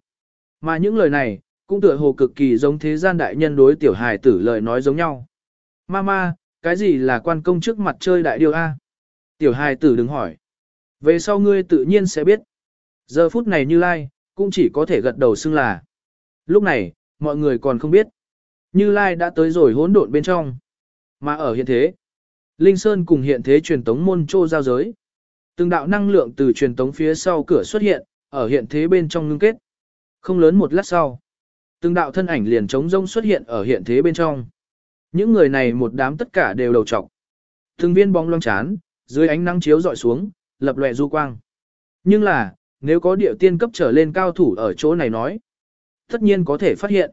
Mà những lời này, cũng tựa hồ cực kỳ giống thế gian đại nhân đối tiểu hài tử lời nói giống nhau. Mama, cái gì là quan công trước mặt chơi đại điều A? Tiểu hài tử đừng hỏi. Về sau ngươi tự nhiên sẽ biết. Giờ phút này như lai, cũng chỉ có thể gật đầu xưng là. Lúc này, mọi người còn không biết. Như lai đã tới rồi hỗn độn bên trong. Mà ở hiện thế, Linh Sơn cùng hiện thế truyền tống môn trô giao giới. Từng đạo năng lượng từ truyền tống phía sau cửa xuất hiện, ở hiện thế bên trong ngưng kết. Không lớn một lát sau. Từng đạo thân ảnh liền trống rông xuất hiện ở hiện thế bên trong. Những người này một đám tất cả đều đầu trọc. Từng viên bóng loang chán, dưới ánh nắng chiếu dọi xuống, lập lòe du quang. Nhưng là, nếu có địa tiên cấp trở lên cao thủ ở chỗ này nói, tất nhiên có thể phát hiện.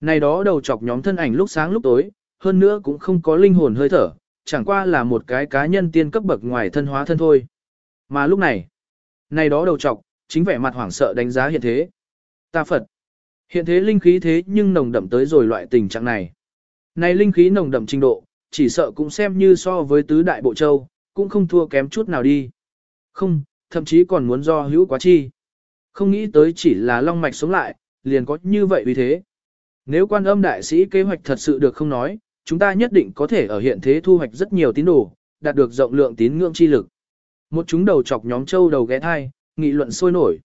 Này đó đầu chọc nhóm thân ảnh lúc sáng lúc tối, hơn nữa cũng không có linh hồn hơi thở, chẳng qua là một cái cá nhân tiên cấp bậc ngoài thân hóa thân thôi. Mà lúc này, này đó đầu chọc, chính vẻ mặt hoảng sợ đánh giá hiện thế. Ta Phật, hiện thế linh khí thế nhưng nồng đậm tới rồi loại tình trạng này. Này linh khí nồng đậm trình độ, chỉ sợ cũng xem như so với tứ đại bộ châu, cũng không thua kém chút nào đi. Không, thậm chí còn muốn do hữu quá chi. Không nghĩ tới chỉ là long mạch sống lại, liền có như vậy vì thế. Nếu quan âm đại sĩ kế hoạch thật sự được không nói, chúng ta nhất định có thể ở hiện thế thu hoạch rất nhiều tín đồ, đạt được rộng lượng tín ngưỡng chi lực. Một chúng đầu chọc nhóm châu đầu ghé thai, nghị luận sôi nổi.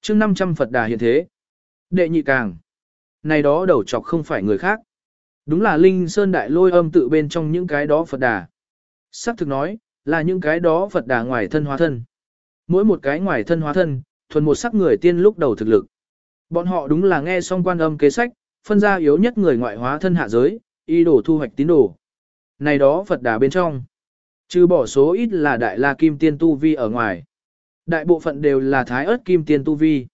chương 500 Phật đà hiện thế. Đệ nhị càng. Này đó đầu chọc không phải người khác. Đúng là Linh Sơn Đại lôi âm tự bên trong những cái đó Phật đà. Sắc thực nói, là những cái đó Phật đà ngoài thân hóa thân. Mỗi một cái ngoài thân hóa thân, thuần một sắc người tiên lúc đầu thực lực. Bọn họ đúng là nghe xong quan âm kế sách, phân ra yếu nhất người ngoại hóa thân hạ giới, y đổ thu hoạch tín đồ. Này đó Phật đà bên trong. Trừ bỏ số ít là đại la kim tiên tu vi ở ngoài. Đại bộ phận đều là thái ớt kim tiên tu vi.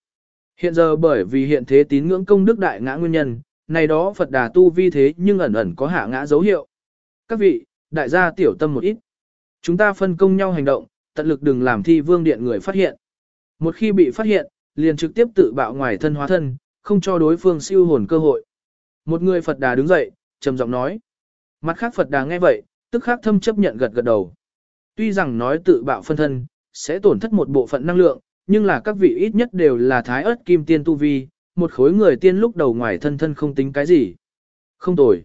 Hiện giờ bởi vì hiện thế tín ngưỡng công đức đại ngã nguyên nhân, này đó Phật đà tu vi thế nhưng ẩn ẩn có hạ ngã dấu hiệu. Các vị, đại gia tiểu tâm một ít. Chúng ta phân công nhau hành động, tận lực đừng làm thi vương điện người phát hiện. Một khi bị phát hiện, liền trực tiếp tự bạo ngoài thân hóa thân, không cho đối phương siêu hồn cơ hội. Một người Phật đà đứng dậy, trầm giọng nói. Mặt khác Phật đà nghe vậy, tức khắc thâm chấp nhận gật gật đầu. Tuy rằng nói tự bạo phân thân, sẽ tổn thất một bộ phận năng lượng, nhưng là các vị ít nhất đều là thái ớt kim tiên tu vi, một khối người tiên lúc đầu ngoài thân thân không tính cái gì. Không tồi.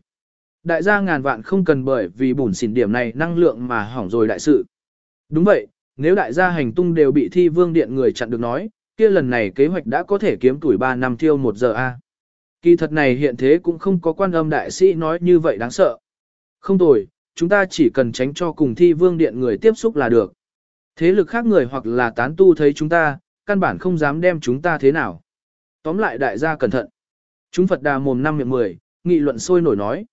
Đại gia ngàn vạn không cần bởi vì bùn xỉn điểm này năng lượng mà hỏng rồi đại sự. Đúng vậy, nếu đại gia hành tung đều bị thi vương điện người chặn được nói, kia lần này kế hoạch đã có thể kiếm tuổi 3 năm tiêu 1 giờ A. À. Kỳ thật này hiện thế cũng không có quan âm đại sĩ nói như vậy đáng sợ. Không tồi, chúng ta chỉ cần tránh cho cùng thi vương điện người tiếp xúc là được. Thế lực khác người hoặc là tán tu thấy chúng ta, căn bản không dám đem chúng ta thế nào. Tóm lại đại gia cẩn thận. Chúng Phật đà mồm năm miệng mười, nghị luận sôi nổi nói.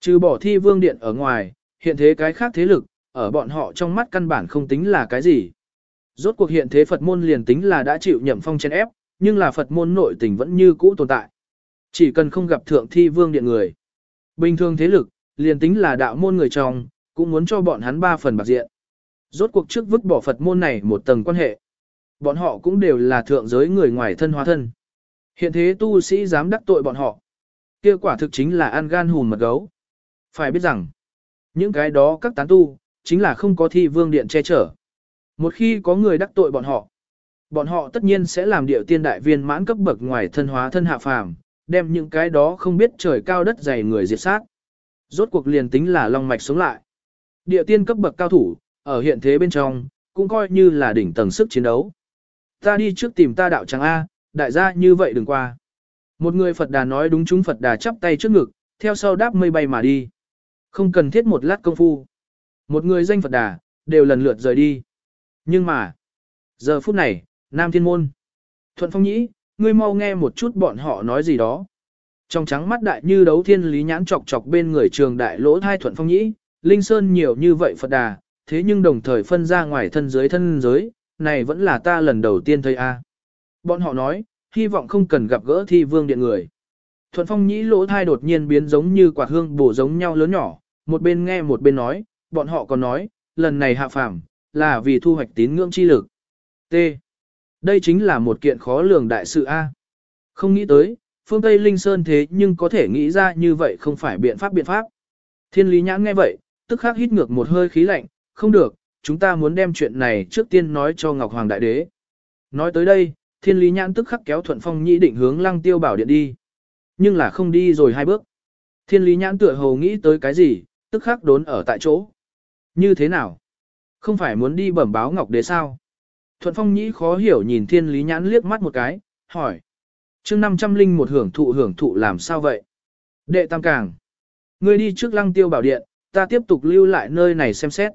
Trừ bỏ thi vương điện ở ngoài, hiện thế cái khác thế lực, ở bọn họ trong mắt căn bản không tính là cái gì. Rốt cuộc hiện thế Phật môn liền tính là đã chịu nhậm phong chen ép, nhưng là Phật môn nội tình vẫn như cũ tồn tại. Chỉ cần không gặp thượng thi vương điện người. Bình thường thế lực, liền tính là đạo môn người trong, cũng muốn cho bọn hắn ba phần bạc diện. Rốt cuộc trước vứt bỏ Phật môn này một tầng quan hệ. Bọn họ cũng đều là thượng giới người ngoài thân hóa thân. Hiện thế tu sĩ dám đắc tội bọn họ. kia quả thực chính là ăn gan hùn mật gấu. Phải biết rằng, những cái đó các tán tu, chính là không có thi vương điện che chở. Một khi có người đắc tội bọn họ, bọn họ tất nhiên sẽ làm điệu tiên đại viên mãn cấp bậc ngoài thân hóa thân hạ phàm, đem những cái đó không biết trời cao đất dày người diệt sát. Rốt cuộc liền tính là long mạch sống lại. Địa tiên cấp bậc cao thủ, ở hiện thế bên trong, cũng coi như là đỉnh tầng sức chiến đấu. Ta đi trước tìm ta đạo tràng A, đại gia như vậy đừng qua. Một người Phật đà nói đúng chúng Phật đà chắp tay trước ngực, theo sau đáp mây bay mà đi. Không cần thiết một lát công phu. Một người danh Phật đà, đều lần lượt rời đi. Nhưng mà, giờ phút này, Nam Thiên Môn. Thuận Phong Nhĩ, ngươi mau nghe một chút bọn họ nói gì đó. Trong trắng mắt đại như đấu thiên lý nhãn chọc chọc bên người trường đại lỗ thai Thuận Phong Nhĩ, Linh Sơn nhiều như vậy Phật đà, thế nhưng đồng thời phân ra ngoài thân giới thân giới, này vẫn là ta lần đầu tiên thấy a. Bọn họ nói, hy vọng không cần gặp gỡ thi vương điện người. Thuận phong nhĩ lỗ thai đột nhiên biến giống như quả hương bổ giống nhau lớn nhỏ, một bên nghe một bên nói, bọn họ còn nói, lần này hạ phàm, là vì thu hoạch tín ngưỡng chi lực. T. Đây chính là một kiện khó lường đại sự A. Không nghĩ tới, phương Tây Linh Sơn thế nhưng có thể nghĩ ra như vậy không phải biện pháp biện pháp. Thiên lý nhãn nghe vậy, tức khắc hít ngược một hơi khí lạnh, không được, chúng ta muốn đem chuyện này trước tiên nói cho Ngọc Hoàng Đại Đế. Nói tới đây, thiên lý nhãn tức khắc kéo thuận phong nhĩ định hướng lăng tiêu bảo điện đi. Nhưng là không đi rồi hai bước. Thiên lý nhãn tựa hồ nghĩ tới cái gì, tức khắc đốn ở tại chỗ. Như thế nào? Không phải muốn đi bẩm báo Ngọc Đế sao? Thuận phong nhĩ khó hiểu nhìn thiên lý nhãn liếc mắt một cái, hỏi. chương 500 linh một hưởng thụ hưởng thụ làm sao vậy? Đệ tam càng. Ngươi đi trước lăng tiêu bảo điện, ta tiếp tục lưu lại nơi này xem xét.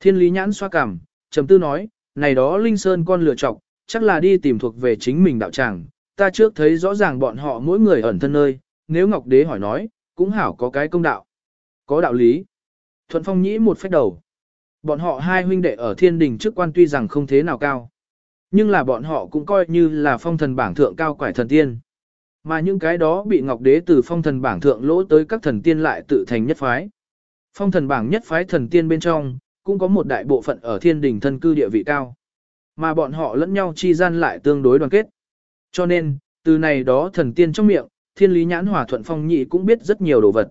Thiên lý nhãn xoa cằm, trầm tư nói, này đó Linh Sơn con lựa chọc, chắc là đi tìm thuộc về chính mình đạo tràng. Ta trước thấy rõ ràng bọn họ mỗi người ẩn thân nơi, nếu Ngọc Đế hỏi nói, cũng hảo có cái công đạo. Có đạo lý. Thuận Phong nhĩ một phách đầu. Bọn họ hai huynh đệ ở thiên đình trước quan tuy rằng không thế nào cao. Nhưng là bọn họ cũng coi như là phong thần bảng thượng cao quải thần tiên. Mà những cái đó bị Ngọc Đế từ phong thần bảng thượng lỗ tới các thần tiên lại tự thành nhất phái. Phong thần bảng nhất phái thần tiên bên trong, cũng có một đại bộ phận ở thiên đình thân cư địa vị cao. Mà bọn họ lẫn nhau chi gian lại tương đối đoàn kết. Cho nên, từ này đó thần tiên trong miệng, thiên lý nhãn hòa thuận phong nhị cũng biết rất nhiều đồ vật.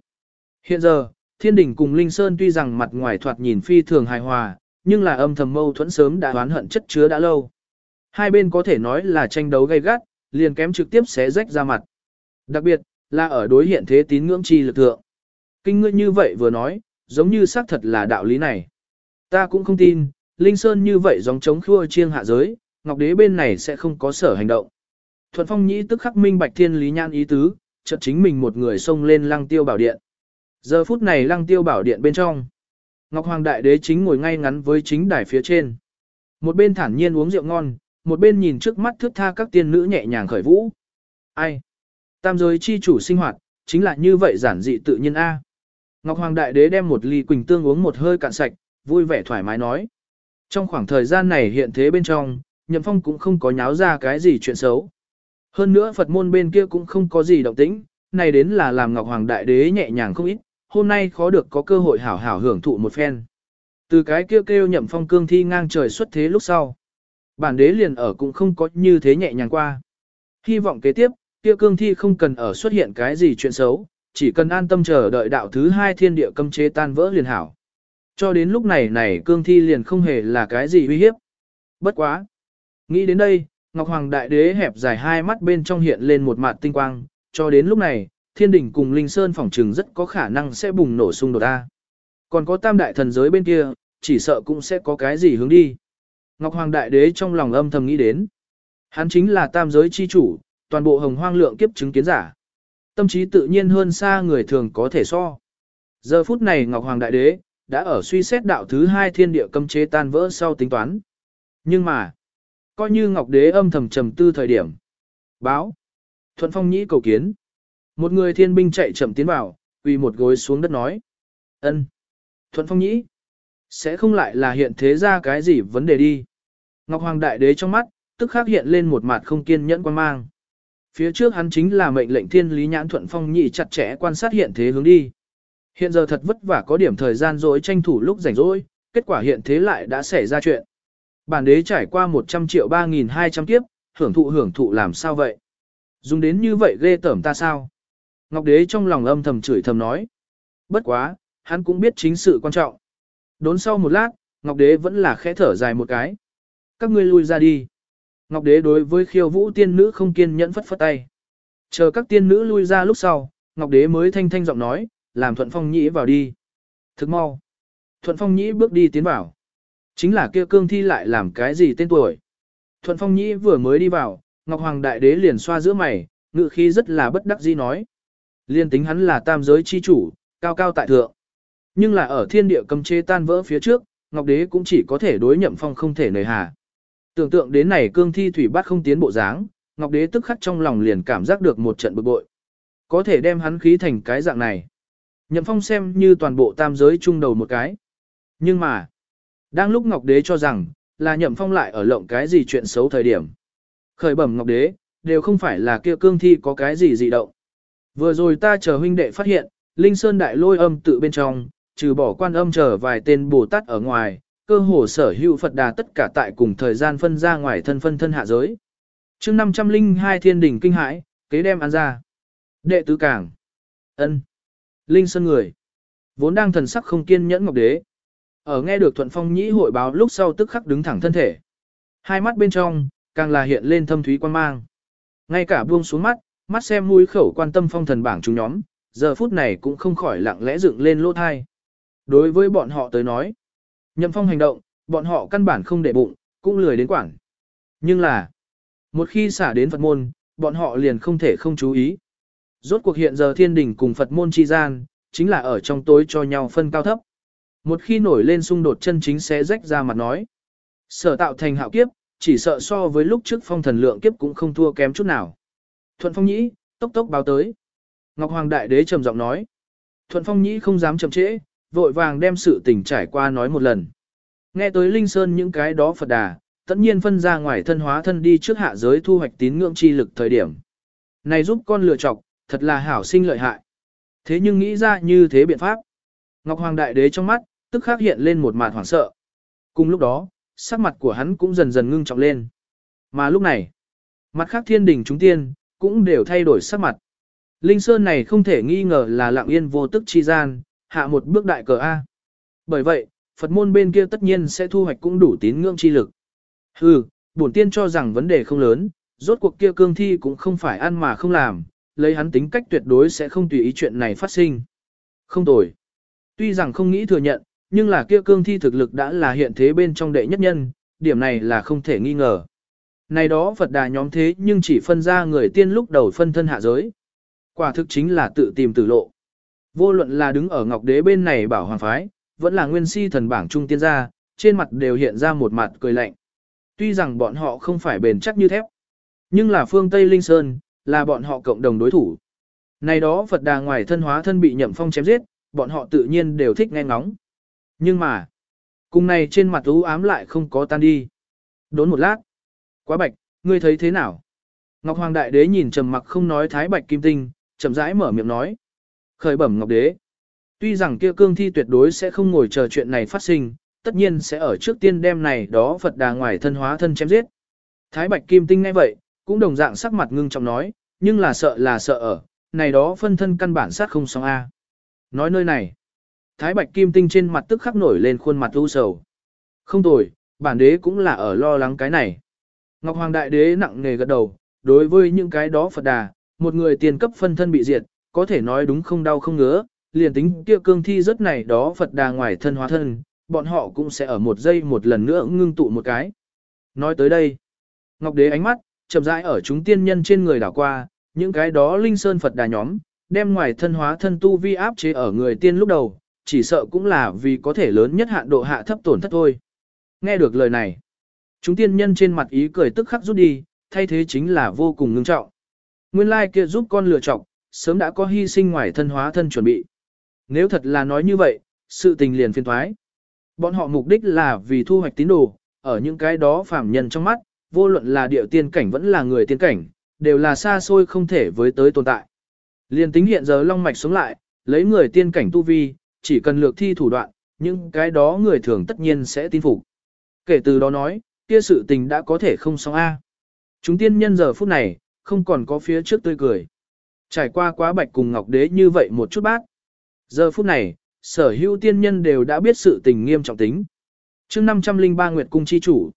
Hiện giờ, thiên đình cùng Linh Sơn tuy rằng mặt ngoài thoạt nhìn phi thường hài hòa, nhưng là âm thầm mâu thuẫn sớm đã oán hận chất chứa đã lâu. Hai bên có thể nói là tranh đấu gay gắt, liền kém trực tiếp xé rách ra mặt. Đặc biệt, là ở đối hiện thế tín ngưỡng chi lực thượng. Kinh ngươi như vậy vừa nói, giống như xác thật là đạo lý này. Ta cũng không tin, Linh Sơn như vậy giống chống khua chiêng hạ giới, Ngọc Đế bên này sẽ không có sở hành động. Thuận Phong Nhĩ tức khắc minh bạch thiên lý nhan ý tứ, chợt chính mình một người xông lên lăng tiêu bảo điện. Giờ phút này lăng tiêu bảo điện bên trong. Ngọc Hoàng Đại Đế chính ngồi ngay ngắn với chính đài phía trên. Một bên thản nhiên uống rượu ngon, một bên nhìn trước mắt thước tha các tiên nữ nhẹ nhàng khởi vũ. Ai? Tam giới chi chủ sinh hoạt, chính là như vậy giản dị tự nhiên A. Ngọc Hoàng Đại Đế đem một ly quỳnh tương uống một hơi cạn sạch, vui vẻ thoải mái nói. Trong khoảng thời gian này hiện thế bên trong, Nhậm Phong cũng không có nháo ra cái gì chuyện xấu. Hơn nữa Phật môn bên kia cũng không có gì động tĩnh, này đến là làm Ngọc Hoàng Đại Đế nhẹ nhàng không ít, hôm nay khó được có cơ hội hảo hảo hưởng thụ một phen. Từ cái kêu kêu Nhậm Phong cương thi ngang trời xuất thế lúc sau. Bản đế liền ở cũng không có như thế nhẹ nhàng qua. Hy vọng kế tiếp, kia cương thi không cần ở xuất hiện cái gì chuyện xấu, chỉ cần an tâm chờ đợi đạo thứ hai thiên địa cấm chế tan vỡ liền hảo. Cho đến lúc này này cương thi liền không hề là cái gì uy hiếp. Bất quá. Nghĩ đến đây, Ngọc Hoàng Đại Đế hẹp dài hai mắt bên trong hiện lên một mặt tinh quang, cho đến lúc này, thiên đỉnh cùng Linh Sơn phỏng trừng rất có khả năng sẽ bùng nổ xung đột ta. Còn có tam đại thần giới bên kia, chỉ sợ cũng sẽ có cái gì hướng đi. Ngọc Hoàng Đại Đế trong lòng âm thầm nghĩ đến. Hắn chính là tam giới chi chủ, toàn bộ hồng hoang lượng kiếp chứng kiến giả. Tâm trí tự nhiên hơn xa người thường có thể so. Giờ phút này Ngọc Hoàng Đại Đế, đã ở suy xét đạo thứ hai thiên địa cấm chế tan vỡ sau tính toán. Nhưng mà, coi như Ngọc Đế âm thầm trầm tư thời điểm. Báo. Thuận Phong Nhĩ cầu kiến. Một người thiên binh chạy chậm tiến vào, quỳ một gối xuống đất nói. ân Thuận Phong Nhĩ. Sẽ không lại là hiện thế ra cái gì vấn đề đi. Ngọc Hoàng Đại Đế trong mắt, tức khắc hiện lên một mặt không kiên nhẫn quan mang. Phía trước hắn chính là mệnh lệnh thiên lý nhãn Thuận Phong Nhĩ chặt chẽ quan sát hiện thế hướng đi. Hiện giờ thật vất vả có điểm thời gian rồi tranh thủ lúc rảnh rỗi, kết quả hiện thế lại đã xảy ra chuyện. Bản đế trải qua 100 triệu 3.200 kiếp, hưởng thụ hưởng thụ làm sao vậy? Dùng đến như vậy ghê tởm ta sao? Ngọc đế trong lòng âm thầm chửi thầm nói. Bất quá, hắn cũng biết chính sự quan trọng. Đốn sau một lát, Ngọc đế vẫn là khẽ thở dài một cái. Các ngươi lui ra đi. Ngọc đế đối với khiêu vũ tiên nữ không kiên nhẫn phất phất tay. Chờ các tiên nữ lui ra lúc sau, Ngọc đế mới thanh thanh giọng nói, làm Thuận Phong Nhĩ vào đi. Thức mau. Thuận Phong Nhĩ bước đi tiến vào. Chính là kia cương thi lại làm cái gì tên tuổi. Thuận Phong Nhĩ vừa mới đi vào, Ngọc Hoàng Đại Đế liền xoa giữa mày, ngự khí rất là bất đắc dĩ nói. Liên tính hắn là tam giới chi chủ, cao cao tại thượng. Nhưng là ở thiên địa cầm chế tan vỡ phía trước, Ngọc Đế cũng chỉ có thể đối nhậm phong không thể nời hà. Tưởng tượng đến này cương thi thủy bát không tiến bộ dáng, Ngọc Đế tức khắc trong lòng liền cảm giác được một trận bực bội. Có thể đem hắn khí thành cái dạng này. Nhậm phong xem như toàn bộ tam giới chung đầu một cái. Nhưng mà, đang lúc Ngọc Đế cho rằng, là nhậm phong lại ở lộng cái gì chuyện xấu thời điểm. Khởi bẩm Ngọc Đế, đều không phải là kia cương thi có cái gì dị động. Vừa rồi ta chờ huynh đệ phát hiện, Linh Sơn đại lôi âm tự bên trong, trừ bỏ quan âm chờ vài tên Bồ Tát ở ngoài, cơ hồ sở hữu Phật đà tất cả tại cùng thời gian phân ra ngoài thân phân thân hạ giới. chương 502 thiên đỉnh kinh hãi, kế đem ăn ra. Đệ tứ cảng. ân Linh Sơn người. Vốn đang thần sắc không kiên nhẫn Ngọc Đế. Ở nghe được Thuận Phong Nhĩ hội báo lúc sau tức khắc đứng thẳng thân thể. Hai mắt bên trong, càng là hiện lên thâm thúy quan mang. Ngay cả buông xuống mắt, mắt xem mũi khẩu quan tâm phong thần bảng chúng nhóm, giờ phút này cũng không khỏi lặng lẽ dựng lên lỗ thai. Đối với bọn họ tới nói, nhậm phong hành động, bọn họ căn bản không để bụng, cũng lười đến quảng. Nhưng là, một khi xả đến Phật môn, bọn họ liền không thể không chú ý. Rốt cuộc hiện giờ thiên đình cùng Phật môn chi gian, chính là ở trong tối cho nhau phân cao thấp. Một khi nổi lên xung đột chân chính sẽ rách ra mặt nói. Sở tạo thành hạo kiếp, chỉ sợ so với lúc trước phong thần lượng kiếp cũng không thua kém chút nào. Thuận Phong Nhĩ, tốc tốc báo tới. Ngọc Hoàng Đại Đế trầm giọng nói. Thuận Phong Nhĩ không dám chậm trễ, vội vàng đem sự tình trải qua nói một lần. Nghe tới Linh Sơn những cái đó Phật đà, tất nhiên phân ra ngoài thân hóa thân đi trước hạ giới thu hoạch tín ngưỡng chi lực thời điểm. Này giúp con lựa chọc, thật là hảo sinh lợi hại. Thế nhưng nghĩ ra như thế biện pháp. Ngọc Hoàng Đại Đế trong mắt, tức khắc hiện lên một màn hoảng sợ. Cùng lúc đó, sắc mặt của hắn cũng dần dần ngưng trọng lên. Mà lúc này, mặt khác thiên đình chúng tiên, cũng đều thay đổi sắc mặt. Linh Sơn này không thể nghi ngờ là lặng yên vô tức chi gian, hạ một bước đại cờ A. Bởi vậy, Phật môn bên kia tất nhiên sẽ thu hoạch cũng đủ tín ngưỡng chi lực. Hừ, bổn tiên cho rằng vấn đề không lớn, rốt cuộc kia cương thi cũng không phải ăn mà không làm, lấy hắn tính cách tuyệt đối sẽ không tùy ý chuyện này phát sinh. Không tồi. Tuy rằng không nghĩ thừa nhận, nhưng là kia cương thi thực lực đã là hiện thế bên trong đệ nhất nhân, điểm này là không thể nghi ngờ. Này đó Phật đà nhóm thế nhưng chỉ phân ra người tiên lúc đầu phân thân hạ giới. Quả thực chính là tự tìm tử lộ. Vô luận là đứng ở ngọc đế bên này bảo hoàng phái, vẫn là nguyên si thần bảng trung tiên gia, trên mặt đều hiện ra một mặt cười lạnh. Tuy rằng bọn họ không phải bền chắc như thép, nhưng là phương Tây Linh Sơn, là bọn họ cộng đồng đối thủ. Này đó Phật đà ngoài thân hóa thân bị nhậm phong chém giết, bọn họ tự nhiên đều thích nghe ngóng. Nhưng mà, cùng này trên mặt u ám lại không có tan đi. Đốn một lát. Quá bạch, ngươi thấy thế nào? Ngọc Hoàng Đại Đế nhìn trầm mặc không nói thái bạch kim tinh, chậm rãi mở miệng nói. Khởi bẩm Ngọc Đế. Tuy rằng kia cương thi tuyệt đối sẽ không ngồi chờ chuyện này phát sinh, tất nhiên sẽ ở trước tiên đem này đó Phật đà ngoài thân hóa thân chém giết. Thái bạch kim tinh ngay vậy, cũng đồng dạng sắc mặt ngưng trọng nói, nhưng là sợ là sợ ở, này đó phân thân căn bản sát không xong A. Nói nơi này, Thái Bạch Kim Tinh trên mặt tức khắc nổi lên khuôn mặt u sầu. Không tồi, bản đế cũng là ở lo lắng cái này. Ngọc Hoàng Đại Đế nặng nề gật đầu, đối với những cái đó Phật đà, một người tiền cấp phân thân bị diệt, có thể nói đúng không đau không ngứa, liền tính kia cương thi rất này đó Phật đà ngoài thân hóa thân, bọn họ cũng sẽ ở một giây một lần nữa ngưng tụ một cái. Nói tới đây, Ngọc Đế ánh mắt, chậm rãi ở chúng tiên nhân trên người đảo qua, những cái đó linh sơn Phật đà nhóm, đem ngoài thân hóa thân tu vi áp chế ở người tiên lúc đầu, chỉ sợ cũng là vì có thể lớn nhất hạn độ hạ thấp tổn thất thôi. Nghe được lời này, chúng tiên nhân trên mặt ý cười tức khắc rút đi, thay thế chính là vô cùng ngưng trọng. Nguyên lai kia giúp con lựa trọng, sớm đã có hy sinh ngoài thân hóa thân chuẩn bị. Nếu thật là nói như vậy, sự tình liền phiên thoái. Bọn họ mục đích là vì thu hoạch tín đồ, ở những cái đó phàm nhân trong mắt, vô luận là địa tiên cảnh vẫn là người tiên cảnh, đều là xa xôi không thể với tới tồn tại. Liên tính hiện giờ long mạch sống lại, lấy người tiên cảnh tu vi, chỉ cần lược thi thủ đoạn, những cái đó người thường tất nhiên sẽ tin phục. Kể từ đó nói, kia sự tình đã có thể không xong A. Chúng tiên nhân giờ phút này, không còn có phía trước tươi cười. Trải qua quá bạch cùng ngọc đế như vậy một chút bác. Giờ phút này, sở hữu tiên nhân đều đã biết sự tình nghiêm trọng tính. chương 503 Nguyệt Cung chi chủ.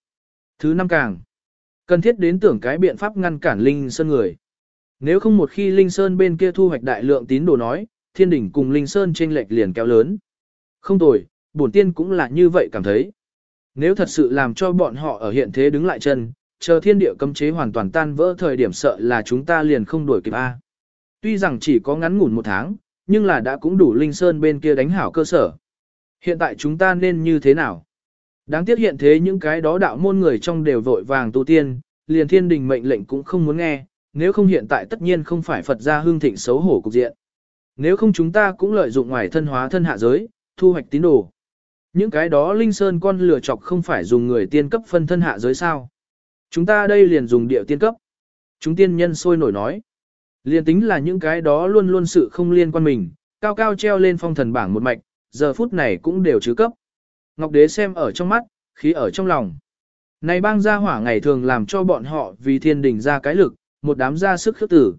Thứ năm càng. Cần thiết đến tưởng cái biện pháp ngăn cản Linh Sơn người. Nếu không một khi Linh Sơn bên kia thu hoạch đại lượng tín đồ nói, thiên đỉnh cùng Linh Sơn trên lệch liền kéo lớn. Không tồi, bổn tiên cũng là như vậy cảm thấy. Nếu thật sự làm cho bọn họ ở hiện thế đứng lại chân, chờ thiên địa cấm chế hoàn toàn tan vỡ thời điểm sợ là chúng ta liền không đuổi kịp A. Tuy rằng chỉ có ngắn ngủn một tháng, nhưng là đã cũng đủ Linh Sơn bên kia đánh hảo cơ sở. Hiện tại chúng ta nên như thế nào? Đáng tiếc hiện thế những cái đó đạo môn người trong đều vội vàng tu tiên, liền thiên đình mệnh lệnh cũng không muốn nghe, nếu không hiện tại tất nhiên không phải Phật gia hương thịnh xấu hổ cục diện. Nếu không chúng ta cũng lợi dụng ngoài thân hóa thân hạ giới, thu hoạch tín đồ. Những cái đó Linh Sơn con lửa chọc không phải dùng người tiên cấp phân thân hạ giới sao. Chúng ta đây liền dùng điệu tiên cấp. Chúng tiên nhân sôi nổi nói. Liền tính là những cái đó luôn luôn sự không liên quan mình, cao cao treo lên phong thần bảng một mạch, giờ phút này cũng đều chứ cấp. Ngọc Đế xem ở trong mắt, khí ở trong lòng. Này bang gia hỏa ngày thường làm cho bọn họ vì thiên đình ra cái lực, một đám ra sức khước tử.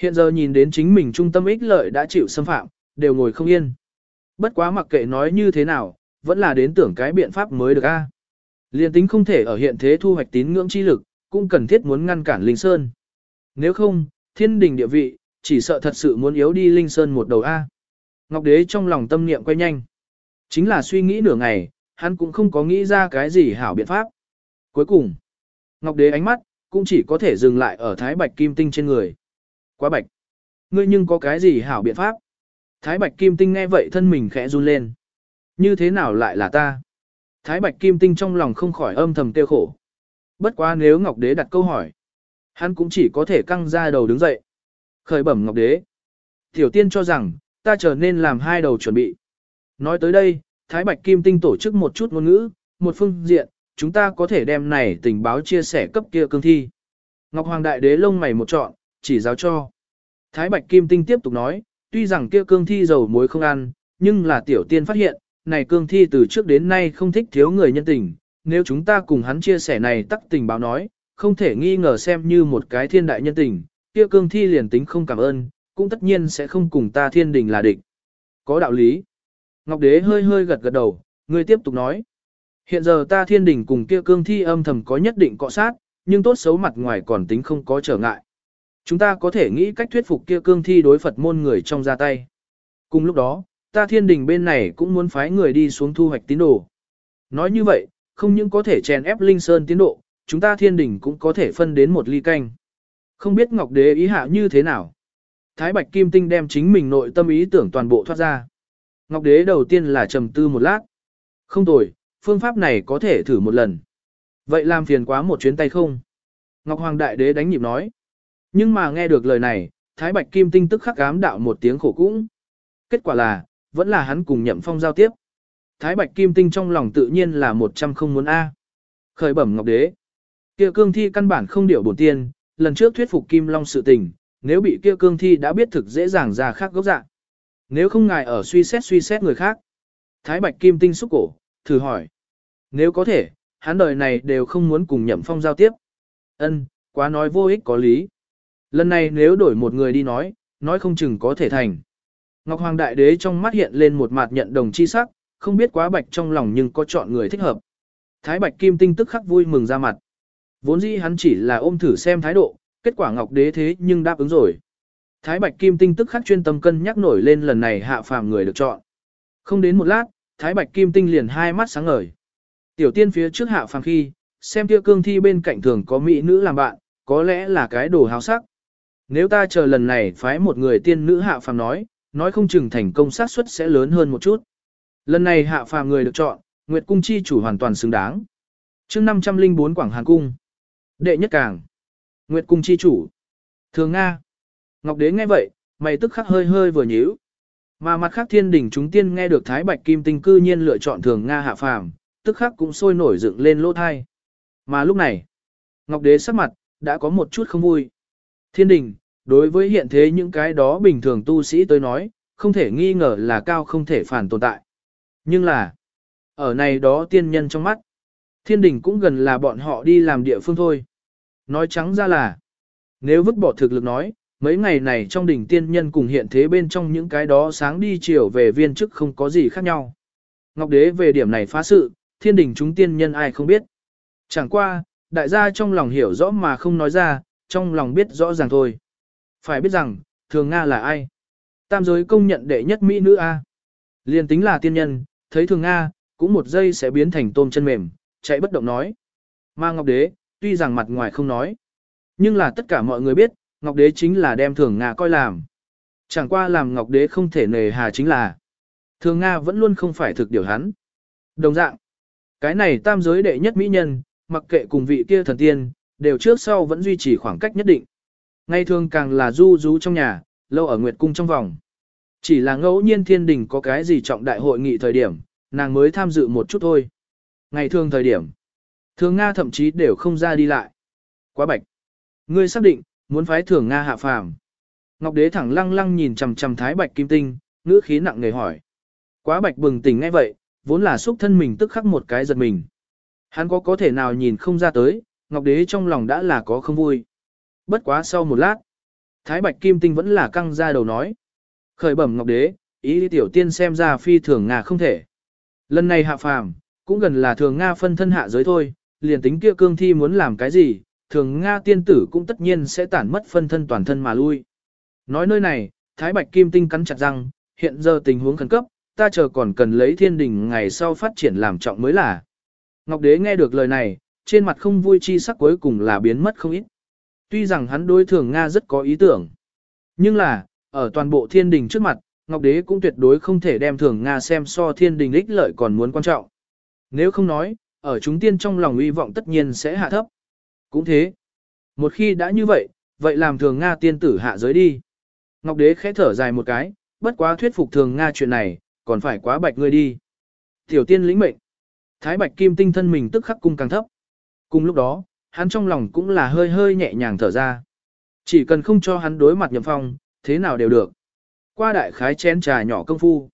Hiện giờ nhìn đến chính mình trung tâm ích lợi đã chịu xâm phạm, đều ngồi không yên. Bất quá mặc kệ nói như thế nào, vẫn là đến tưởng cái biện pháp mới được a. Liên tính không thể ở hiện thế thu hoạch tín ngưỡng chi lực, cũng cần thiết muốn ngăn cản Linh Sơn. Nếu không, thiên đình địa vị, chỉ sợ thật sự muốn yếu đi Linh Sơn một đầu A. Ngọc Đế trong lòng tâm niệm quay nhanh. Chính là suy nghĩ nửa ngày, hắn cũng không có nghĩ ra cái gì hảo biện pháp. Cuối cùng, Ngọc Đế ánh mắt, cũng chỉ có thể dừng lại ở Thái Bạch Kim Tinh trên người. Quá bạch. Ngươi nhưng có cái gì hảo biện pháp? Thái Bạch Kim Tinh nghe vậy thân mình khẽ run lên. Như thế nào lại là ta? Thái Bạch Kim Tinh trong lòng không khỏi âm thầm tiêu khổ. Bất quá nếu Ngọc Đế đặt câu hỏi, hắn cũng chỉ có thể căng ra đầu đứng dậy. Khởi bẩm Ngọc Đế. Tiểu tiên cho rằng, ta trở nên làm hai đầu chuẩn bị. Nói tới đây, Thái Bạch Kim Tinh tổ chức một chút ngôn ngữ, một phương diện, chúng ta có thể đem này tình báo chia sẻ cấp kia cương thi. Ngọc Hoàng Đại Đế lông mày một trọn, chỉ giáo cho. Thái Bạch Kim Tinh tiếp tục nói, tuy rằng kia cương thi dầu muối không ăn, nhưng là tiểu tiên phát hiện, này cương thi từ trước đến nay không thích thiếu người nhân tình, nếu chúng ta cùng hắn chia sẻ này tắc tình báo nói, không thể nghi ngờ xem như một cái thiên đại nhân tình, kia cương thi liền tính không cảm ơn, cũng tất nhiên sẽ không cùng ta thiên đình là địch. Có đạo lý. Ngọc Đế hơi hơi gật gật đầu, người tiếp tục nói. Hiện giờ ta thiên đình cùng kia cương thi âm thầm có nhất định cọ sát, nhưng tốt xấu mặt ngoài còn tính không có trở ngại. Chúng ta có thể nghĩ cách thuyết phục kia cương thi đối Phật môn người trong ra tay. Cùng lúc đó, ta thiên đình bên này cũng muốn phái người đi xuống thu hoạch tín đồ. Nói như vậy, không những có thể chèn ép Linh Sơn tiến độ, chúng ta thiên đình cũng có thể phân đến một ly canh. Không biết Ngọc Đế ý hạ như thế nào. Thái Bạch Kim Tinh đem chính mình nội tâm ý tưởng toàn bộ thoát ra. Ngọc Đế đầu tiên là trầm tư một lát. Không tồi, phương pháp này có thể thử một lần. Vậy làm phiền quá một chuyến tay không? Ngọc Hoàng Đại Đế đánh nhịp nói. Nhưng mà nghe được lời này, Thái Bạch Kim Tinh tức khắc ám đạo một tiếng khổ cũng. Kết quả là, vẫn là hắn cùng nhậm phong giao tiếp. Thái Bạch Kim Tinh trong lòng tự nhiên là một trăm không muốn A. Khởi bẩm Ngọc Đế. Kia cương thi căn bản không điệu bổn tiên, lần trước thuyết phục Kim Long sự tình, nếu bị kia cương thi đã biết thực dễ dàng ra khác gốc dạng. Nếu không ngài ở suy xét suy xét người khác. Thái Bạch Kim Tinh xúc cổ, thử hỏi. Nếu có thể, hắn đời này đều không muốn cùng nhậm phong giao tiếp. Ân, quá nói vô ích có lý. Lần này nếu đổi một người đi nói, nói không chừng có thể thành. Ngọc Hoàng Đại Đế trong mắt hiện lên một mặt nhận đồng chi sắc, không biết quá bạch trong lòng nhưng có chọn người thích hợp. Thái Bạch Kim Tinh tức khắc vui mừng ra mặt. Vốn dĩ hắn chỉ là ôm thử xem thái độ, kết quả Ngọc Đế thế nhưng đáp ứng rồi. Thái Bạch Kim Tinh tức khắc chuyên tâm cân nhắc nổi lên lần này hạ phàm người được chọn. Không đến một lát, Thái Bạch Kim Tinh liền hai mắt sáng ngời. Tiểu tiên phía trước hạ phàm khi, xem kia cương thi bên cạnh thường có mỹ nữ làm bạn, có lẽ là cái đồ háo sắc. Nếu ta chờ lần này phái một người tiên nữ hạ phàm nói, nói không chừng thành công xác suất sẽ lớn hơn một chút. Lần này hạ phàm người được chọn, Nguyệt Cung chi chủ hoàn toàn xứng đáng. chương 504 Quảng Hàn Cung. Đệ nhất càng. Nguyệt Cung chi chủ. Thường Nga. Ngọc Đế nghe vậy, mày tức khắc hơi hơi vừa nhíu. Mà mặt khác thiên Đình chúng tiên nghe được Thái Bạch Kim Tinh cư nhiên lựa chọn thường Nga hạ phàm, tức khắc cũng sôi nổi dựng lên lỗ thai. Mà lúc này, Ngọc Đế sắc mặt, đã có một chút không vui. Thiên đình, đối với hiện thế những cái đó bình thường tu sĩ tới nói, không thể nghi ngờ là cao không thể phản tồn tại. Nhưng là, ở này đó tiên nhân trong mắt, thiên đình cũng gần là bọn họ đi làm địa phương thôi. Nói trắng ra là, nếu vứt bỏ thực lực nói, mấy ngày này trong đỉnh tiên nhân cùng hiện thế bên trong những cái đó sáng đi chiều về viên chức không có gì khác nhau. Ngọc Đế về điểm này phá sự, thiên đình chúng tiên nhân ai không biết. Chẳng qua, đại gia trong lòng hiểu rõ mà không nói ra, trong lòng biết rõ ràng thôi. Phải biết rằng, thường Nga là ai? Tam giới công nhận đệ nhất Mỹ nữ A. Liên tính là tiên nhân, thấy thường Nga, cũng một giây sẽ biến thành tôm chân mềm, chạy bất động nói. Ma Ngọc Đế, tuy rằng mặt ngoài không nói, nhưng là tất cả mọi người biết, Ngọc Đế chính là đem thường Nga coi làm. Chẳng qua làm Ngọc Đế không thể nề hà chính là thường Nga vẫn luôn không phải thực điều hắn. Đồng dạng, cái này tam giới đệ nhất mỹ nhân, mặc kệ cùng vị kia thần tiên, đều trước sau vẫn duy trì khoảng cách nhất định. Ngay thường càng là du rú trong nhà, lâu ở Nguyệt Cung trong vòng. Chỉ là ngẫu nhiên thiên đình có cái gì trọng đại hội nghị thời điểm, nàng mới tham dự một chút thôi. Ngày thường thời điểm, thường Nga thậm chí đều không ra đi lại. Quá bạch. Ngươi xác định, muốn phái thưởng Nga hạ phàm. Ngọc Đế thẳng lăng lăng nhìn chằm chằm Thái Bạch Kim Tinh, ngữ khí nặng nề hỏi. Quá bạch bừng tỉnh ngay vậy, vốn là xúc thân mình tức khắc một cái giật mình. Hắn có có thể nào nhìn không ra tới, Ngọc Đế trong lòng đã là có không vui. Bất quá sau một lát, Thái Bạch Kim Tinh vẫn là căng ra đầu nói. Khởi bẩm Ngọc Đế, ý tiểu tiên xem ra phi thường Nga không thể. Lần này hạ phàm, cũng gần là thường Nga phân thân hạ giới thôi, liền tính kia cương thi muốn làm cái gì, thường Nga tiên tử cũng tất nhiên sẽ tản mất phân thân toàn thân mà lui. Nói nơi này, Thái Bạch Kim Tinh cắn chặt răng, hiện giờ tình huống khẩn cấp, ta chờ còn cần lấy thiên đình ngày sau phát triển làm trọng mới là. Ngọc Đế nghe được lời này, trên mặt không vui chi sắc cuối cùng là biến mất không ít. Tuy rằng hắn đối thường Nga rất có ý tưởng, nhưng là, ở toàn bộ thiên đình trước mặt, Ngọc Đế cũng tuyệt đối không thể đem thường Nga xem so thiên đình ích lợi còn muốn quan trọng. Nếu không nói, ở chúng tiên trong lòng uy vọng tất nhiên sẽ hạ thấp. Cũng thế. Một khi đã như vậy, vậy làm thường Nga tiên tử hạ giới đi. Ngọc Đế khẽ thở dài một cái, bất quá thuyết phục thường Nga chuyện này, còn phải quá bạch ngươi đi. Tiểu tiên lĩnh mệnh. Thái bạch kim tinh thân mình tức khắc cung càng thấp. Cùng lúc đó, hắn trong lòng cũng là hơi hơi nhẹ nhàng thở ra. Chỉ cần không cho hắn đối mặt nhậm phong, thế nào đều được. Qua đại khái chén trà nhỏ công phu.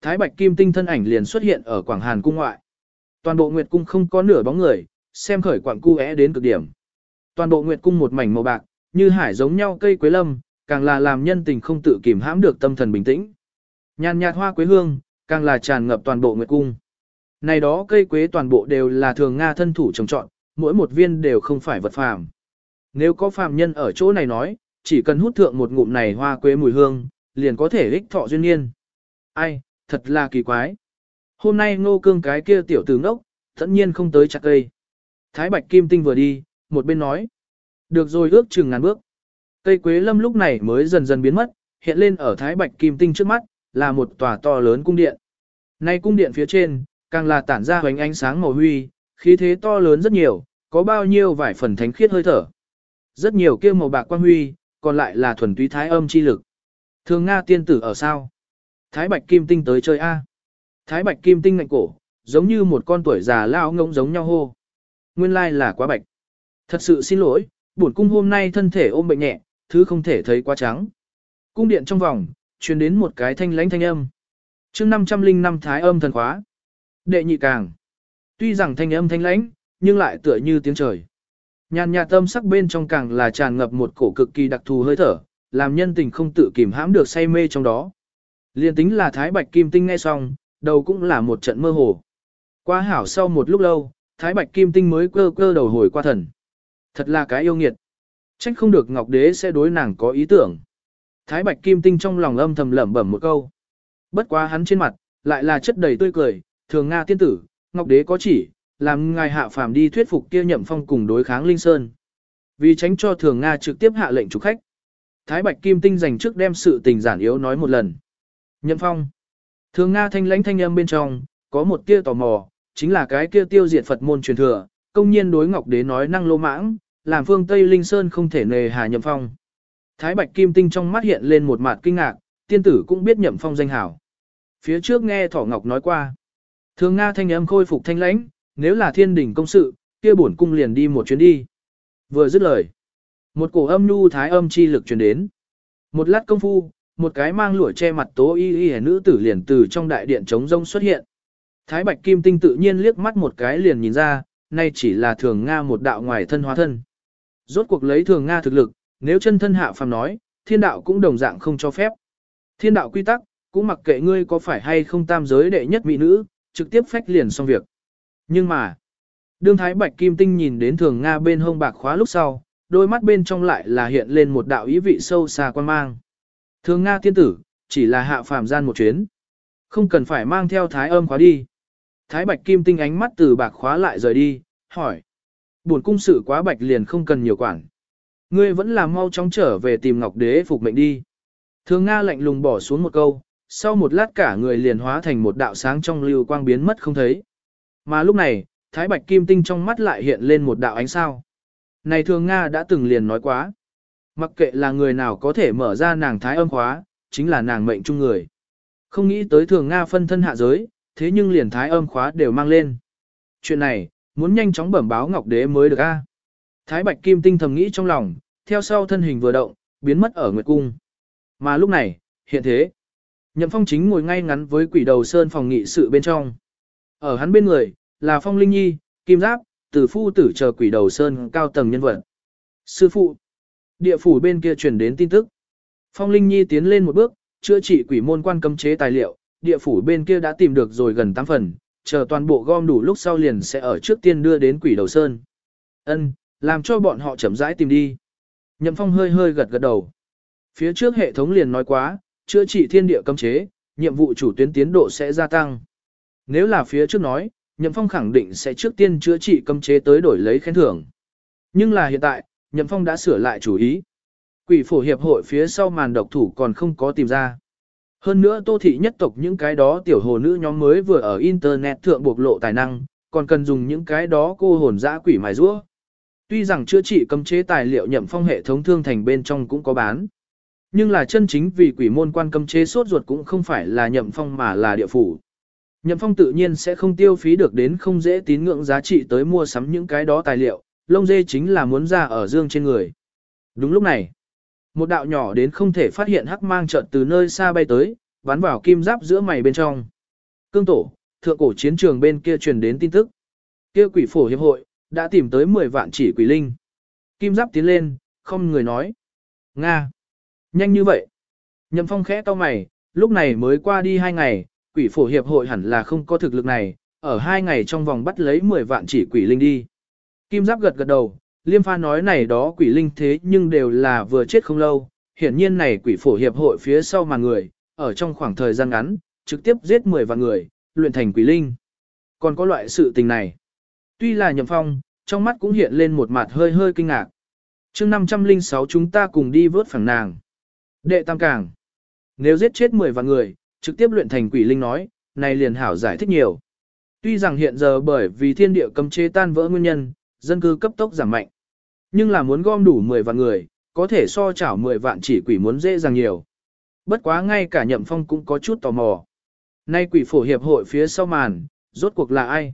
Thái bạch kim tinh thân ảnh liền xuất hiện ở Quảng Hàn cung ngoại. Toàn bộ Nguyệt cung không có nửa bóng người, xem khởi quặng cu é đến cực điểm. Toàn bộ Nguyệt cung một mảnh màu bạc, như hải giống nhau cây quế lâm, càng là làm nhân tình không tự kìm hãm được tâm thần bình tĩnh. Nhàn nhạt hoa quế hương, càng là tràn ngập toàn bộ Nguyệt cung. Này đó cây quế toàn bộ đều là thường Nga thân thủ trồng trọn, mỗi một viên đều không phải vật phàm. Nếu có phàm nhân ở chỗ này nói, chỉ cần hút thượng một ngụm này hoa quế mùi hương, liền có thể ích thọ duyên niên. Ai, thật là kỳ quái. Hôm nay ngô cương cái kia tiểu tử ngốc, tất nhiên không tới chặt cây. Thái bạch kim tinh vừa đi, một bên nói. Được rồi ước chừng ngàn bước. Cây quế lâm lúc này mới dần dần biến mất, hiện lên ở thái bạch kim tinh trước mắt, là một tòa to lớn cung điện. Nay cung điện phía trên, càng là tản ra hoành ánh sáng màu huy, khí thế to lớn rất nhiều, có bao nhiêu vài phần thánh khiết hơi thở. Rất nhiều kia màu bạc quang huy, còn lại là thuần túy thái âm chi lực. Thường Nga tiên tử ở sao? Thái Bạch Kim Tinh tới chơi A. Thái Bạch Kim Tinh ngạnh cổ, giống như một con tuổi già lao ngông giống nhau hô. Nguyên lai là quá bạch. Thật sự xin lỗi, bổn cung hôm nay thân thể ôm bệnh nhẹ, thứ không thể thấy quá trắng. Cung điện trong vòng, truyền đến một cái thanh lãnh thanh âm. chương 505 thái âm thần khóa. Đệ nhị càng. Tuy rằng thanh âm thanh lãnh, nhưng lại tựa như tiếng trời. Nhàn nhạt tâm sắc bên trong càng là tràn ngập một cổ cực kỳ đặc thù hơi thở, làm nhân tình không tự kìm hãm được say mê trong đó. Liên tính là Thái Bạch Kim Tinh nghe xong, đầu cũng là một trận mơ hồ. Qua hảo sau một lúc lâu, Thái Bạch Kim Tinh mới cơ cơ đầu hồi qua thần. Thật là cái yêu nghiệt. Trách không được Ngọc Đế sẽ đối nàng có ý tưởng. Thái Bạch Kim Tinh trong lòng âm thầm lẩm bẩm một câu. Bất quá hắn trên mặt, lại là chất đầy tươi cười, thường Nga tiên tử, Ngọc Đế có chỉ, làm ngài hạ phàm đi thuyết phục kia nhậm phong cùng đối kháng Linh Sơn. Vì tránh cho thường Nga trực tiếp hạ lệnh chủ khách. Thái Bạch Kim Tinh dành trước đem sự tình giản yếu nói một lần. Nhậm phong. Thường Nga thanh lãnh thanh âm bên trong, có một tia tò mò, chính là cái kia tiêu diệt Phật môn truyền thừa, công nhiên đối Ngọc Đế nói năng lô mãng, làm phương Tây Linh Sơn không thể nề hà nhậm phong. Thái Bạch Kim Tinh trong mắt hiện lên một mặt kinh ngạc, tiên tử cũng biết nhậm phong danh hảo. Phía trước nghe Thỏ Ngọc nói qua. Thường Nga thanh âm khôi phục thanh lãnh, nếu là thiên đỉnh công sự, kia bổn cung liền đi một chuyến đi. Vừa dứt lời. Một cổ âm nhu thái âm chi lực truyền đến. Một lát công phu, một cái mang lụa che mặt tố y y nữ tử liền từ trong đại điện trống rông xuất hiện. Thái Bạch Kim Tinh tự nhiên liếc mắt một cái liền nhìn ra, nay chỉ là thường Nga một đạo ngoài thân hóa thân. Rốt cuộc lấy thường Nga thực lực, nếu chân thân hạ phàm nói, thiên đạo cũng đồng dạng không cho phép. Thiên đạo quy tắc, cũng mặc kệ ngươi có phải hay không tam giới đệ nhất mỹ nữ, trực tiếp phách liền xong việc. Nhưng mà, đương Thái Bạch Kim Tinh nhìn đến thường Nga bên hông bạc khóa lúc sau, đôi mắt bên trong lại là hiện lên một đạo ý vị sâu xa quan mang. Thường Nga tiên tử, chỉ là hạ phàm gian một chuyến. Không cần phải mang theo thái âm khóa đi. Thái Bạch Kim Tinh ánh mắt từ bạc khóa lại rời đi, hỏi. Buồn cung sự quá bạch liền không cần nhiều quản. Ngươi vẫn là mau chóng trở về tìm Ngọc Đế phục mệnh đi. Thường Nga lạnh lùng bỏ xuống một câu, sau một lát cả người liền hóa thành một đạo sáng trong lưu quang biến mất không thấy. Mà lúc này, Thái Bạch Kim Tinh trong mắt lại hiện lên một đạo ánh sao. Này Thường Nga đã từng liền nói quá. Mặc kệ là người nào có thể mở ra nàng thái âm khóa, chính là nàng mệnh chung người. Không nghĩ tới Thường Nga phân thân hạ giới, thế nhưng liền thái âm khóa đều mang lên. Chuyện này, muốn nhanh chóng bẩm báo Ngọc Đế mới được a. Thái Bạch Kim Tinh thầm nghĩ trong lòng, theo sau thân hình vừa động, biến mất ở Nguyệt Cung. Mà lúc này, hiện thế, Nhậm Phong chính ngồi ngay ngắn với quỷ đầu sơn phòng nghị sự bên trong. Ở hắn bên người, là Phong Linh Nhi, Kim Giáp, Tử Phu Tử chờ quỷ đầu sơn cao tầng nhân vật. Sư phụ, địa phủ bên kia truyền đến tin tức. Phong Linh Nhi tiến lên một bước, chữa trị quỷ môn quan cấm chế tài liệu, địa phủ bên kia đã tìm được rồi gần 8 phần, chờ toàn bộ gom đủ lúc sau liền sẽ ở trước tiên đưa đến quỷ đầu sơn. Ân, làm cho bọn họ chậm rãi tìm đi. Nhậm Phong hơi hơi gật gật đầu. Phía trước hệ thống liền nói quá, chữa trị thiên địa cấm chế, nhiệm vụ chủ tuyến tiến độ sẽ gia tăng. Nếu là phía trước nói, Nhậm Phong khẳng định sẽ trước tiên chữa trị cấm chế tới đổi lấy khen thưởng. Nhưng là hiện tại, Nhậm Phong đã sửa lại chủ ý. Quỷ phổ hiệp hội phía sau màn độc thủ còn không có tìm ra. Hơn nữa tô thị nhất tộc những cái đó tiểu hồ nữ nhóm mới vừa ở internet thượng bộc lộ tài năng, còn cần dùng những cái đó cô hồn dã quỷ mài rũa. Tuy rằng chữa trị cấm chế tài liệu nhậm phong hệ thống thương thành bên trong cũng có bán. Nhưng là chân chính vì quỷ môn quan cấm chế sốt ruột cũng không phải là nhậm phong mà là địa phủ. Nhậm phong tự nhiên sẽ không tiêu phí được đến không dễ tín ngưỡng giá trị tới mua sắm những cái đó tài liệu, lông dê chính là muốn ra ở dương trên người. Đúng lúc này, một đạo nhỏ đến không thể phát hiện hắc mang chợt từ nơi xa bay tới, bắn vào kim giáp giữa mày bên trong. Cương tổ, thượng cổ chiến trường bên kia truyền đến tin tức. Kia quỷ phổ hiệp hội, đã tìm tới 10 vạn chỉ quỷ linh. Kim giáp tiến lên, không người nói. Nga! Nhanh như vậy! Nhậm phong khẽ to mày, lúc này mới qua đi hai ngày, quỷ phổ hiệp hội hẳn là không có thực lực này, ở hai ngày trong vòng bắt lấy 10 vạn chỉ quỷ linh đi. Kim giáp gật gật đầu, liêm pha nói này đó quỷ linh thế nhưng đều là vừa chết không lâu, hiển nhiên này quỷ phổ hiệp hội phía sau mà người, ở trong khoảng thời gian ngắn, trực tiếp giết 10 vạn người, luyện thành quỷ linh. Còn có loại sự tình này. Tuy là nhậm phong, trong mắt cũng hiện lên một mặt hơi hơi kinh ngạc. chương 506 chúng ta cùng đi vớt phẳng nàng. Đệ tam càng. Nếu giết chết 10 vạn người, trực tiếp luyện thành quỷ linh nói, này liền hảo giải thích nhiều. Tuy rằng hiện giờ bởi vì thiên địa cấm chế tan vỡ nguyên nhân, dân cư cấp tốc giảm mạnh. Nhưng là muốn gom đủ 10 vạn người, có thể so chảo 10 vạn chỉ quỷ muốn dễ dàng nhiều. Bất quá ngay cả nhậm phong cũng có chút tò mò. Nay quỷ phổ hiệp hội phía sau màn, rốt cuộc là ai?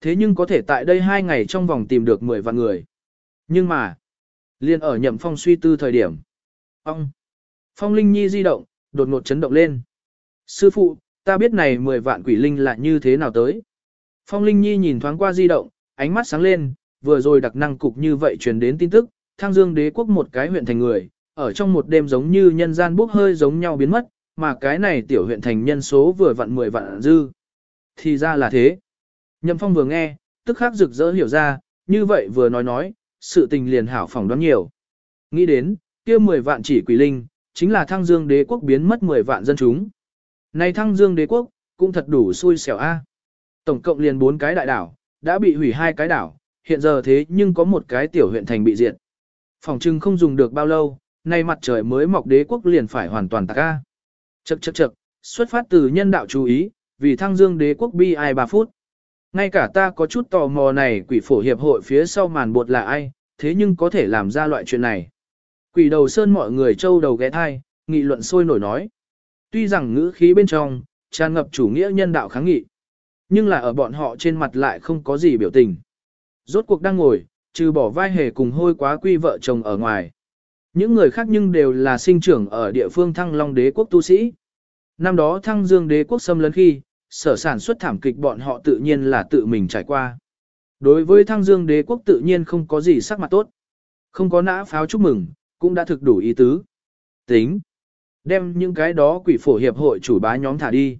Thế nhưng có thể tại đây hai ngày trong vòng tìm được 10 vạn người. Nhưng mà, liền ở nhậm phong suy tư thời điểm. Ông! Phong Linh Nhi di động, đột ngột chấn động lên. Sư phụ, ta biết này 10 vạn quỷ linh là như thế nào tới. Phong Linh Nhi nhìn thoáng qua di động, ánh mắt sáng lên, vừa rồi đặc năng cục như vậy truyền đến tin tức, thang dương đế quốc một cái huyện thành người, ở trong một đêm giống như nhân gian bốc hơi giống nhau biến mất, mà cái này tiểu huyện thành nhân số vừa vặn 10 vạn dư. Thì ra là thế. Nhậm Phong vừa nghe, tức khắc rực rỡ hiểu ra, như vậy vừa nói nói, sự tình liền hảo phỏng đoán nhiều. Nghĩ đến, kia 10 vạn chỉ quỷ linh, chính là thăng dương đế quốc biến mất 10 vạn dân chúng. Này thăng dương đế quốc, cũng thật đủ xui xẻo a. Tổng cộng liền 4 cái đại đảo, đã bị hủy hai cái đảo, hiện giờ thế nhưng có một cái tiểu huyện thành bị diệt. Phòng trưng không dùng được bao lâu, nay mặt trời mới mọc đế quốc liền phải hoàn toàn tạc ca. Chậc chậc chậc, xuất phát từ nhân đạo chú ý, vì thăng dương đế quốc bi ai 3 phút. Ngay cả ta có chút tò mò này quỷ phổ hiệp hội phía sau màn bột là ai, thế nhưng có thể làm ra loại chuyện này. Quỷ đầu sơn mọi người trâu đầu ghé thai, nghị luận sôi nổi nói. Tuy rằng ngữ khí bên trong, tràn ngập chủ nghĩa nhân đạo kháng nghị, nhưng là ở bọn họ trên mặt lại không có gì biểu tình. Rốt cuộc đang ngồi, trừ bỏ vai hề cùng hôi quá quy vợ chồng ở ngoài. Những người khác nhưng đều là sinh trưởng ở địa phương thăng long đế quốc tu sĩ. Năm đó thăng dương đế quốc xâm lấn khi, sở sản xuất thảm kịch bọn họ tự nhiên là tự mình trải qua. Đối với thăng dương đế quốc tự nhiên không có gì sắc mặt tốt. Không có nã pháo chúc mừng, cũng đã thực đủ ý tứ. Tính. Đem những cái đó quỷ phổ hiệp hội chủ bá nhóm thả đi.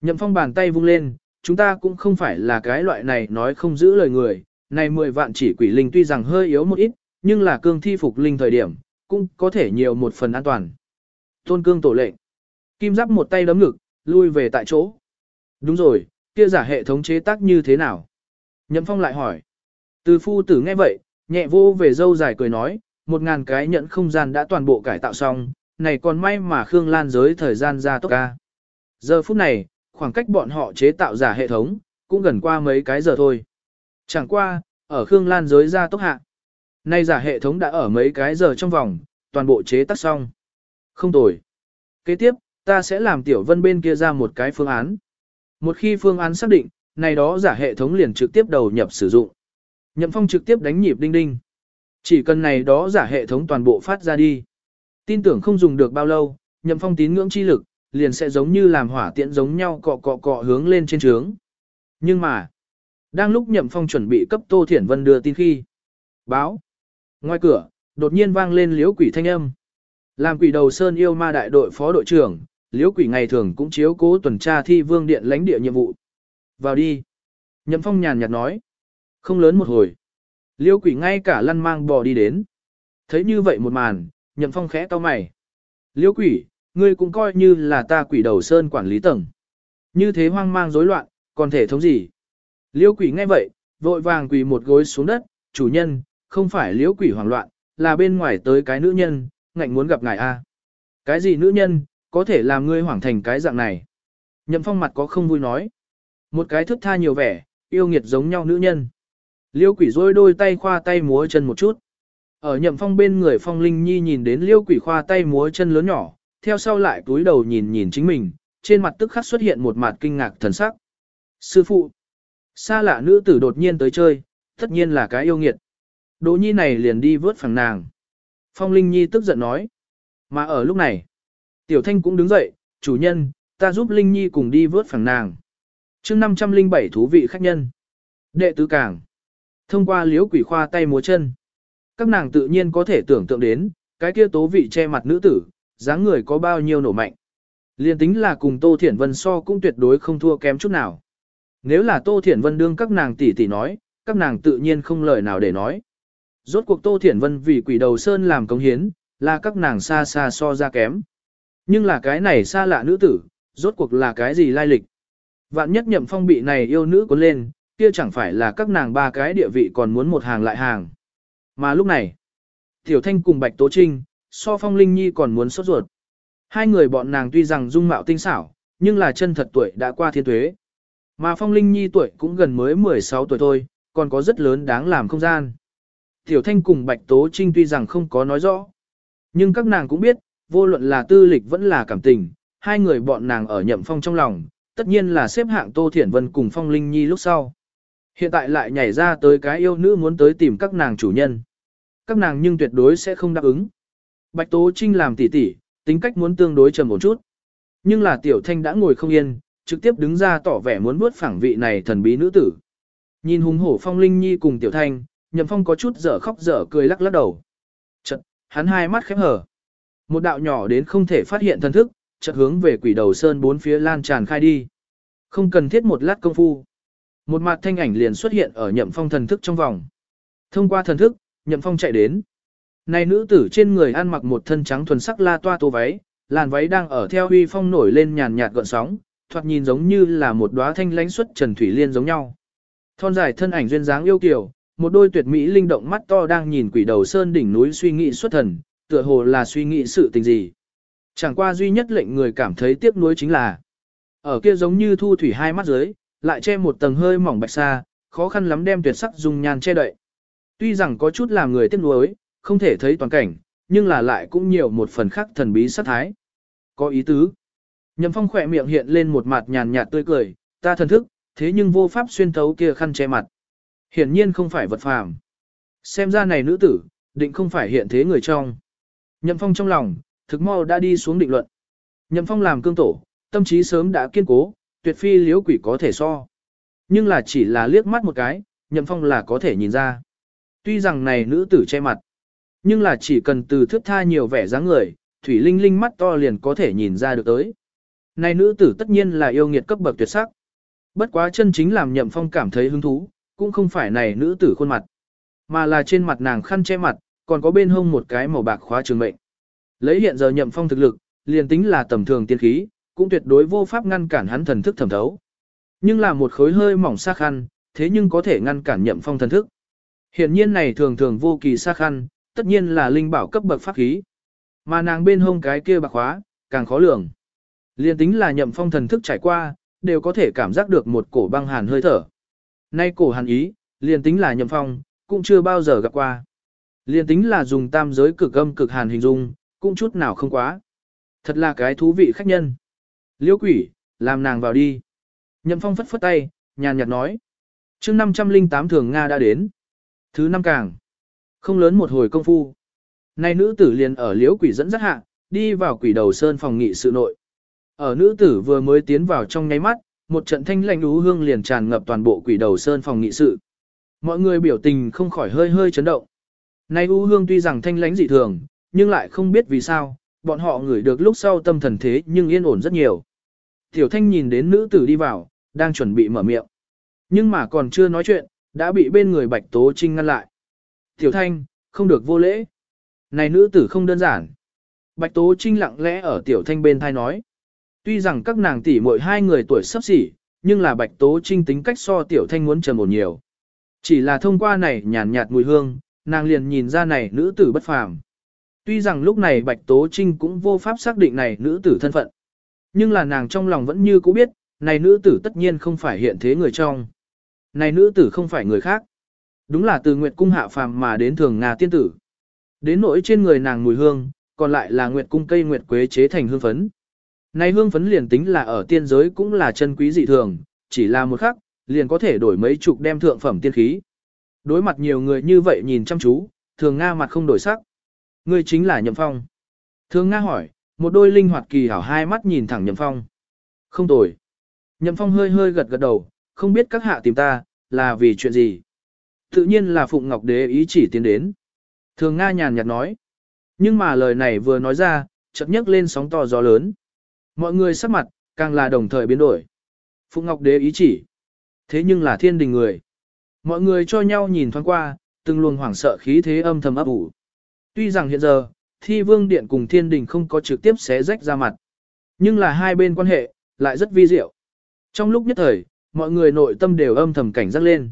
Nhậm phong bàn tay vung lên, chúng ta cũng không phải là cái loại này nói không giữ lời người. Này 10 vạn chỉ quỷ linh tuy rằng hơi yếu một ít, nhưng là cương thi phục linh thời điểm, cũng có thể nhiều một phần an toàn. Tôn cương tổ lệnh. Kim giáp một tay đấm ngực, lui về tại chỗ. Đúng rồi, kia giả hệ thống chế tác như thế nào? Nhậm phong lại hỏi. Từ phu tử nghe vậy, nhẹ vô về dâu dài cười nói, một ngàn cái nhận không gian đã toàn bộ cải tạo xong, này còn may mà Khương Lan giới thời gian ra tốc ca. Giờ phút này, khoảng cách bọn họ chế tạo giả hệ thống, cũng gần qua mấy cái giờ thôi. Chẳng qua, ở Khương Lan giới ra tốc hạ. Nay giả hệ thống đã ở mấy cái giờ trong vòng, toàn bộ chế tác xong. Không tồi. Kế tiếp, ta sẽ làm tiểu vân bên kia ra một cái phương án. Một khi phương án xác định, này đó giả hệ thống liền trực tiếp đầu nhập sử dụng. Nhậm phong trực tiếp đánh nhịp đinh đinh. Chỉ cần này đó giả hệ thống toàn bộ phát ra đi. Tin tưởng không dùng được bao lâu, nhậm phong tín ngưỡng chi lực, liền sẽ giống như làm hỏa tiễn giống nhau cọ cọ cọ hướng lên trên trướng. Nhưng mà, đang lúc nhậm phong chuẩn bị cấp Tô Thiển Vân đưa tin khi. Báo. Ngoài cửa, đột nhiên vang lên liếu quỷ thanh âm. Làm quỷ đầu sơn yêu ma đại đội phó đội trưởng, liếu quỷ ngày thường cũng chiếu cố tuần tra thi vương điện lãnh địa nhiệm vụ. Vào đi. Nhậm phong nhàn nhạt nói. Không lớn một hồi. Liêu quỷ ngay cả lăn mang bò đi đến. Thấy như vậy một màn, nhậm phong khẽ to mày. Liêu quỷ, ngươi cũng coi như là ta quỷ đầu sơn quản lý tầng. Như thế hoang mang rối loạn, còn thể thống gì? Liêu quỷ nghe vậy, vội vàng quỳ một gối xuống đất, chủ nhân, không phải liêu quỷ hoảng loạn, là bên ngoài tới cái nữ nhân, ngạnh muốn gặp ngài a. Cái gì nữ nhân, có thể làm ngươi hoảng thành cái dạng này? Nhậm phong mặt có không vui nói. Một cái thức tha nhiều vẻ, yêu nghiệt giống nhau nữ nhân. Liêu quỷ rôi đôi tay khoa tay múa chân một chút. Ở nhậm phong bên người phong linh nhi nhìn đến liêu quỷ khoa tay múa chân lớn nhỏ, theo sau lại túi đầu nhìn nhìn chính mình, trên mặt tức khắc xuất hiện một mặt kinh ngạc thần sắc. Sư phụ, xa lạ nữ tử đột nhiên tới chơi, tất nhiên là cái yêu nghiệt. Đỗ nhi này liền đi vớt phẳng nàng. Phong linh nhi tức giận nói. Mà ở lúc này, tiểu thanh cũng đứng dậy, chủ nhân, ta giúp linh nhi cùng đi vớt phẳng nàng. chương 507 thú vị khách nhân. Đệ tứ cảng. Thông qua liếu quỷ khoa tay múa chân. Các nàng tự nhiên có thể tưởng tượng đến, cái kia tố vị che mặt nữ tử, dáng người có bao nhiêu nổ mạnh. Liên tính là cùng Tô Thiển Vân so cũng tuyệt đối không thua kém chút nào. Nếu là Tô Thiển Vân đương các nàng tỷ tỷ nói, các nàng tự nhiên không lời nào để nói. Rốt cuộc Tô Thiển Vân vì quỷ đầu sơn làm công hiến, là các nàng xa xa so ra kém. Nhưng là cái này xa lạ nữ tử, rốt cuộc là cái gì lai lịch. Vạn nhất nhậm phong bị này yêu nữ cuốn lên, kia chẳng phải là các nàng ba cái địa vị còn muốn một hàng lại hàng. Mà lúc này, Tiểu Thanh cùng Bạch Tố Trinh, so Phong Linh Nhi còn muốn sốt ruột. Hai người bọn nàng tuy rằng dung mạo tinh xảo, nhưng là chân thật tuổi đã qua thiên tuế. Mà Phong Linh Nhi tuổi cũng gần mới 16 tuổi thôi, còn có rất lớn đáng làm không gian. Tiểu Thanh cùng Bạch Tố Trinh tuy rằng không có nói rõ, nhưng các nàng cũng biết, vô luận là tư lịch vẫn là cảm tình, hai người bọn nàng ở nhậm phong trong lòng, tất nhiên là xếp hạng Tô Thiển Vân cùng Phong Linh Nhi lúc sau. Hiện tại lại nhảy ra tới cái yêu nữ muốn tới tìm các nàng chủ nhân. Các nàng nhưng tuyệt đối sẽ không đáp ứng. Bạch Tố Trinh làm tỉ tỉ, tính cách muốn tương đối trầm một chút. Nhưng là Tiểu Thanh đã ngồi không yên, trực tiếp đứng ra tỏ vẻ muốn bước phẳng vị này thần bí nữ tử. Nhìn hùng hổ Phong Linh Nhi cùng Tiểu Thanh, Nhậm Phong có chút dở khóc dở cười lắc lắc đầu. Chật, hắn hai mắt khép hở. Một đạo nhỏ đến không thể phát hiện thân thức, chợt hướng về quỷ đầu sơn bốn phía lan tràn khai đi. Không cần thiết một lát công phu. Một mặt thanh ảnh liền xuất hiện ở nhậm phong thần thức trong vòng. Thông qua thần thức, Nhậm Phong chạy đến. Này nữ tử trên người ăn mặc một thân trắng thuần sắc la toa tô váy, làn váy đang ở theo huy phong nổi lên nhàn nhạt gợn sóng, thoạt nhìn giống như là một đóa thanh lãnh xuất trần thủy liên giống nhau. Thon dài thân ảnh duyên dáng yêu kiều, một đôi tuyệt mỹ linh động mắt to đang nhìn quỷ đầu sơn đỉnh núi suy nghĩ xuất thần, tựa hồ là suy nghĩ sự tình gì. Chẳng qua duy nhất lệnh người cảm thấy tiếc nuối chính là ở kia giống như thu thủy hai mắt dưới, lại che một tầng hơi mỏng bạch sa, khó khăn lắm đem tuyệt sắc dùng nhan che đậy. Tuy rằng có chút làm người tiếc nuối, không thể thấy toàn cảnh, nhưng là lại cũng nhiều một phần khác thần bí sát thái. Có ý tứ. Nhậm Phong khỏe miệng hiện lên một mặt nhàn nhạt tươi cười, ta thần thức, thế nhưng vô pháp xuyên thấu kia khăn che mặt. Hiển nhiên không phải vật phàm. Xem ra này nữ tử, định không phải hiện thế người trong. Nhậm Phong trong lòng, thực mau đã đi xuống định luận. Nhậm Phong làm cương tổ, tâm trí sớm đã kiên cố, tuyệt phi liếu quỷ có thể so. Nhưng là chỉ là liếc mắt một cái, Nhậm Phong là có thể nhìn ra. Tuy rằng này nữ tử che mặt, nhưng là chỉ cần từ thước tha nhiều vẻ dáng người, Thủy Linh Linh mắt to liền có thể nhìn ra được tới. Này nữ tử tất nhiên là yêu nghiệt cấp bậc tuyệt sắc. Bất quá chân chính làm Nhậm Phong cảm thấy hứng thú, cũng không phải này nữ tử khuôn mặt, mà là trên mặt nàng khăn che mặt, còn có bên hông một cái màu bạc khóa trường mệnh. Lấy hiện giờ Nhậm Phong thực lực, liền tính là tầm thường tiên khí, cũng tuyệt đối vô pháp ngăn cản hắn thần thức thẩm thấu. Nhưng là một khối hơi mỏng sắc khăn, thế nhưng có thể ngăn cản Nhậm Phong thần thức. Hiện nhiên này thường thường vô kỳ sắc khăn, tất nhiên là linh bảo cấp bậc pháp khí. Mà nàng bên hông cái kia bạc khóa, càng khó lường. Liên tính là nhậm phong thần thức trải qua, đều có thể cảm giác được một cổ băng hàn hơi thở. Nay cổ hàn ý, liên tính là nhậm phong, cũng chưa bao giờ gặp qua. Liên tính là dùng tam giới cực âm cực hàn hình dung, cũng chút nào không quá. Thật là cái thú vị khách nhân. Liễu quỷ, làm nàng vào đi. Nhậm phong phất phất tay, nhàn nhạt nói. chương 508 thường Nga đã đến. Thứ năm càng. Không lớn một hồi công phu. Nay nữ tử liền ở liễu quỷ dẫn dắt hạ, đi vào quỷ đầu sơn phòng nghị sự nội. Ở nữ tử vừa mới tiến vào trong nháy mắt, một trận thanh lạnh ú hương liền tràn ngập toàn bộ quỷ đầu sơn phòng nghị sự. Mọi người biểu tình không khỏi hơi hơi chấn động. Nay u hương tuy rằng thanh lãnh dị thường, nhưng lại không biết vì sao, bọn họ ngửi được lúc sau tâm thần thế nhưng yên ổn rất nhiều. Tiểu thanh nhìn đến nữ tử đi vào, đang chuẩn bị mở miệng. Nhưng mà còn chưa nói chuyện, đã bị bên người bạch tố trinh ngăn lại. Tiểu thanh, không được vô lễ. Này nữ tử không đơn giản. Bạch tố trinh lặng lẽ ở tiểu thanh bên thai nói. Tuy rằng các nàng tỷ muội hai người tuổi sắp xỉ, nhưng là Bạch Tố Trinh tính cách so Tiểu Thanh muốn trầm ổn nhiều. Chỉ là thông qua này nhàn nhạt mùi hương, nàng liền nhìn ra này nữ tử bất phàm. Tuy rằng lúc này Bạch Tố Trinh cũng vô pháp xác định này nữ tử thân phận. Nhưng là nàng trong lòng vẫn như cũ biết, này nữ tử tất nhiên không phải hiện thế người trong. Này nữ tử không phải người khác. Đúng là từ Nguyệt Cung hạ phàm mà đến thường Nga tiên tử. Đến nỗi trên người nàng mùi hương, còn lại là Nguyệt Cung cây Nguyệt Quế chế thành hương phấn. Này hương phấn liền tính là ở tiên giới cũng là chân quý dị thường, chỉ là một khắc, liền có thể đổi mấy chục đem thượng phẩm tiên khí. Đối mặt nhiều người như vậy nhìn chăm chú, thường Nga mặt không đổi sắc. Người chính là Nhậm Phong. Thường Nga hỏi, một đôi linh hoạt kỳ hảo hai mắt nhìn thẳng Nhậm Phong. Không tồi. Nhậm Phong hơi hơi gật gật đầu, không biết các hạ tìm ta, là vì chuyện gì. Tự nhiên là Phụng Ngọc Đế ý chỉ tiến đến. Thường Nga nhàn nhạt nói. Nhưng mà lời này vừa nói ra, chợt nhấc lên sóng to gió lớn. Mọi người sắc mặt, càng là đồng thời biến đổi. Phụng Ngọc Đế ý chỉ. Thế nhưng là thiên đình người. Mọi người cho nhau nhìn thoáng qua, từng luồng hoảng sợ khí thế âm thầm ấp ủ. Tuy rằng hiện giờ, thi vương điện cùng thiên đình không có trực tiếp xé rách ra mặt. Nhưng là hai bên quan hệ, lại rất vi diệu. Trong lúc nhất thời, mọi người nội tâm đều âm thầm cảnh giác lên.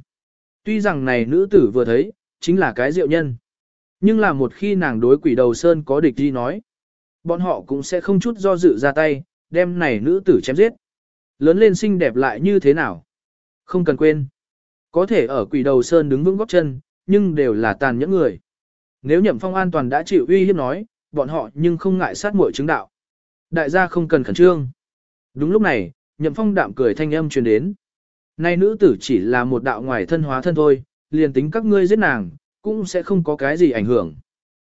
Tuy rằng này nữ tử vừa thấy, chính là cái diệu nhân. Nhưng là một khi nàng đối quỷ đầu sơn có địch đi nói, bọn họ cũng sẽ không chút do dự ra tay, đem này nữ tử chém giết. Lớn lên xinh đẹp lại như thế nào? Không cần quên. Có thể ở quỷ đầu sơn đứng vững góc chân, nhưng đều là tàn nhẫn người. Nếu nhậm phong an toàn đã chịu uy hiếp nói, bọn họ nhưng không ngại sát muội chứng đạo. Đại gia không cần khẩn trương. Đúng lúc này, nhậm phong đạm cười thanh âm truyền đến. Này nữ tử chỉ là một đạo ngoài thân hóa thân thôi, liền tính các ngươi giết nàng, cũng sẽ không có cái gì ảnh hưởng.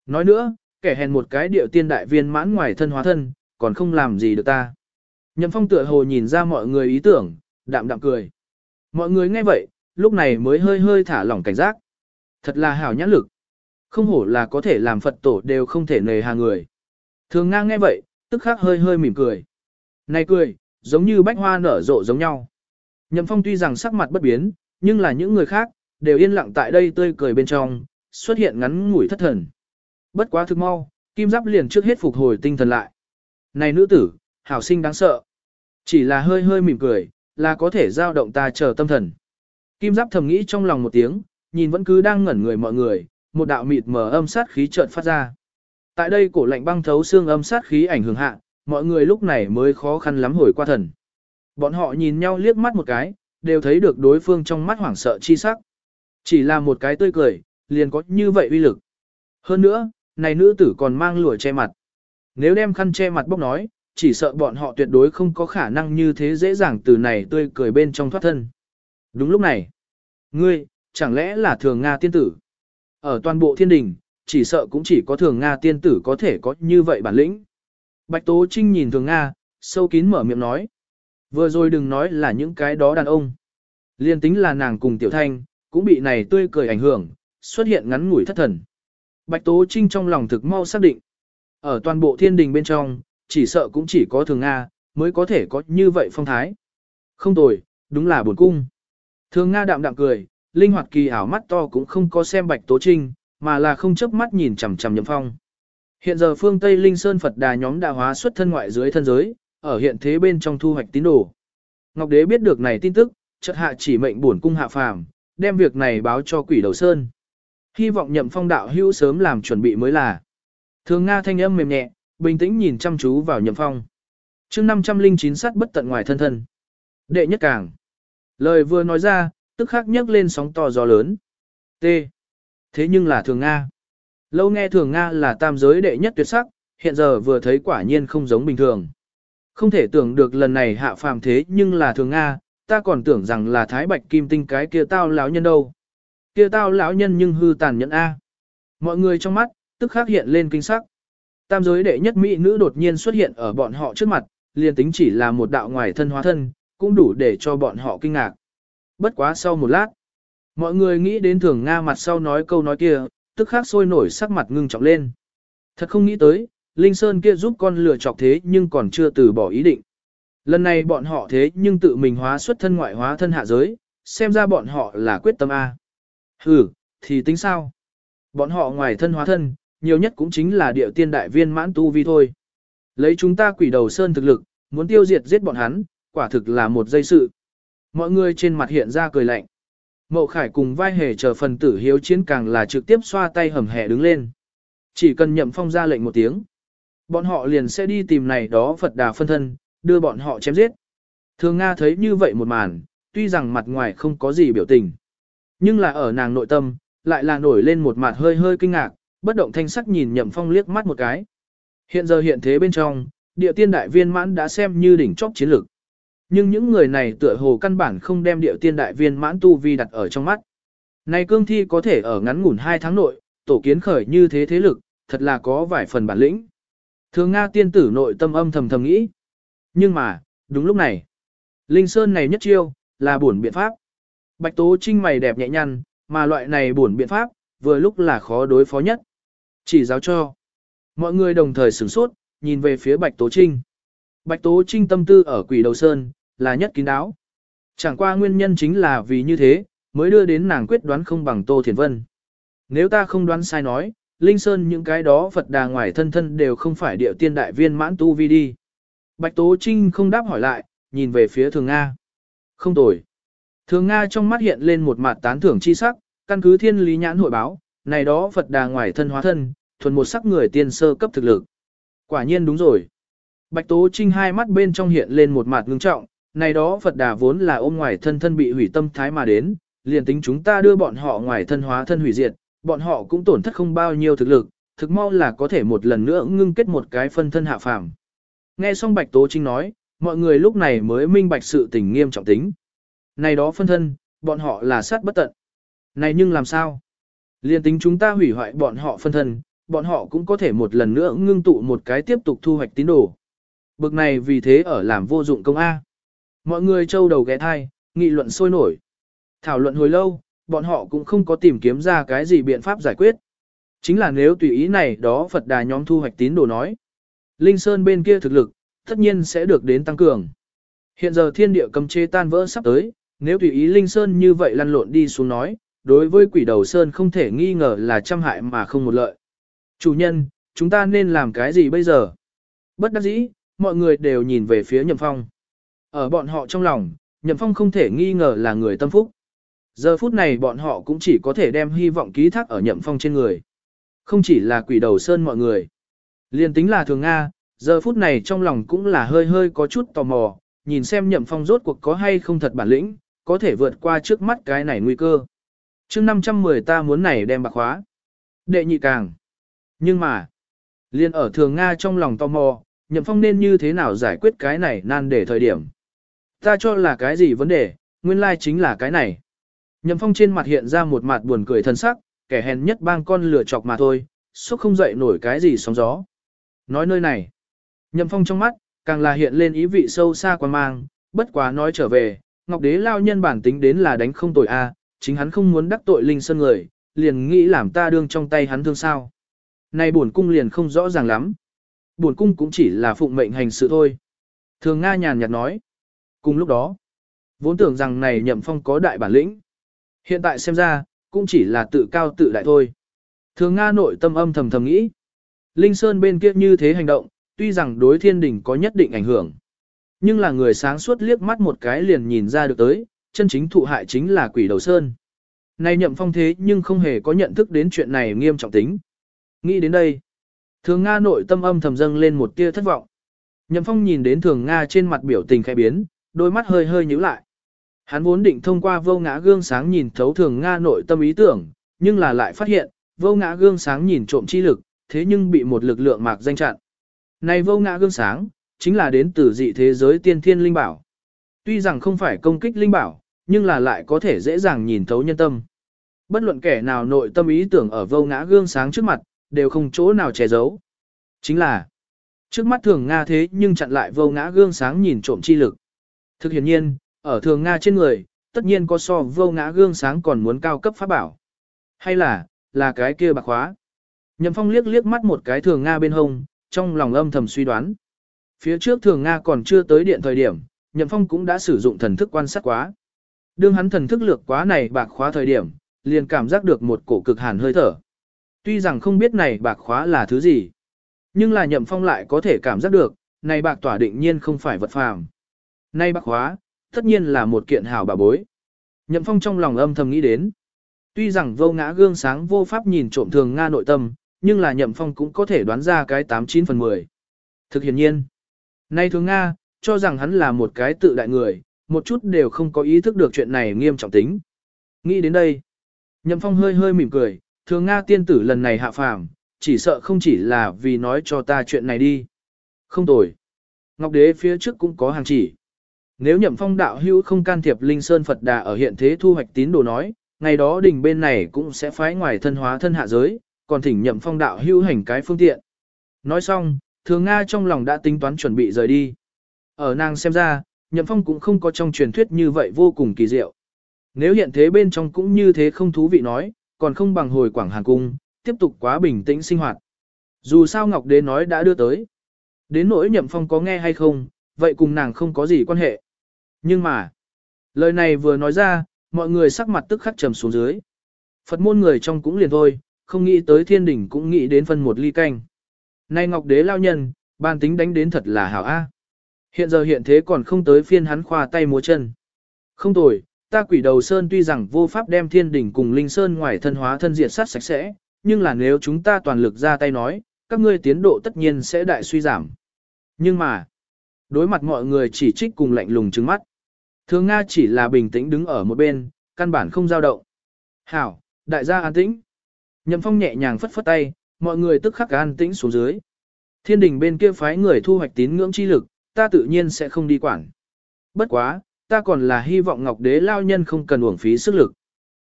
Nói nữa, kẻ hèn một cái điệu tiên đại viên mãn ngoài thân hóa thân, còn không làm gì được ta. Nhậm phong tựa hồ nhìn ra mọi người ý tưởng, đạm đạm cười. Mọi người nghe vậy, lúc này mới hơi hơi thả lỏng cảnh giác. Thật là hảo nhãn lực. Không hổ là có thể làm Phật tổ đều không thể nề hà người. Thường ngang nghe vậy, tức khắc hơi hơi mỉm cười. Này cười, giống như bách hoa nở rộ giống nhau. Nhậm phong tuy rằng sắc mặt bất biến, nhưng là những người khác, đều yên lặng tại đây tươi cười bên trong, xuất hiện ngắn ngủi thất thần. Bất quá thực mau, kim giáp liền trước hết phục hồi tinh thần lại. Này nữ tử, hảo sinh đáng sợ. Chỉ là hơi hơi mỉm cười, là có thể giao động ta chờ tâm thần. Kim giáp thầm nghĩ trong lòng một tiếng, nhìn vẫn cứ đang ngẩn người mọi người, một đạo mịt mờ âm sát khí chợt phát ra. Tại đây cổ lạnh băng thấu xương âm sát khí ảnh hưởng hạ, mọi người lúc này mới khó khăn lắm hồi qua thần. Bọn họ nhìn nhau liếc mắt một cái, đều thấy được đối phương trong mắt hoảng sợ chi sắc. Chỉ là một cái tươi cười, liền có như vậy uy lực. Hơn nữa, này nữ tử còn mang lụa che mặt. Nếu đem khăn che mặt bốc nói, chỉ sợ bọn họ tuyệt đối không có khả năng như thế dễ dàng từ này tươi cười bên trong thoát thân. Đúng lúc này, ngươi, chẳng lẽ là thường Nga tiên tử? Ở toàn bộ thiên đình, chỉ sợ cũng chỉ có thường Nga tiên tử có thể có như vậy bản lĩnh. Bạch Tố Trinh nhìn thường Nga, sâu kín mở miệng nói. Vừa rồi đừng nói là những cái đó đàn ông. Liên tính là nàng cùng Tiểu Thanh, cũng bị này tươi cười ảnh hưởng, xuất hiện ngắn ngủi thất thần. Bạch Tố Trinh trong lòng thực mau xác định. Ở toàn bộ thiên đình bên trong, chỉ sợ cũng chỉ có thường Nga, mới có thể có như vậy phong thái. Không tồi, đúng là buồn cung. Thường Nga đạm đạm cười, linh hoạt kỳ ảo mắt to cũng không có xem Bạch Tố Trinh, mà là không chớp mắt nhìn chằm chằm Nhậm Phong. Hiện giờ phương Tây Linh Sơn Phật Đà nhóm đã hóa xuất thân ngoại dưới thân giới, ở hiện thế bên trong thu hoạch tín đồ. Ngọc Đế biết được này tin tức, chợt hạ chỉ mệnh bổn cung hạ phàm, đem việc này báo cho quỷ đầu sơn. Hy vọng nhậm phong đạo hữu sớm làm chuẩn bị mới là. Thường Nga thanh âm mềm nhẹ, bình tĩnh nhìn chăm chú vào nhậm phong. chương 509 sát bất tận ngoài thân thân. Đệ nhất càng. Lời vừa nói ra, tức khắc nhấc lên sóng to gió lớn. T. Thế nhưng là thường Nga. Lâu nghe thường Nga là tam giới đệ nhất tuyệt sắc, hiện giờ vừa thấy quả nhiên không giống bình thường. Không thể tưởng được lần này hạ phàm thế nhưng là thường Nga, ta còn tưởng rằng là thái bạch kim tinh cái kia tao lão nhân đâu. Kia tao lão nhân nhưng hư tàn nhẫn A. Mọi người trong mắt, tức khắc hiện lên kinh sắc. Tam giới đệ nhất mỹ nữ đột nhiên xuất hiện ở bọn họ trước mặt, liền tính chỉ là một đạo ngoài thân hóa thân, cũng đủ để cho bọn họ kinh ngạc. Bất quá sau một lát, mọi người nghĩ đến thường Nga mặt sau nói câu nói kia, tức khắc sôi nổi sắc mặt ngưng trọng lên. Thật không nghĩ tới, Linh Sơn kia giúp con lừa chọc thế nhưng còn chưa từ bỏ ý định. Lần này bọn họ thế nhưng tự mình hóa xuất thân ngoại hóa thân hạ giới, xem ra bọn họ là quyết tâm A hừ thì tính sao? Bọn họ ngoài thân hóa thân, nhiều nhất cũng chính là địa tiên đại viên mãn tu vi thôi. Lấy chúng ta quỷ đầu sơn thực lực, muốn tiêu diệt giết bọn hắn, quả thực là một dây sự. Mọi người trên mặt hiện ra cười lạnh. Mậu Khải cùng vai hề chờ phần tử hiếu chiến càng là trực tiếp xoa tay hầm hẻ đứng lên. Chỉ cần nhậm phong ra lệnh một tiếng. Bọn họ liền sẽ đi tìm này đó Phật đà phân thân, đưa bọn họ chém giết. Thường Nga thấy như vậy một màn, tuy rằng mặt ngoài không có gì biểu tình. Nhưng là ở nàng nội tâm, lại là nổi lên một mặt hơi hơi kinh ngạc, bất động thanh sắc nhìn nhậm phong liếc mắt một cái. Hiện giờ hiện thế bên trong, địa tiên đại viên mãn đã xem như đỉnh chóp chiến lược. Nhưng những người này tựa hồ căn bản không đem địa tiên đại viên mãn tu vi đặt ở trong mắt. Này cương thi có thể ở ngắn ngủn hai tháng nội, tổ kiến khởi như thế thế lực, thật là có vài phần bản lĩnh. Thường Nga tiên tử nội tâm âm thầm thầm nghĩ. Nhưng mà, đúng lúc này, Linh Sơn này nhất chiêu, là buồn biện pháp. Bạch Tố Trinh mày đẹp nhẹ nhăn, mà loại này buồn biện pháp, vừa lúc là khó đối phó nhất. Chỉ giáo cho. Mọi người đồng thời sửng sốt, nhìn về phía Bạch Tố Trinh. Bạch Tố Trinh tâm tư ở quỷ đầu sơn, là nhất kín đáo. Chẳng qua nguyên nhân chính là vì như thế, mới đưa đến nàng quyết đoán không bằng Tô Thiền Vân. Nếu ta không đoán sai nói, Linh Sơn những cái đó Phật đà ngoài thân thân đều không phải địa tiên đại viên mãn tu vi đi. Bạch Tố Trinh không đáp hỏi lại, nhìn về phía Thường Nga. Không tồi. Thường Nga trong mắt hiện lên một mặt tán thưởng chi sắc, căn cứ thiên lý nhãn hội báo, này đó Phật đà ngoài thân hóa thân, thuần một sắc người tiên sơ cấp thực lực. Quả nhiên đúng rồi. Bạch Tố Trinh hai mắt bên trong hiện lên một mặt ngưng trọng, này đó Phật đà vốn là ôm ngoài thân thân bị hủy tâm thái mà đến, liền tính chúng ta đưa bọn họ ngoài thân hóa thân hủy diệt, bọn họ cũng tổn thất không bao nhiêu thực lực, thực mau là có thể một lần nữa ngưng kết một cái phân thân hạ phàm. Nghe xong Bạch Tố Trinh nói, mọi người lúc này mới minh bạch sự tình nghiêm trọng tính. Này đó phân thân, bọn họ là sát bất tận. Này nhưng làm sao? Liên tính chúng ta hủy hoại bọn họ phân thân, bọn họ cũng có thể một lần nữa ngưng tụ một cái tiếp tục thu hoạch tín đồ. Bực này vì thế ở làm vô dụng công A. Mọi người trâu đầu ghé thai, nghị luận sôi nổi. Thảo luận hồi lâu, bọn họ cũng không có tìm kiếm ra cái gì biện pháp giải quyết. Chính là nếu tùy ý này đó Phật đà nhóm thu hoạch tín đồ nói. Linh Sơn bên kia thực lực, tất nhiên sẽ được đến tăng cường. Hiện giờ thiên địa cầm chế tan vỡ sắp tới, nếu tùy ý Linh Sơn như vậy lăn lộn đi xuống nói, đối với quỷ đầu sơn không thể nghi ngờ là trăm hại mà không một lợi. Chủ nhân, chúng ta nên làm cái gì bây giờ? Bất đắc dĩ, mọi người đều nhìn về phía Nhậm Phong. Ở bọn họ trong lòng, Nhậm Phong không thể nghi ngờ là người tâm phúc. Giờ phút này bọn họ cũng chỉ có thể đem hy vọng ký thác ở Nhậm Phong trên người. Không chỉ là quỷ đầu sơn mọi người. Liên tính là thường Nga, giờ phút này trong lòng cũng là hơi hơi có chút tò mò, nhìn xem Nhậm Phong rốt cuộc có hay không thật bản lĩnh, có thể vượt qua trước mắt cái này nguy cơ. chương 510 ta muốn này đem bạc khóa. Đệ nhị càng. Nhưng mà, liên ở thường Nga trong lòng tò mò, Nhậm Phong nên như thế nào giải quyết cái này nan để thời điểm. Ta cho là cái gì vấn đề, nguyên lai chính là cái này. Nhậm Phong trên mặt hiện ra một mặt buồn cười thân sắc, kẻ hèn nhất bang con lửa chọc mà thôi, suốt không dậy nổi cái gì sóng gió. Nói nơi này, Nhậm Phong trong mắt, càng là hiện lên ý vị sâu xa quan mang, bất quá nói trở về, Ngọc Đế lao nhân bản tính đến là đánh không tội a, chính hắn không muốn đắc tội Linh Sơn người, liền nghĩ làm ta đương trong tay hắn thương sao. Này bổn cung liền không rõ ràng lắm. Bổn cung cũng chỉ là phụng mệnh hành sự thôi. Thường Nga nhàn nhạt nói. Cùng lúc đó, vốn tưởng rằng này nhậm phong có đại bản lĩnh. Hiện tại xem ra, cũng chỉ là tự cao tự đại thôi. Thường Nga nội tâm âm thầm thầm nghĩ. Linh Sơn bên kia như thế hành động, tuy rằng đối thiên đình có nhất định ảnh hưởng. Nhưng là người sáng suốt liếc mắt một cái liền nhìn ra được tới, chân chính thụ hại chính là quỷ đầu Sơn. Này nhậm phong thế nhưng không hề có nhận thức đến chuyện này nghiêm trọng tính. Nghĩ đến đây, thường Nga nội tâm âm thầm dâng lên một tia thất vọng. Nhậm phong nhìn đến thường Nga trên mặt biểu tình khẽ biến, đôi mắt hơi hơi nhíu lại. Hắn vốn định thông qua vô ngã gương sáng nhìn thấu thường Nga nội tâm ý tưởng, nhưng là lại phát hiện, vô ngã gương sáng nhìn trộm chi lực, thế nhưng bị một lực lượng mạc danh chặn. Này vô ngã gương sáng, chính là đến từ dị thế giới tiên thiên linh bảo. Tuy rằng không phải công kích linh bảo, nhưng là lại có thể dễ dàng nhìn thấu nhân tâm. Bất luận kẻ nào nội tâm ý tưởng ở vô ngã gương sáng trước mặt, đều không chỗ nào che giấu. Chính là, trước mắt thường Nga thế nhưng chặn lại vô ngã gương sáng nhìn trộm chi lực. Thực hiện nhiên, ở thường Nga trên người, tất nhiên có so vô ngã gương sáng còn muốn cao cấp pháp bảo. Hay là, là cái kia bạc khóa. Nhậm Phong liếc liếc mắt một cái thường Nga bên hông, trong lòng âm thầm suy đoán. Phía trước thường Nga còn chưa tới điện thời điểm, Nhậm Phong cũng đã sử dụng thần thức quan sát quá. Đương hắn thần thức lược quá này bạc khóa thời điểm, liền cảm giác được một cổ cực hàn hơi thở. Tuy rằng không biết này bạc khóa là thứ gì, nhưng là Nhậm Phong lại có thể cảm giác được, này bạc tỏa định nhiên không phải vật phàm. Này bạc khóa, tất nhiên là một kiện hảo bà bối. Nhậm Phong trong lòng âm thầm nghĩ đến. Tuy rằng vô ngã gương sáng vô pháp nhìn trộm thường Nga nội tâm, nhưng là Nhậm Phong cũng có thể đoán ra cái 89 phần 10. Thực hiện nhiên, nay thường Nga, cho rằng hắn là một cái tự đại người, một chút đều không có ý thức được chuyện này nghiêm trọng tính. Nghĩ đến đây, Nhậm Phong hơi hơi mỉm cười, thường Nga tiên tử lần này hạ phàm, chỉ sợ không chỉ là vì nói cho ta chuyện này đi. Không tồi. Ngọc Đế phía trước cũng có hàng chỉ. Nếu Nhậm Phong đạo hữu không can thiệp Linh Sơn Phật Đà ở hiện thế thu hoạch tín đồ nói, ngày đó đỉnh bên này cũng sẽ phái ngoài thân hóa thân hạ giới, còn thỉnh Nhậm Phong đạo hữu hành cái phương tiện. Nói xong, Thường Nga trong lòng đã tính toán chuẩn bị rời đi. Ở nàng xem ra, Nhậm Phong cũng không có trong truyền thuyết như vậy vô cùng kỳ diệu. Nếu hiện thế bên trong cũng như thế không thú vị nói, còn không bằng hồi Quảng Hàn Cung, tiếp tục quá bình tĩnh sinh hoạt. Dù sao Ngọc Đế nói đã đưa tới. Đến nỗi Nhậm Phong có nghe hay không, vậy cùng nàng không có gì quan hệ. Nhưng mà, lời này vừa nói ra, mọi người sắc mặt tức khắc trầm xuống dưới. Phật môn người trong cũng liền thôi, không nghĩ tới thiên đỉnh cũng nghĩ đến phân một ly canh. Nay Ngọc Đế lao nhân, ban tính đánh đến thật là hảo a. Hiện giờ hiện thế còn không tới phiên hắn khoa tay múa chân. Không tồi, ta quỷ đầu sơn tuy rằng vô pháp đem thiên đỉnh cùng linh sơn ngoài thân hóa thân diệt sát sạch sẽ, nhưng là nếu chúng ta toàn lực ra tay nói, các ngươi tiến độ tất nhiên sẽ đại suy giảm. Nhưng mà, đối mặt mọi người chỉ trích cùng lạnh lùng trừng mắt. Thường Nga chỉ là bình tĩnh đứng ở một bên, căn bản không dao động. Hảo, đại gia an tĩnh. Nhậm Phong nhẹ nhàng phất phất tay, mọi người tức khắc an tĩnh xuống dưới. Thiên đình bên kia phái người thu hoạch tín ngưỡng chi lực, ta tự nhiên sẽ không đi quản. Bất quá, ta còn là hy vọng Ngọc Đế lao nhân không cần uổng phí sức lực.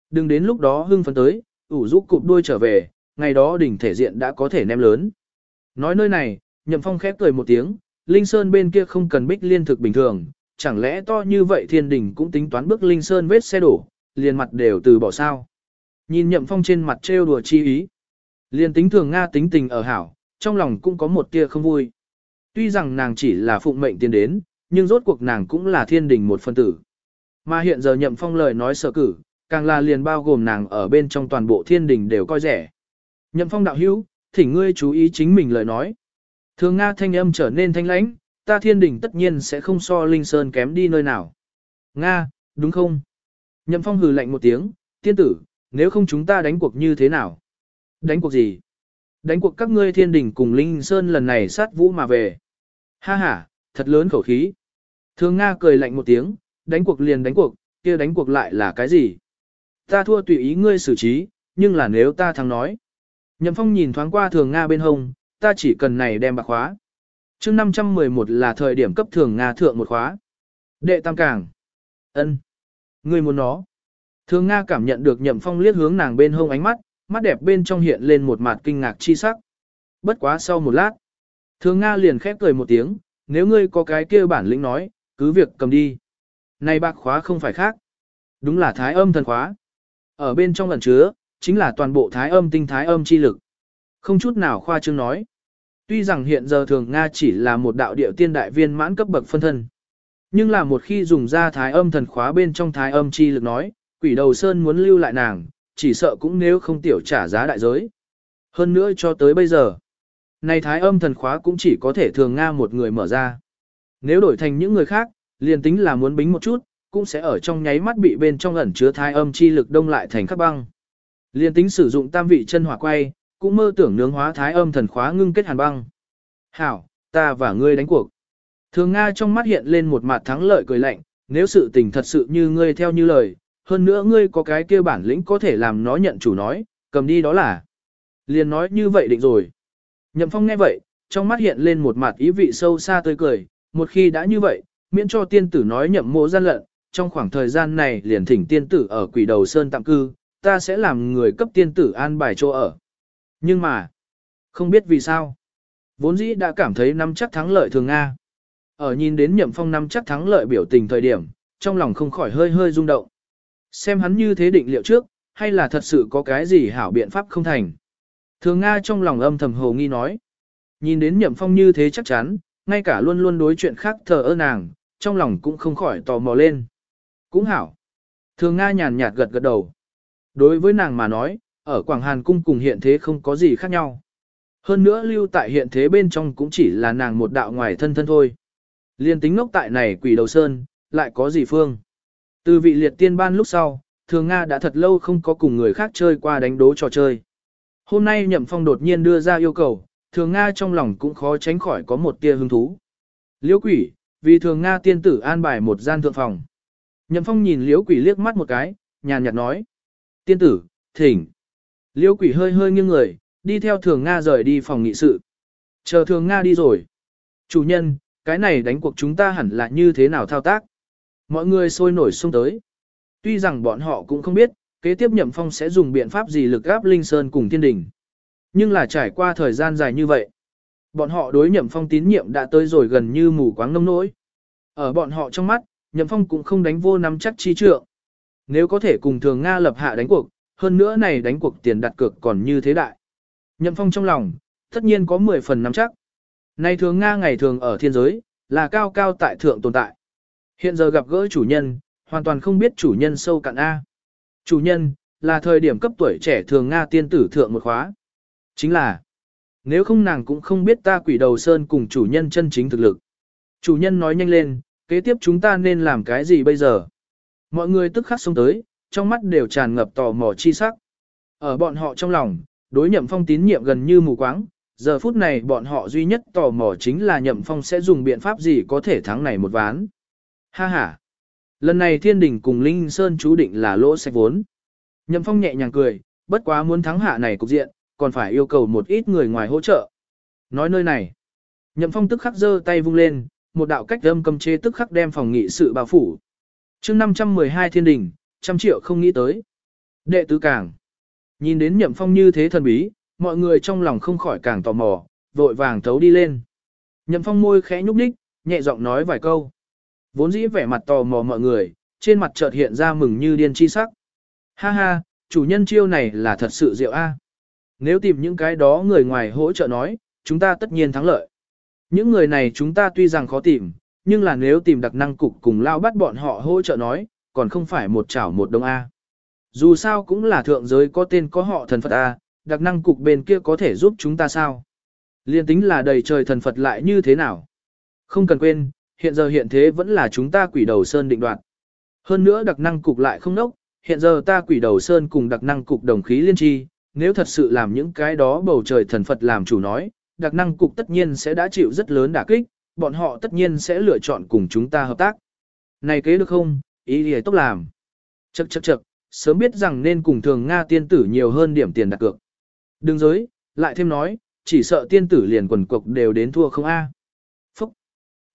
Đừng đến lúc đó hưng phấn tới, ủ rũ cụp đuôi trở về, ngày đó đỉnh thể diện đã có thể ném lớn. Nói nơi này, Nhậm Phong khép cười một tiếng, Linh Sơn bên kia không cần bích liên thực bình thường, chẳng lẽ to như vậy thiên đình cũng tính toán bước Linh Sơn vết xe đổ, liền mặt đều từ bỏ sao. Nhìn Nhậm Phong trên mặt trêu đùa chi ý. Liên tính thường Nga tính tình ở hảo, trong lòng cũng có một tia không vui. Tuy rằng nàng chỉ là phụng mệnh tiến đến, nhưng rốt cuộc nàng cũng là thiên đình một phân tử. Mà hiện giờ Nhậm Phong lời nói sở cử, càng là liền bao gồm nàng ở bên trong toàn bộ thiên đình đều coi rẻ. Nhậm phong đạo hữu, thỉnh ngươi chú ý chính mình lời nói. Thường Nga thanh âm trở nên thanh lãnh, ta thiên đình tất nhiên sẽ không so Linh Sơn kém đi nơi nào. Nga, đúng không? Nhậm phong hừ lạnh một tiếng, tiên tử, nếu không chúng ta đánh cuộc như thế nào? Đánh cuộc gì? Đánh cuộc các ngươi thiên đình cùng Linh Sơn lần này sát vũ mà về. Ha ha, thật lớn khẩu khí. Thường Nga cười lạnh một tiếng, đánh cuộc liền đánh cuộc, kia đánh cuộc lại là cái gì? Ta thua tùy ý ngươi xử trí, nhưng là nếu ta thắng nói. Nhậm Phong nhìn thoáng qua Thường Nga bên hông, ta chỉ cần này đem bạc khóa. chương 511 là thời điểm cấp Thường Nga thượng một khóa. Đệ tam càng. ân, Ngươi muốn nó. Thường Nga cảm nhận được Nhậm Phong liếc hướng nàng bên hông ánh mắt, mắt đẹp bên trong hiện lên một mặt kinh ngạc chi sắc. Bất quá sau một lát, Thường Nga liền khép cười một tiếng, nếu ngươi có cái kia bản lĩnh nói, cứ việc cầm đi. Này bạc khóa không phải khác. Đúng là thái âm thần khóa. Ở bên trong lần chứa, chính là toàn bộ thái âm tinh thái âm chi lực. Không chút nào khoa trương nói. Tuy rằng hiện giờ thường Nga chỉ là một đạo điệu tiên đại viên mãn cấp bậc phân thân. Nhưng là một khi dùng ra thái âm thần khóa bên trong thái âm chi lực nói, quỷ đầu sơn muốn lưu lại nàng, chỉ sợ cũng nếu không tiểu trả giá đại giới. Hơn nữa cho tới bây giờ, này thái âm thần khóa cũng chỉ có thể thường Nga một người mở ra. Nếu đổi thành những người khác, liền tính là muốn bính một chút, cũng sẽ ở trong nháy mắt bị bên trong ẩn chứa thái âm chi lực đông lại thành các băng. Liền tính sử dụng tam vị chân hỏa quay, cũng mơ tưởng nướng hóa thái âm thần khóa ngưng kết hàn băng. Hảo, ta và ngươi đánh cuộc. Thường Nga trong mắt hiện lên một mặt thắng lợi cười lạnh, nếu sự tình thật sự như ngươi theo như lời, hơn nữa ngươi có cái kia bản lĩnh có thể làm nó nhận chủ nói, cầm đi đó là. Liền nói như vậy định rồi. Nhậm Phong nghe vậy, trong mắt hiện lên một mặt ý vị sâu xa tươi cười, một khi đã như vậy, miễn cho tiên tử nói nhậm mộ gian lận, trong khoảng thời gian này liền thỉnh tiên tử ở quỷ đầu sơn tạm cư, ta sẽ làm người cấp tiên tử an bài chỗ ở. Nhưng mà, không biết vì sao, vốn dĩ đã cảm thấy nắm chắc thắng lợi thường Nga. Ở nhìn đến nhậm phong nắm chắc thắng lợi biểu tình thời điểm, trong lòng không khỏi hơi hơi rung động. Xem hắn như thế định liệu trước, hay là thật sự có cái gì hảo biện pháp không thành. Thường Nga trong lòng âm thầm hồ nghi nói. Nhìn đến nhậm phong như thế chắc chắn, ngay cả luôn luôn đối chuyện khác thờ ơ nàng, trong lòng cũng không khỏi tò mò lên. Cũng hảo. Thường Nga nhàn nhạt gật gật đầu. Đối với nàng mà nói, ở Quảng Hàn Cung cùng hiện thế không có gì khác nhau. Hơn nữa lưu tại hiện thế bên trong cũng chỉ là nàng một đạo ngoài thân thân thôi. Liên tính ngốc tại này quỷ đầu sơn, lại có gì phương. Từ vị liệt tiên ban lúc sau, thường Nga đã thật lâu không có cùng người khác chơi qua đánh đố trò chơi. Hôm nay Nhậm Phong đột nhiên đưa ra yêu cầu, thường Nga trong lòng cũng khó tránh khỏi có một tia hứng thú. Liễu quỷ, vì thường Nga tiên tử an bài một gian thượng phòng. Nhậm Phong nhìn Liễu quỷ liếc mắt một cái, nhàn nhạt nói. Tiên tử, thỉnh. Liễu quỷ hơi hơi nghiêng người, đi theo thường Nga rời đi phòng nghị sự. Chờ thường Nga đi rồi. Chủ nhân, cái này đánh cuộc chúng ta hẳn là như thế nào thao tác. Mọi người sôi nổi xung tới. Tuy rằng bọn họ cũng không biết, kế tiếp Nhậm Phong sẽ dùng biện pháp gì lực gáp Linh Sơn cùng thiên đình. Nhưng là trải qua thời gian dài như vậy. Bọn họ đối Nhậm Phong tín nhiệm đã tới rồi gần như mù quáng nông nỗi. Ở bọn họ trong mắt, Nhậm Phong cũng không đánh vô nắm chắc chi trượng. Nếu có thể cùng thường Nga lập hạ đánh cuộc, hơn nữa này đánh cuộc tiền đặt cược còn như thế đại. Nhậm Phong trong lòng, tất nhiên có 10 phần nắm chắc. Này thường Nga ngày thường ở thiên giới, là cao cao tại thượng tồn tại. Hiện giờ gặp gỡ chủ nhân, hoàn toàn không biết chủ nhân sâu cạn A. Chủ nhân, là thời điểm cấp tuổi trẻ thường Nga tiên tử thượng một khóa. Chính là, nếu không nàng cũng không biết ta quỷ đầu sơn cùng chủ nhân chân chính thực lực. Chủ nhân nói nhanh lên, kế tiếp chúng ta nên làm cái gì bây giờ? Mọi người tức khắc xông tới, trong mắt đều tràn ngập tò mò chi sắc. Ở bọn họ trong lòng, đối nhậm phong tín nhiệm gần như mù quáng, giờ phút này bọn họ duy nhất tò mò chính là nhậm phong sẽ dùng biện pháp gì có thể thắng này một ván. Ha ha! Lần này thiên đình cùng Linh Sơn chú định là lỗ sạch vốn. Nhậm phong nhẹ nhàng cười, bất quá muốn thắng hạ này cục diện, còn phải yêu cầu một ít người ngoài hỗ trợ. Nói nơi này, nhậm phong tức khắc giơ tay vung lên, một đạo cách âm cầm chế tức khắc đem phòng nghị sự bao phủ. chương 512 thiên đình, trăm triệu không nghĩ tới. Đệ tứ càng. Nhìn đến nhậm phong như thế thần bí, mọi người trong lòng không khỏi càng tò mò, vội vàng thấu đi lên. Nhậm phong môi khẽ nhúc nhích, nhẹ giọng nói vài câu. Vốn dĩ vẻ mặt tò mò mọi người, trên mặt chợt hiện ra mừng như điên chi sắc. Ha ha, chủ nhân chiêu này là thật sự diệu a. Nếu tìm những cái đó người ngoài hỗ trợ nói, chúng ta tất nhiên thắng lợi. Những người này chúng ta tuy rằng khó tìm, nhưng là nếu tìm đặc năng cục cùng lao bắt bọn họ hỗ trợ nói, còn không phải một chảo một đồng A. Dù sao cũng là thượng giới có tên có họ thần Phật A, đặc năng cục bên kia có thể giúp chúng ta sao? Liên tính là đầy trời thần Phật lại như thế nào? Không cần quên, hiện giờ hiện thế vẫn là chúng ta quỷ đầu sơn định đoạt. Hơn nữa đặc năng cục lại không nốc, hiện giờ ta quỷ đầu sơn cùng đặc năng cục đồng khí liên tri, nếu thật sự làm những cái đó bầu trời thần Phật làm chủ nói, đặc năng cục tất nhiên sẽ đã chịu rất lớn đả kích, bọn họ tất nhiên sẽ lựa chọn cùng chúng ta hợp tác. Này kế được không, ý gì tốt làm. Chậc chậc chậc, sớm biết rằng nên cùng thường Nga tiên tử nhiều hơn điểm tiền đặt cược. Đừng giới, lại thêm nói, chỉ sợ tiên tử liền quần cục đều đến thua không a.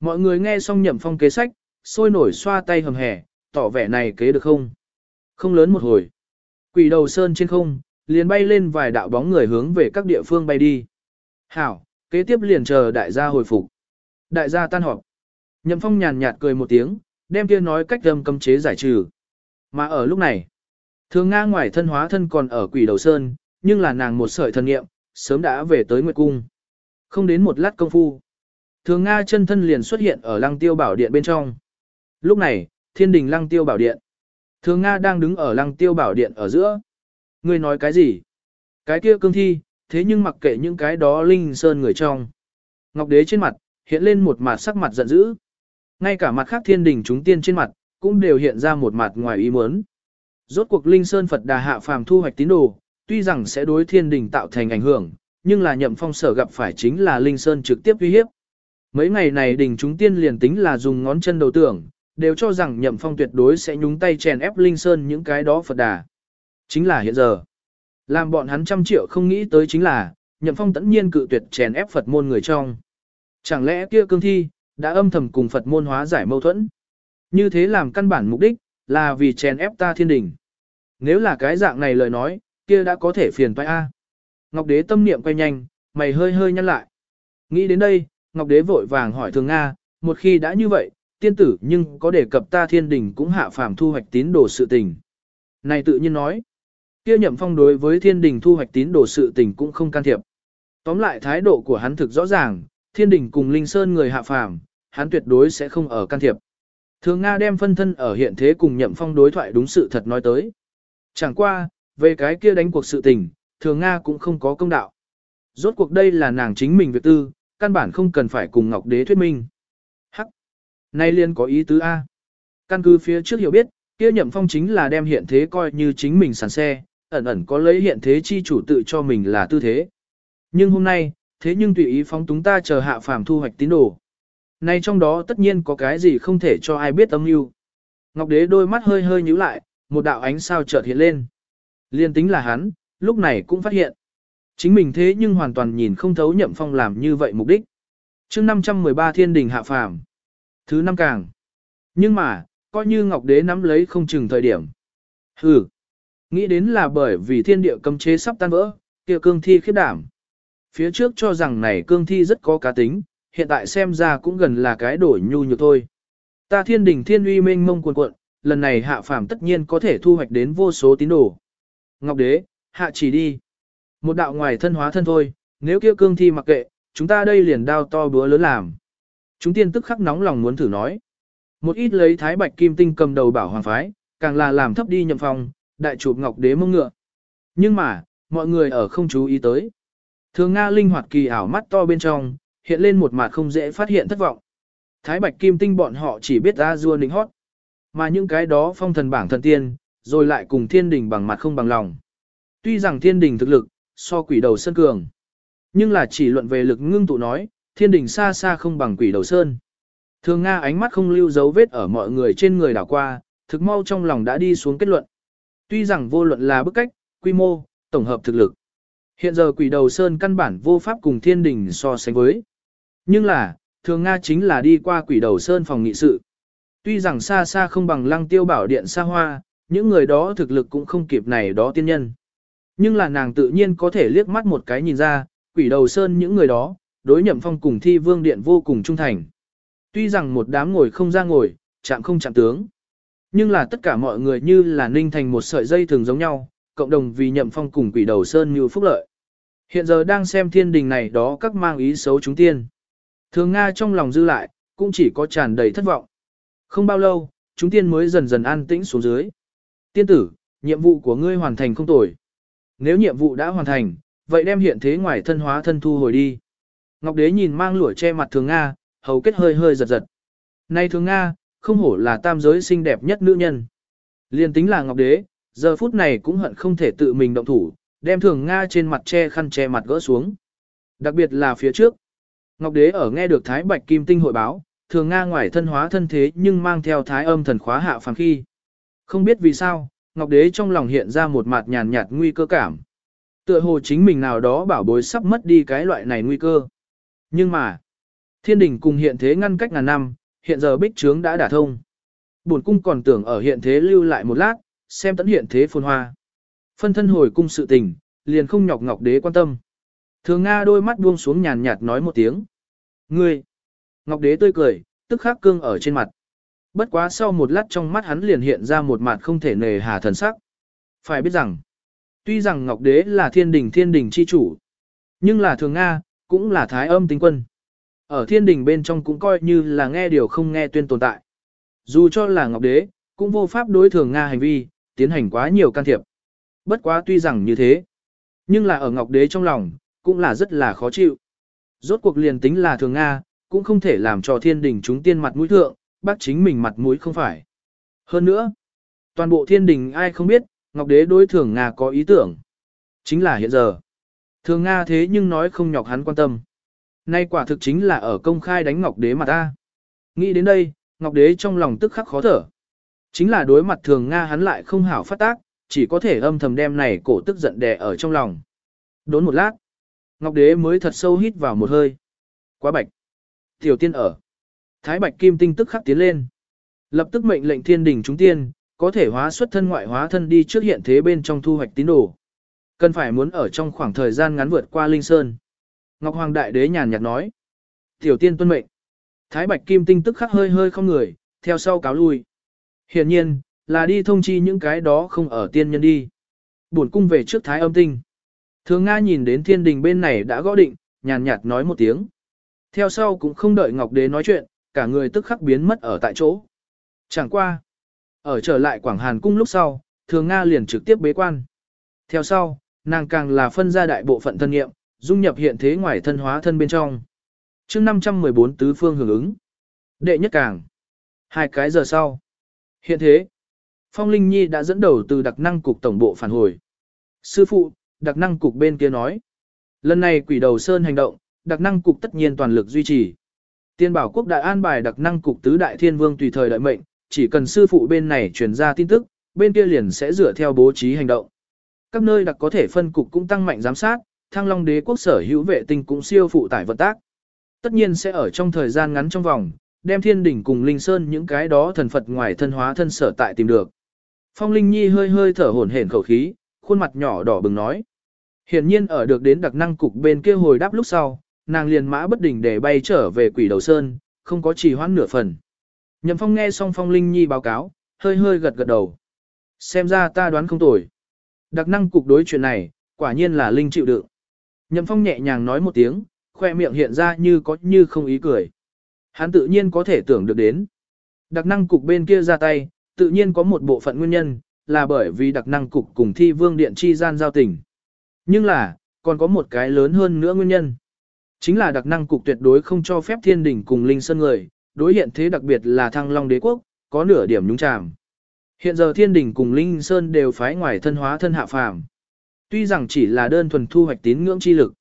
Mọi người nghe xong nhậm phong kế sách, sôi nổi xoa tay hầm hẻ, tỏ vẻ này kế được không. Không lớn một hồi. Quỷ đầu sơn trên không, liền bay lên vài đạo bóng người hướng về các địa phương bay đi. Hảo, kế tiếp liền chờ đại gia hồi phục. Đại gia tan họp. Nhậm phong nhàn nhạt cười một tiếng, đem kia nói cách âm cấm chế giải trừ. Mà ở lúc này, thường Nga ngoài thân hóa thân còn ở quỷ đầu sơn, nhưng là nàng một sợi thần nghiệm, sớm đã về tới Nguyệt Cung. Không đến một lát công phu. Thường Nga chân thân liền xuất hiện ở lăng tiêu bảo điện bên trong. Lúc này, thiên đình lăng tiêu bảo điện. Thường Nga đang đứng ở lăng tiêu bảo điện ở giữa. Người nói cái gì? Cái kia cương thi, thế nhưng mặc kệ những cái đó linh sơn người trong. Ngọc đế trên mặt, hiện lên một mặt sắc mặt giận dữ. Ngay cả mặt khác thiên đình chúng tiên trên mặt, cũng đều hiện ra một mặt ngoài ý muốn. Rốt cuộc linh sơn Phật đà hạ phàm thu hoạch tín đồ, tuy rằng sẽ đối thiên đình tạo thành ảnh hưởng, nhưng là nhậm phong sở gặp phải chính là linh sơn trực tiếp uy hiếp. Mấy ngày này đình chúng tiên liền tính là dùng ngón chân đầu tưởng, đều cho rằng nhậm phong tuyệt đối sẽ nhúng tay chèn ép linh sơn những cái đó Phật đà. Chính là hiện giờ. Làm bọn hắn trăm triệu không nghĩ tới chính là, nhậm phong tẫn nhiên cự tuyệt chèn ép Phật môn người trong. Chẳng lẽ kia cương thi, đã âm thầm cùng Phật môn hóa giải mâu thuẫn. Như thế làm căn bản mục đích, là vì chèn ép ta thiên đình. Nếu là cái dạng này lời nói, kia đã có thể phiền toái A. Ngọc đế tâm niệm quay nhanh, mày hơi hơi nhăn lại. Nghĩ đến đây, Ngọc đế vội vàng hỏi thường Nga, một khi đã như vậy, tiên tử nhưng có đề cập ta thiên đình cũng hạ phàm thu hoạch tín đồ sự tình. Này tự nhiên nói, kia nhậm phong đối với thiên đình thu hoạch tín đồ sự tình cũng không can thiệp. Tóm lại thái độ của hắn thực rõ ràng, thiên đình cùng linh sơn người hạ phàm, hắn tuyệt đối sẽ không ở can thiệp. Thường Nga đem phân thân ở hiện thế cùng nhậm phong đối thoại đúng sự thật nói tới. Chẳng qua, về cái kia đánh cuộc sự tình, thường Nga cũng không có công đạo. Rốt cuộc đây là nàng chính mình việc tư, căn bản không cần phải cùng Ngọc Đế thuyết minh. Hắc! Nay liên có ý tứ A. Căn cứ phía trước hiểu biết, kia nhậm phong chính là đem hiện thế coi như chính mình sàn xe, ẩn ẩn có lấy hiện thế chi chủ tự cho mình là tư thế. Nhưng hôm nay, thế nhưng tùy ý phóng túng ta chờ hạ phàm thu hoạch tín đồ. Nay trong đó tất nhiên có cái gì không thể cho ai biết âm mưu. Ngọc đế đôi mắt hơi hơi nhíu lại, một đạo ánh sao chợt hiện lên. Liên tính là hắn, lúc này cũng phát hiện. Chính mình thế nhưng hoàn toàn nhìn không thấu nhậm phong làm như vậy mục đích. chương 513 thiên đình hạ phàm. Thứ năm càng. Nhưng mà, coi như Ngọc Đế nắm lấy không chừng thời điểm. Hừ. Nghĩ đến là bởi vì thiên địa cấm chế sắp tan vỡ, kia cương thi khiếp đảm. Phía trước cho rằng này cương thi rất có cá tính, hiện tại xem ra cũng gần là cái đổi nhu nhược thôi. Ta thiên đình thiên uy mênh mông cuồn cuộn, lần này hạ phàm tất nhiên có thể thu hoạch đến vô số tín đồ. Ngọc đế, hạ chỉ đi. Một đạo ngoài thân hóa thân thôi, nếu kia cương thi mặc kệ, chúng ta đây liền đao to búa lớn làm. Chúng tiên tức khắc nóng lòng muốn thử nói. Một ít lấy thái bạch kim tinh cầm đầu bảo hoàng phái, càng là làm thấp đi nhậm phòng, đại chụp ngọc đế mông ngựa. Nhưng mà, mọi người ở không chú ý tới. Thường Nga linh hoạt kỳ ảo mắt to bên trong, hiện lên một mặt không dễ phát hiện thất vọng. Thái bạch kim tinh bọn họ chỉ biết ra rua nịnh hót. Mà những cái đó phong thần bảng thần tiên, rồi lại cùng thiên đình bằng mặt không bằng lòng. Tuy rằng thiên đình thực lực, so quỷ đầu sơn cường. Nhưng là chỉ luận về lực ngưng tụ nói, thiên đình xa xa không bằng quỷ đầu sơn. Thường Nga ánh mắt không lưu dấu vết ở mọi người trên người đảo qua, thực mau trong lòng đã đi xuống kết luận. Tuy rằng vô luận là bức cách, quy mô, tổng hợp thực lực. Hiện giờ quỷ đầu sơn căn bản vô pháp cùng thiên đình so sánh với. Nhưng là, thường Nga chính là đi qua quỷ đầu sơn phòng nghị sự. Tuy rằng xa xa không bằng lăng tiêu bảo điện xa hoa, những người đó thực lực cũng không kịp này đó tiên nhân. Nhưng là nàng tự nhiên có thể liếc mắt một cái nhìn ra, quỷ đầu sơn những người đó, đối nhậm phong cùng thi vương điện vô cùng trung thành. Tuy rằng một đám ngồi không ra ngồi, chạm không chạm tướng. Nhưng là tất cả mọi người như là ninh thành một sợi dây thường giống nhau, cộng đồng vì nhậm phong cùng quỷ đầu sơn như phúc lợi. Hiện giờ đang xem thiên đình này đó các mang ý xấu chúng tiên. Thường Nga trong lòng dư lại, cũng chỉ có tràn đầy thất vọng. Không bao lâu, chúng tiên mới dần dần an tĩnh xuống dưới. Tiên tử, nhiệm vụ của ngươi hoàn thành không tồi. Nếu nhiệm vụ đã hoàn thành, vậy đem hiện thế ngoài thân hóa thân thu hồi đi. Ngọc Đế nhìn mang lũa che mặt Thường Nga, hầu kết hơi hơi giật giật. nay Thường Nga, không hổ là tam giới xinh đẹp nhất nữ nhân. Liên tính là Ngọc Đế, giờ phút này cũng hận không thể tự mình động thủ, đem Thường Nga trên mặt che khăn che mặt gỡ xuống. Đặc biệt là phía trước. Ngọc Đế ở nghe được Thái Bạch Kim Tinh hội báo, Thường Nga ngoài thân hóa thân thế nhưng mang theo Thái âm thần khóa hạ phàm khi. Không biết vì sao, Ngọc Đế trong lòng hiện ra một mặt nhàn nhạt nguy cơ cảm. Tựa hồ chính mình nào đó bảo bối sắp mất đi cái loại này nguy cơ. Nhưng mà, thiên đình cùng hiện thế ngăn cách ngàn năm, hiện giờ bích trướng đã đả thông. Bổn cung còn tưởng ở hiện thế lưu lại một lát, xem tận hiện thế phồn hoa. Phân thân hồi cung sự tình, liền không nhọc Ngọc Đế quan tâm. Thường Nga đôi mắt buông xuống nhàn nhạt nói một tiếng. Ngươi! Ngọc Đế tươi cười, tức khắc cương ở trên mặt. Bất quá sau một lát trong mắt hắn liền hiện ra một mặt không thể nề hà thần sắc. Phải biết rằng, tuy rằng Ngọc Đế là thiên đình thiên đình chi chủ, nhưng là thường Nga, cũng là thái âm tính quân. Ở thiên đình bên trong cũng coi như là nghe điều không nghe tuyên tồn tại. Dù cho là Ngọc Đế, cũng vô pháp đối thường Nga hành vi, tiến hành quá nhiều can thiệp. Bất quá tuy rằng như thế, nhưng là ở Ngọc Đế trong lòng, cũng là rất là khó chịu. Rốt cuộc liền tính là thường Nga, cũng không thể làm cho thiên đình chúng tiên mặt mũi thượng, bác chính mình mặt mũi không phải. Hơn nữa, toàn bộ thiên đình ai không biết, Ngọc Đế đối thường Nga có ý tưởng. Chính là hiện giờ. Thường Nga thế nhưng nói không nhọc hắn quan tâm. Nay quả thực chính là ở công khai đánh Ngọc Đế mặt ta. Nghĩ đến đây, Ngọc Đế trong lòng tức khắc khó thở. Chính là đối mặt thường Nga hắn lại không hảo phát tác, chỉ có thể âm thầm đem này cổ tức giận đè ở trong lòng. Đốn một lát, Ngọc Đế mới thật sâu hít vào một hơi. Quá bạch. Tiểu tiên ở. Thái bạch kim tinh tức khắc tiến lên. Lập tức mệnh lệnh thiên đình chúng tiên, có thể hóa xuất thân ngoại hóa thân đi trước hiện thế bên trong thu hoạch tín đồ. Cần phải muốn ở trong khoảng thời gian ngắn vượt qua Linh Sơn. Ngọc Hoàng Đại Đế nhàn nhạt nói. Tiểu tiên tuân mệnh. Thái Bạch Kim Tinh tức khắc hơi hơi không người, theo sau cáo lui. Hiển nhiên, là đi thông chi những cái đó không ở tiên nhân đi. Buồn cung về trước Thái âm tinh. Thường Nga nhìn đến thiên đình bên này đã gõ định, nhàn nhạt nói một tiếng. Theo sau cũng không đợi Ngọc Đế nói chuyện, cả người tức khắc biến mất ở tại chỗ. Chẳng qua. Ở trở lại Quảng Hàn Cung lúc sau, Thường Nga liền trực tiếp bế quan. Theo sau, nàng càng là phân ra đại bộ phận thân nghiệm, dung nhập hiện thế ngoài thân hóa thân bên trong. chương 514 tứ phương hưởng ứng. Đệ nhất càng. Hai cái giờ sau. Hiện thế, Phong Linh Nhi đã dẫn đầu từ đặc năng cục tổng bộ phản hồi. Sư phụ, đặc năng cục bên kia nói. Lần này quỷ đầu sơn hành động, đặc năng cục tất nhiên toàn lực duy trì. Tiên bảo quốc đại an bài đặc năng cục tứ đại thiên vương tùy thời đợi mệnh, chỉ cần sư phụ bên này truyền ra tin tức, bên kia liền sẽ dựa theo bố trí hành động. Các nơi đặc có thể phân cục cũng tăng mạnh giám sát, thăng long đế quốc sở hữu vệ tinh cũng siêu phụ tải vận tác. Tất nhiên sẽ ở trong thời gian ngắn trong vòng, đem thiên đỉnh cùng linh sơn những cái đó thần Phật ngoài thân hóa thân sở tại tìm được. Phong Linh Nhi hơi hơi thở hổn hển khẩu khí, khuôn mặt nhỏ đỏ bừng nói. Hiển nhiên ở được đến đặc năng cục bên kia hồi đáp lúc sau, nàng liền mã bất đình để bay trở về quỷ đầu sơn, không có trì hoãn nửa phần. Nhậm Phong nghe xong Phong Linh Nhi báo cáo, hơi hơi gật gật đầu. Xem ra ta đoán không tồi. Đặc năng cục đối chuyện này, quả nhiên là Linh chịu đựng. Nhậm Phong nhẹ nhàng nói một tiếng, khoe miệng hiện ra như có như không ý cười. Hắn tự nhiên có thể tưởng được đến. Đặc năng cục bên kia ra tay, tự nhiên có một bộ phận nguyên nhân, là bởi vì đặc năng cục cùng thi vương điện chi gian giao tình. Nhưng là, còn có một cái lớn hơn nữa nguyên nhân. Chính là đặc năng cục tuyệt đối không cho phép thiên Đình cùng linh sơn người, đối hiện thế đặc biệt là thăng long đế quốc, có nửa điểm nhúng chàm. Hiện giờ thiên Đình cùng linh sơn đều phái ngoài thân hóa thân hạ phàm. Tuy rằng chỉ là đơn thuần thu hoạch tín ngưỡng chi lực,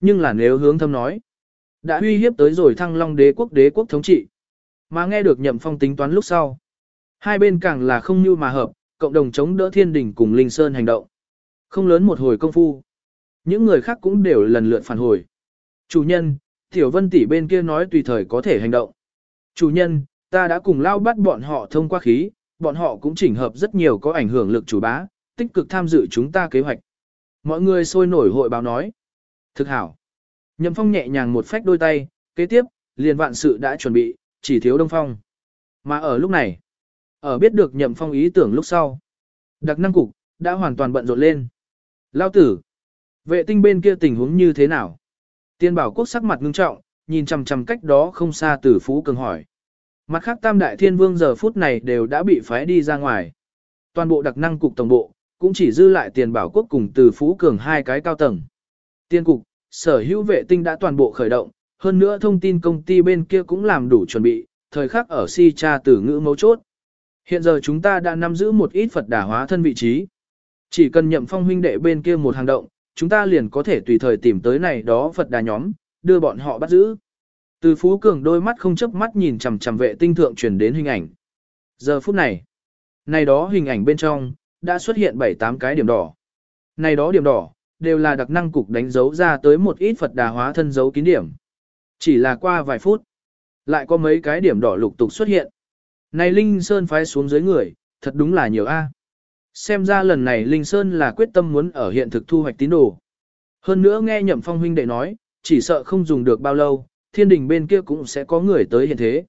nhưng là nếu hướng thâm nói, đã uy hiếp tới rồi thăng long đế quốc đế quốc thống trị. Mà nghe được nhậm phong tính toán lúc sau. Hai bên càng là không như mà hợp, cộng đồng chống đỡ thiên Đình cùng linh sơn hành động. Không lớn một hồi công phu. Những người khác cũng đều lần lượt phản hồi. Chủ nhân, Tiểu Vân tỷ bên kia nói tùy thời có thể hành động. Chủ nhân, ta đã cùng lao bắt bọn họ thông qua khí, bọn họ cũng chỉnh hợp rất nhiều có ảnh hưởng lực chủ bá, tích cực tham dự chúng ta kế hoạch. Mọi người sôi nổi hội báo nói. Thực hảo. Nhậm Phong nhẹ nhàng một phách đôi tay, kế tiếp, liền vạn sự đã chuẩn bị, chỉ thiếu Đông Phong. Mà ở lúc này, ở biết được Nhậm Phong ý tưởng lúc sau, đặc năng cục, đã hoàn toàn bận rộn lên. Lao tử, vệ tinh bên kia tình huống như thế nào? Tiên bảo quốc sắc mặt ngưng trọng, nhìn chằm chằm cách đó không xa tử phú cường hỏi. Mặt khác tam đại thiên vương giờ phút này đều đã bị phái đi ra ngoài. Toàn bộ đặc năng cục tổng bộ, cũng chỉ dư lại tiền bảo quốc cùng từ Phú Cường hai cái cao tầng. Tiên cục, sở hữu vệ tinh đã toàn bộ khởi động, hơn nữa thông tin công ty bên kia cũng làm đủ chuẩn bị, thời khắc ở si tra từ ngữ mấu chốt. Hiện giờ chúng ta đã nắm giữ một ít Phật đà hóa thân vị trí. Chỉ cần nhậm phong huynh đệ bên kia một hành động, chúng ta liền có thể tùy thời tìm tới này đó Phật đà nhóm, đưa bọn họ bắt giữ. Từ Phú Cường đôi mắt không chớp mắt nhìn chằm chằm vệ tinh thượng truyền đến hình ảnh. Giờ phút này, này đó hình ảnh bên trong, đã xuất hiện 7-8 cái điểm đỏ. Này đó điểm đỏ, đều là đặc năng cục đánh dấu ra tới một ít Phật đà hóa thân dấu kín điểm. Chỉ là qua vài phút, lại có mấy cái điểm đỏ lục tục xuất hiện. Này Linh Sơn phái xuống dưới người, thật đúng là nhiều a. Xem ra lần này Linh Sơn là quyết tâm muốn ở hiện thực thu hoạch tín đồ. Hơn nữa nghe Nhậm Phong huynh đệ nói, chỉ sợ không dùng được bao lâu, thiên đình bên kia cũng sẽ có người tới hiện thế.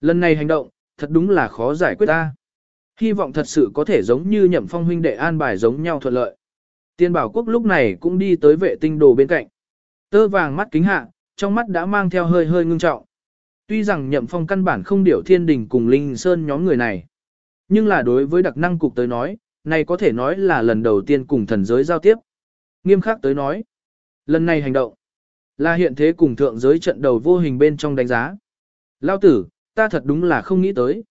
Lần này hành động, thật đúng là khó giải quyết ta. Hy vọng thật sự có thể giống như Nhậm Phong huynh đệ an bài giống nhau thuận lợi. Tiên bảo quốc lúc này cũng đi tới vệ tinh đồ bên cạnh. Tơ vàng mắt kính hạ, trong mắt đã mang theo hơi hơi ngưng trọng. Tuy rằng Nhậm Phong căn bản không điểu thiên đình cùng Linh Sơn nhóm người này. Nhưng là đối với đặc năng cục tới nói, này có thể nói là lần đầu tiên cùng thần giới giao tiếp. Nghiêm khắc tới nói, lần này hành động, là hiện thế cùng thượng giới trận đầu vô hình bên trong đánh giá. Lao tử, ta thật đúng là không nghĩ tới.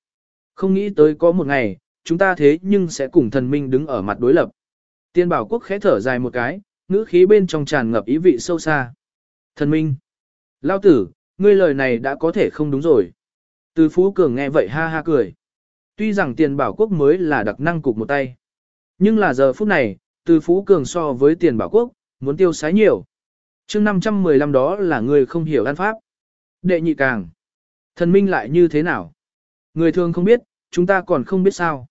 Không nghĩ tới có một ngày, chúng ta thế nhưng sẽ cùng thần minh đứng ở mặt đối lập. Tiên bảo quốc khẽ thở dài một cái, ngữ khí bên trong tràn ngập ý vị sâu xa. Thần minh. Lao tử, ngươi lời này đã có thể không đúng rồi. Từ Phú Cường nghe vậy ha ha cười. Tuy rằng tiền bảo quốc mới là đặc năng cục một tay. Nhưng là giờ phút này, từ Phú Cường so với tiền bảo quốc, muốn tiêu sái nhiều. chương 515 đó là người không hiểu an pháp. Đệ nhị càng. Thần minh lại như thế nào? Người thường không biết, chúng ta còn không biết sao.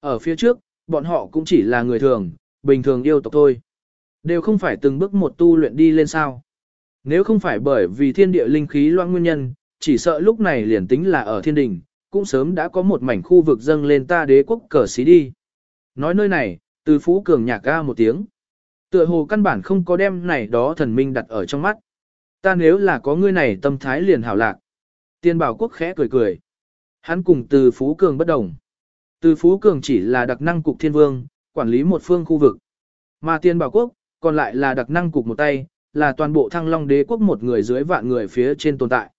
Ở phía trước, bọn họ cũng chỉ là người thường, bình thường yêu tộc thôi. Đều không phải từng bước một tu luyện đi lên sao. Nếu không phải bởi vì thiên địa linh khí loang nguyên nhân, chỉ sợ lúc này liền tính là ở thiên đình, cũng sớm đã có một mảnh khu vực dâng lên ta đế quốc cờ xí đi. Nói nơi này, từ phú cường nhạc ga một tiếng. Tựa hồ căn bản không có đem này đó thần minh đặt ở trong mắt. Ta nếu là có ngươi này tâm thái liền hảo lạc. Tiên bảo quốc khẽ cười cười. Hắn cùng từ phú cường bất đồng. Từ phú cường chỉ là đặc năng cục thiên vương, quản lý một phương khu vực. Mà tiên bảo quốc, còn lại là đặc năng cục một tay, là toàn bộ thăng long đế quốc một người dưới vạn người phía trên tồn tại.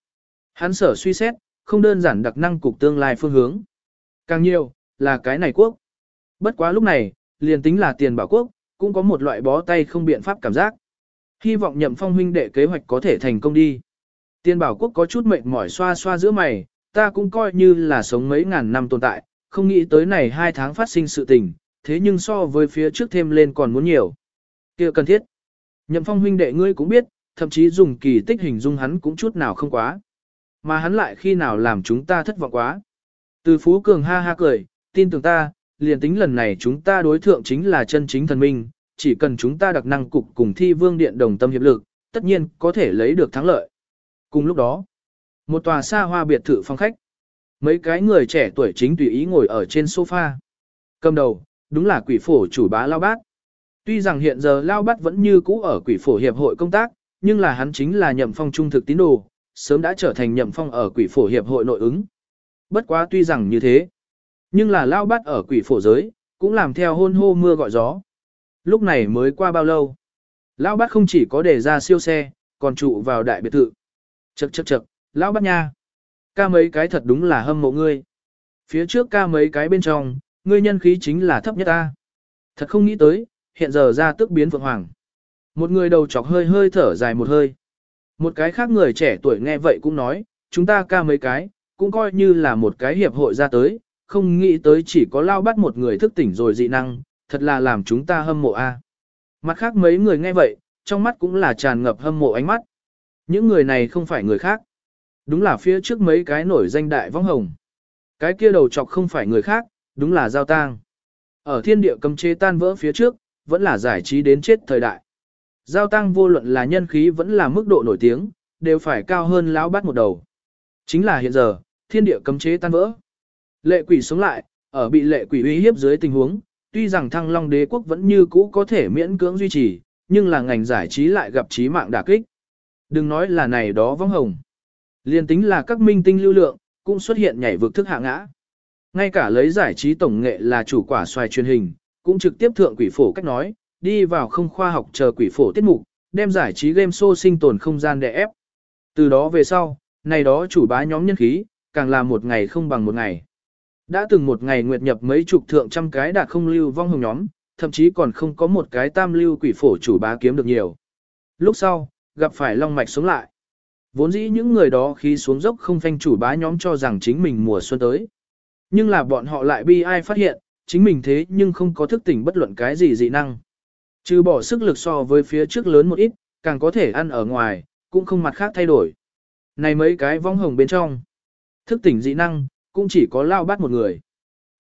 Hắn sở suy xét, không đơn giản đặc năng cục tương lai phương hướng. Càng nhiều, là cái này quốc. Bất quá lúc này, liền tính là tiền bảo quốc, cũng có một loại bó tay không biện pháp cảm giác. Hy vọng nhậm phong huynh đệ kế hoạch có thể thành công đi. Tiền bảo quốc có chút mệt mỏi xoa xoa giữa mày, ta cũng coi như là sống mấy ngàn năm tồn tại, không nghĩ tới này hai tháng phát sinh sự tình, thế nhưng so với phía trước thêm lên còn muốn nhiều. kia cần thiết. Nhậm phong huynh đệ ngươi cũng biết, thậm chí dùng kỳ tích hình dung hắn cũng chút nào không quá. Mà hắn lại khi nào làm chúng ta thất vọng quá. Từ Phú Cường ha ha cười, tin tưởng ta, liền tính lần này chúng ta đối thượng chính là chân chính thần minh, chỉ cần chúng ta đặc năng cục cùng thi vương điện đồng tâm hiệp lực, tất nhiên có thể lấy được thắng lợi. Cùng lúc đó, một tòa xa hoa biệt thự phong khách. Mấy cái người trẻ tuổi chính tùy ý ngồi ở trên sofa. Cầm đầu, đúng là quỷ phổ chủ bá Lao Bát. Tuy rằng hiện giờ Lao Bát vẫn như cũ ở quỷ phổ hiệp hội công tác, nhưng là hắn chính là nhậm phong trung thực tín đồ, sớm đã trở thành nhậm phong ở quỷ phổ hiệp hội nội ứng. Bất quá tuy rằng như thế, nhưng là lao bắt ở quỷ phổ giới, cũng làm theo hôn hô mưa gọi gió. Lúc này mới qua bao lâu? Lão bắt không chỉ có để ra siêu xe, còn trụ vào đại biệt thự. Chậc chậc chậc, lão bắt nha. Ca mấy cái thật đúng là hâm mộ ngươi. Phía trước ca mấy cái bên trong, ngươi nhân khí chính là thấp nhất ta. Thật không nghĩ tới, hiện giờ ra tức biến vượng hoàng. Một người đầu chọc hơi hơi thở dài một hơi. Một cái khác người trẻ tuổi nghe vậy cũng nói, chúng ta ca mấy cái, cũng coi như là một cái hiệp hội ra tới, không nghĩ tới chỉ có lao bắt một người thức tỉnh rồi dị năng, thật là làm chúng ta hâm mộ a. Mặt khác mấy người nghe vậy, trong mắt cũng là tràn ngập hâm mộ ánh mắt. Những người này không phải người khác. Đúng là phía trước mấy cái nổi danh đại vong hồng. Cái kia đầu chọc không phải người khác, đúng là giao tang. Ở thiên địa cầm chế tan vỡ phía trước, vẫn là giải trí đến chết thời đại. Giao tăng vô luận là nhân khí vẫn là mức độ nổi tiếng, đều phải cao hơn lão bát một đầu. Chính là hiện giờ, thiên địa cấm chế tan vỡ. Lệ quỷ sống lại, ở bị lệ quỷ uy hiếp dưới tình huống, tuy rằng thăng long đế quốc vẫn như cũ có thể miễn cưỡng duy trì, nhưng là ngành giải trí lại gặp trí mạng đả kích. Đừng nói là này đó vong hồng. Liên tính là các minh tinh lưu lượng, cũng xuất hiện nhảy vực thức hạ ngã. Ngay cả lấy giải trí tổng nghệ là chủ quả xoài truyền hình, cũng trực tiếp thượng quỷ phổ cách nói, đi vào không khoa học chờ quỷ phổ tiết mục, đem giải trí game show sinh tồn không gian để ép. Từ đó về sau, này đó chủ bá nhóm nhân khí, càng là một ngày không bằng một ngày. Đã từng một ngày nguyệt nhập mấy chục thượng trăm cái đạt không lưu vong hồng nhóm, thậm chí còn không có một cái tam lưu quỷ phổ chủ bá kiếm được nhiều. Lúc sau, gặp phải long mạch sống lại. Vốn dĩ những người đó khi xuống dốc không phanh chủ bá nhóm cho rằng chính mình mùa xuân tới. Nhưng là bọn họ lại bi ai phát hiện, chính mình thế nhưng không có thức tỉnh bất luận cái gì dị năng. Trừ bỏ sức lực so với phía trước lớn một ít, càng có thể ăn ở ngoài, cũng không mặt khác thay đổi. Này mấy cái vong hồng bên trong. Thức tỉnh dị năng, cũng chỉ có lao bát một người.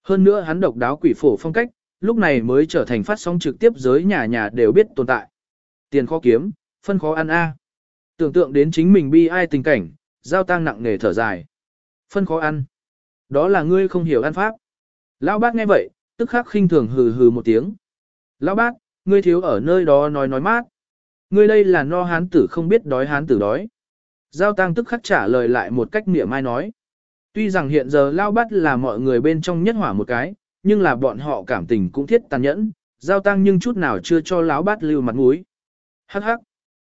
Hơn nữa hắn độc đáo quỷ phổ phong cách, lúc này mới trở thành phát sóng trực tiếp giới nhà nhà đều biết tồn tại. Tiền khó kiếm, phân khó ăn a. Tưởng tượng đến chính mình bi ai tình cảnh, giao tang nặng nề thở dài. Phân khó ăn. Đó là ngươi không hiểu ăn pháp. Lão bát nghe vậy, tức khắc khinh thường hừ hừ một tiếng. Lão bát, ngươi thiếu ở nơi đó nói nói mát. Ngươi đây là no hán tử không biết đói hán tử đói. Giao tang tức khắc trả lời lại một cách mỉa mai nói. Tuy rằng hiện giờ Lão bát là mọi người bên trong nhất hỏa một cái, nhưng là bọn họ cảm tình cũng thiết tàn nhẫn, giao tăng nhưng chút nào chưa cho lão bát lưu mặt mũi. Hắc hắc.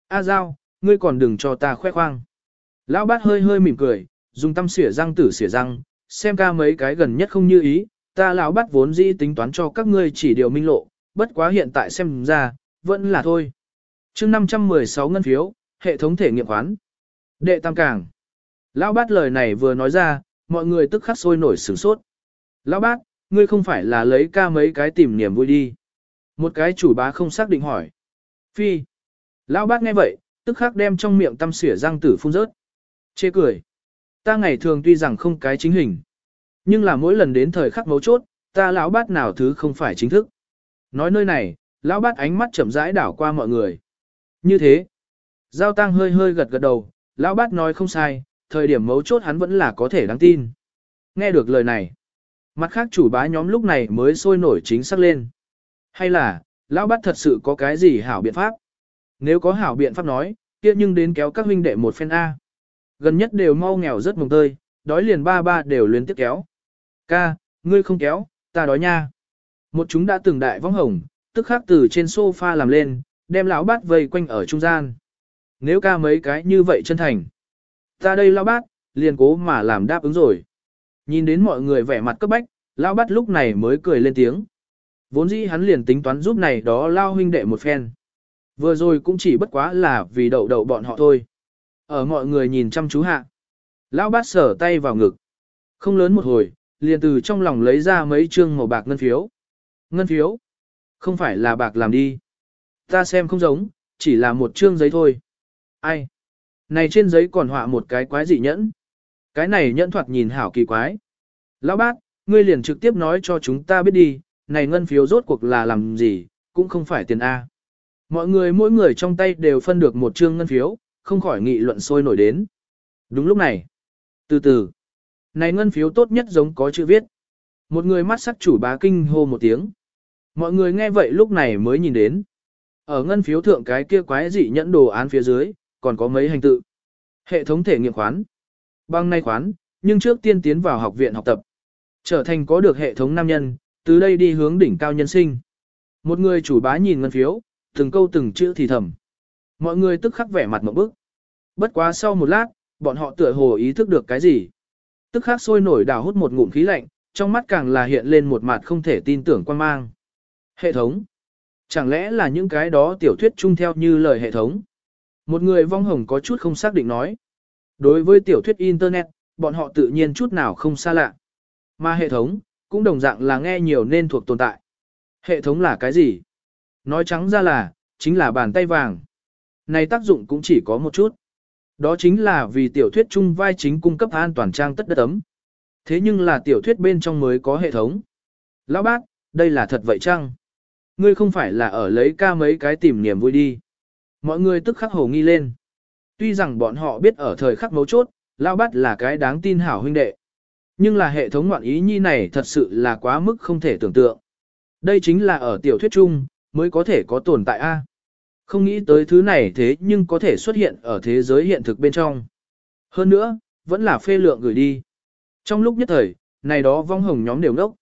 A giao, ngươi còn đừng cho ta khoe khoang. Lão bát hơi hơi mỉm cười, dùng tâm xỉa răng tử xỉa răng, xem ca mấy cái gần nhất không như ý, ta lão bát vốn dĩ tính toán cho các ngươi chỉ điều minh lộ, bất quá hiện tại xem ra, vẫn là thôi. chương 516 ngân phiếu, hệ thống thể nghiệm khoán. Đệ tam cảng. Lão bát lời này vừa nói ra, mọi người tức khắc sôi nổi sửng sốt. Lão bát, ngươi không phải là lấy ca mấy cái tìm niềm vui đi. Một cái chủ bá không xác định hỏi. Phi. Lão bát nghe vậy, tức khắc đem trong miệng tăm xỉa răng tử phun rớt. Chê cười. Ta ngày thường tuy rằng không cái chính hình. Nhưng là mỗi lần đến thời khắc mấu chốt, ta lão bát nào thứ không phải chính thức. Nói nơi này, lão bát ánh mắt chậm rãi đảo qua mọi người. Như thế. Giao tăng hơi hơi gật gật đầu, lão bát nói không sai, thời điểm mấu chốt hắn vẫn là có thể đáng tin. Nghe được lời này. Mặt khác chủ bá nhóm lúc này mới sôi nổi chính xác lên. Hay là, lão bát thật sự có cái gì hảo biện pháp? Nếu có hảo biện pháp nói, kia nhưng đến kéo các huynh đệ một phen A. Gần nhất đều mau nghèo rất mồng tơi, đói liền ba ba đều liên tiếp kéo. Ca, ngươi không kéo, ta đói nha. Một chúng đã từng đại vong hồng, tức khắc từ trên sofa làm lên, đem lão bát vây quanh ở trung gian. Nếu ca mấy cái như vậy chân thành. Ta đây lão bát, liền cố mà làm đáp ứng rồi. Nhìn đến mọi người vẻ mặt cấp bách, lão bát lúc này mới cười lên tiếng. Vốn dĩ hắn liền tính toán giúp này đó lao huynh đệ một phen. Vừa rồi cũng chỉ bất quá là vì đậu đậu bọn họ thôi. Ở mọi người nhìn chăm chú hạ. Lão bát sở tay vào ngực. Không lớn một hồi, liền từ trong lòng lấy ra mấy trương màu bạc ngân phiếu. Ngân phiếu? Không phải là bạc làm đi. Ta xem không giống, chỉ là một trương giấy thôi. Ai? Này trên giấy còn họa một cái quái dị nhẫn. Cái này nhẫn thoạt nhìn hảo kỳ quái. Lão bác, ngươi liền trực tiếp nói cho chúng ta biết đi, này ngân phiếu rốt cuộc là làm gì, cũng không phải tiền A. Mọi người mỗi người trong tay đều phân được một trương ngân phiếu, không khỏi nghị luận sôi nổi đến. Đúng lúc này. Từ từ. Này ngân phiếu tốt nhất giống có chữ viết. Một người mắt sắc chủ bá kinh hô một tiếng. Mọi người nghe vậy lúc này mới nhìn đến. Ở ngân phiếu thượng cái kia quái dị nhẫn đồ án phía dưới, còn có mấy hành tự. Hệ thống thể nghiệm khoán. Bằng nay khoán, nhưng trước tiên tiến vào học viện học tập. Trở thành có được hệ thống nam nhân, từ đây đi hướng đỉnh cao nhân sinh. Một người chủ bá nhìn ngân phiếu, từng câu từng chữ thì thầm. Mọi người tức khắc vẻ mặt một bức. Bất quá sau một lát, bọn họ tựa hồ ý thức được cái gì. Tức khắc sôi nổi đào hút một ngụm khí lạnh, trong mắt càng là hiện lên một mặt không thể tin tưởng quan mang. Hệ thống. Chẳng lẽ là những cái đó tiểu thuyết chung theo như lời hệ thống? Một người vong hồng có chút không xác định nói. Đối với tiểu thuyết Internet, bọn họ tự nhiên chút nào không xa lạ. Mà hệ thống, cũng đồng dạng là nghe nhiều nên thuộc tồn tại. Hệ thống là cái gì? Nói trắng ra là, chính là bàn tay vàng. Này tác dụng cũng chỉ có một chút. Đó chính là vì tiểu thuyết chung vai chính cung cấp an toàn trang tất đất ấm. Thế nhưng là tiểu thuyết bên trong mới có hệ thống. Lão bác, đây là thật vậy chăng? Ngươi không phải là ở lấy ca mấy cái tìm niềm vui đi. Mọi người tức khắc hồ nghi lên. Tuy rằng bọn họ biết ở thời khắc mấu chốt, Lão bát là cái đáng tin hảo huynh đệ. Nhưng là hệ thống ngoạn ý nhi này thật sự là quá mức không thể tưởng tượng. Đây chính là ở tiểu thuyết chung, mới có thể có tồn tại A. Không nghĩ tới thứ này thế nhưng có thể xuất hiện ở thế giới hiện thực bên trong. Hơn nữa, vẫn là phê lượng gửi đi. Trong lúc nhất thời, này đó vong hồng nhóm đều ngốc.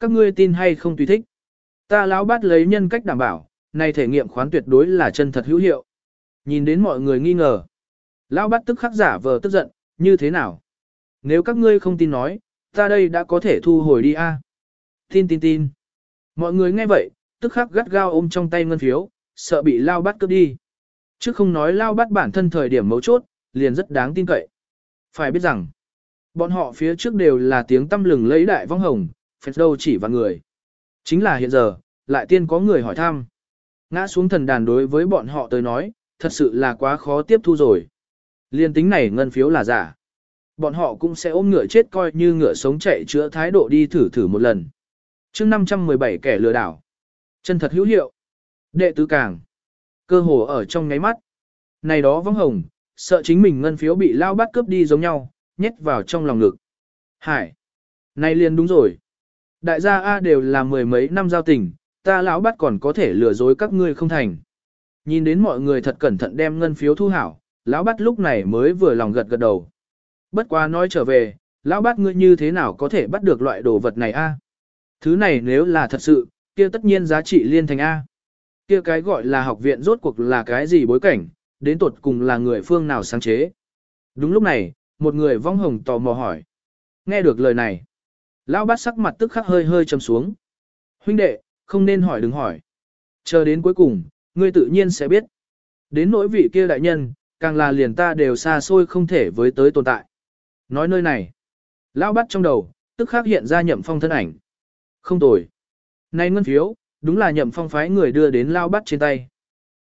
Các ngươi tin hay không tùy thích. Ta lão bát lấy nhân cách đảm bảo, nay thể nghiệm khoán tuyệt đối là chân thật hữu hiệu. Nhìn đến mọi người nghi ngờ. Lão bắt tức khắc giả vờ tức giận, như thế nào? Nếu các ngươi không tin nói, ta đây đã có thể thu hồi đi a. Tin tin tin. Mọi người nghe vậy, tức khắc gắt gao ôm trong tay ngân phiếu, sợ bị lao bắt cướp đi. Chứ không nói lao bắt bản thân thời điểm mấu chốt, liền rất đáng tin cậy. Phải biết rằng, bọn họ phía trước đều là tiếng tâm lừng lấy đại vong hồng, phép đâu chỉ vào người. Chính là hiện giờ, lại tiên có người hỏi thăm. Ngã xuống thần đàn đối với bọn họ tới nói, thật sự là quá khó tiếp thu rồi. Liên tính này ngân phiếu là giả. Bọn họ cũng sẽ ôm ngựa chết coi như ngựa sống chạy chữa thái độ đi thử thử một lần. chương 517 kẻ lừa đảo. Chân thật hữu hiệu. Đệ tứ càng. Cơ hồ ở trong ngáy mắt. Này đó vong hồng, sợ chính mình ngân phiếu bị lao bắt cướp đi giống nhau, nhét vào trong lòng ngực. Hải. Này liền đúng rồi. Đại gia A đều là mười mấy năm giao tình, ta lão bắt còn có thể lừa dối các ngươi không thành. Nhìn đến mọi người thật cẩn thận đem ngân phiếu thu hảo, lão bắt lúc này mới vừa lòng gật gật đầu. Bất quá nói trở về, lão bắt ngươi như thế nào có thể bắt được loại đồ vật này a? Thứ này nếu là thật sự, kia tất nhiên giá trị liên thành A. Kia cái gọi là học viện rốt cuộc là cái gì bối cảnh, đến tột cùng là người phương nào sáng chế. Đúng lúc này, một người vong hồng tò mò hỏi. Nghe được lời này, lão bát sắc mặt tức khắc hơi hơi trầm xuống. Huynh đệ, không nên hỏi đừng hỏi. Chờ đến cuối cùng, ngươi tự nhiên sẽ biết. Đến nỗi vị kia đại nhân, càng là liền ta đều xa xôi không thể với tới tồn tại. Nói nơi này, lão bắt trong đầu, tức khắc hiện ra nhậm phong thân ảnh. Không tồi. Này ngân phiếu, đúng là nhậm phong phái người đưa đến lao bắt trên tay.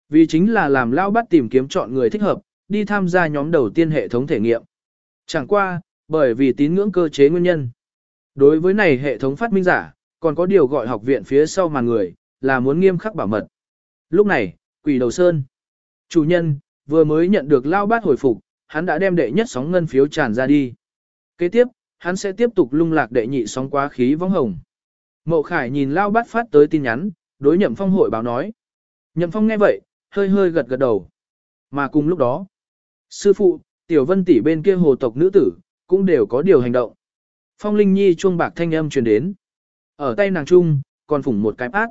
Vì chính là làm lao bắt tìm kiếm chọn người thích hợp, đi tham gia nhóm đầu tiên hệ thống thể nghiệm. Chẳng qua, bởi vì tín ngưỡng cơ chế nguyên nhân. Đối với này hệ thống phát minh giả, còn có điều gọi học viện phía sau màn người, là muốn nghiêm khắc bảo mật. Lúc này, quỷ đầu sơn. Chủ nhân, vừa mới nhận được lao bát hồi phục, hắn đã đem đệ nhất sóng ngân phiếu tràn ra đi. Kế tiếp, hắn sẽ tiếp tục lung lạc đệ nhị sóng quá khí vong hồng. Mậu Khải nhìn Lao Bát phát tới tin nhắn, đối Nhậm Phong hội báo nói. Nhậm Phong nghe vậy, hơi hơi gật gật đầu. Mà cùng lúc đó, sư phụ, Tiểu Vân tỷ bên kia hồ tộc nữ tử, cũng đều có điều hành động. Phong Linh Nhi chuông bạc thanh âm truyền đến. Ở tay nàng trung, còn phủng một cái ác.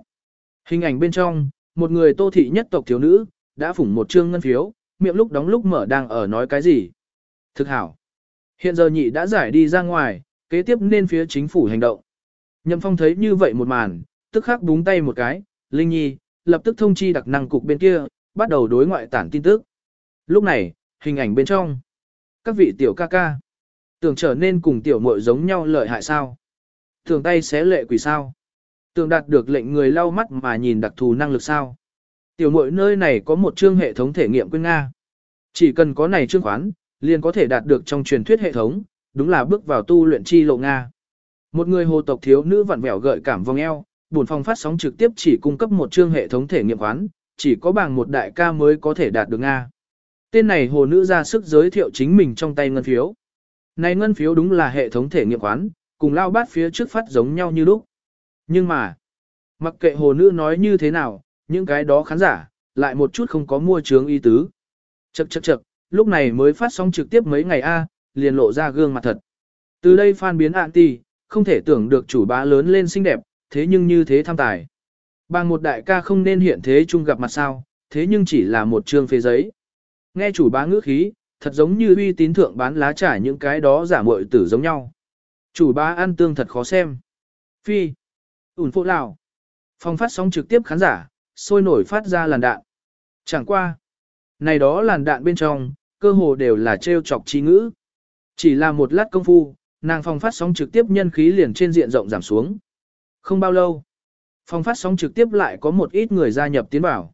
Hình ảnh bên trong, một người tô thị nhất tộc thiếu nữ, đã phủng một trương ngân phiếu, miệng lúc đóng lúc mở đang ở nói cái gì. Thực hảo. Hiện giờ nhị đã giải đi ra ngoài, kế tiếp nên phía chính phủ hành động. Nhậm Phong thấy như vậy một màn, tức khắc búng tay một cái, Linh Nhi, lập tức thông chi đặc năng cục bên kia, bắt đầu đối ngoại tản tin tức. Lúc này, hình ảnh bên trong. Các vị tiểu ca ca. Tưởng trở nên cùng tiểu muội giống nhau lợi hại sao? Tưởng tay xé lệ quỷ sao? Tưởng đạt được lệnh người lau mắt mà nhìn đặc thù năng lực sao? Tiểu muội nơi này có một chương hệ thống thể nghiệm quên Nga. Chỉ cần có này chương khoán, liền có thể đạt được trong truyền thuyết hệ thống, đúng là bước vào tu luyện chi lộ Nga. Một người hồ tộc thiếu nữ vặn vẹo gợi cảm vòng eo, buồn phòng phát sóng trực tiếp chỉ cung cấp một chương hệ thống thể nghiệm khoán, chỉ có bằng một đại ca mới có thể đạt được Nga. Tên này hồ nữ ra sức giới thiệu chính mình trong tay ngân phiếu. Này ngân phiếu đúng là hệ thống thể nghiệm khoán, cùng lao bát phía trước phát giống nhau như lúc. Nhưng mà, mặc kệ hồ nữ nói như thế nào, những cái đó khán giả, lại một chút không có mua trướng y tứ. Chậc chậc chậc, lúc này mới phát sóng trực tiếp mấy ngày a, liền lộ ra gương mặt thật. Từ đây phan biến ạn ti, không thể tưởng được chủ bá lớn lên xinh đẹp, thế nhưng như thế tham tài. Bằng một đại ca không nên hiện thế chung gặp mặt sao, thế nhưng chỉ là một trương phế giấy. Nghe chủ bá ngữ khí, thật giống như uy tín thượng bán lá trải những cái đó giả muội tử giống nhau. Chủ bá ăn tương thật khó xem. Phi. ủn phụ lào. Phong phát sóng trực tiếp khán giả, sôi nổi phát ra làn đạn. Chẳng qua. Này đó làn đạn bên trong, cơ hồ đều là trêu chọc trí ngữ. Chỉ là một lát công phu, nàng phòng phát sóng trực tiếp nhân khí liền trên diện rộng giảm xuống. Không bao lâu, phòng phát sóng trực tiếp lại có một ít người gia nhập tiến bảo.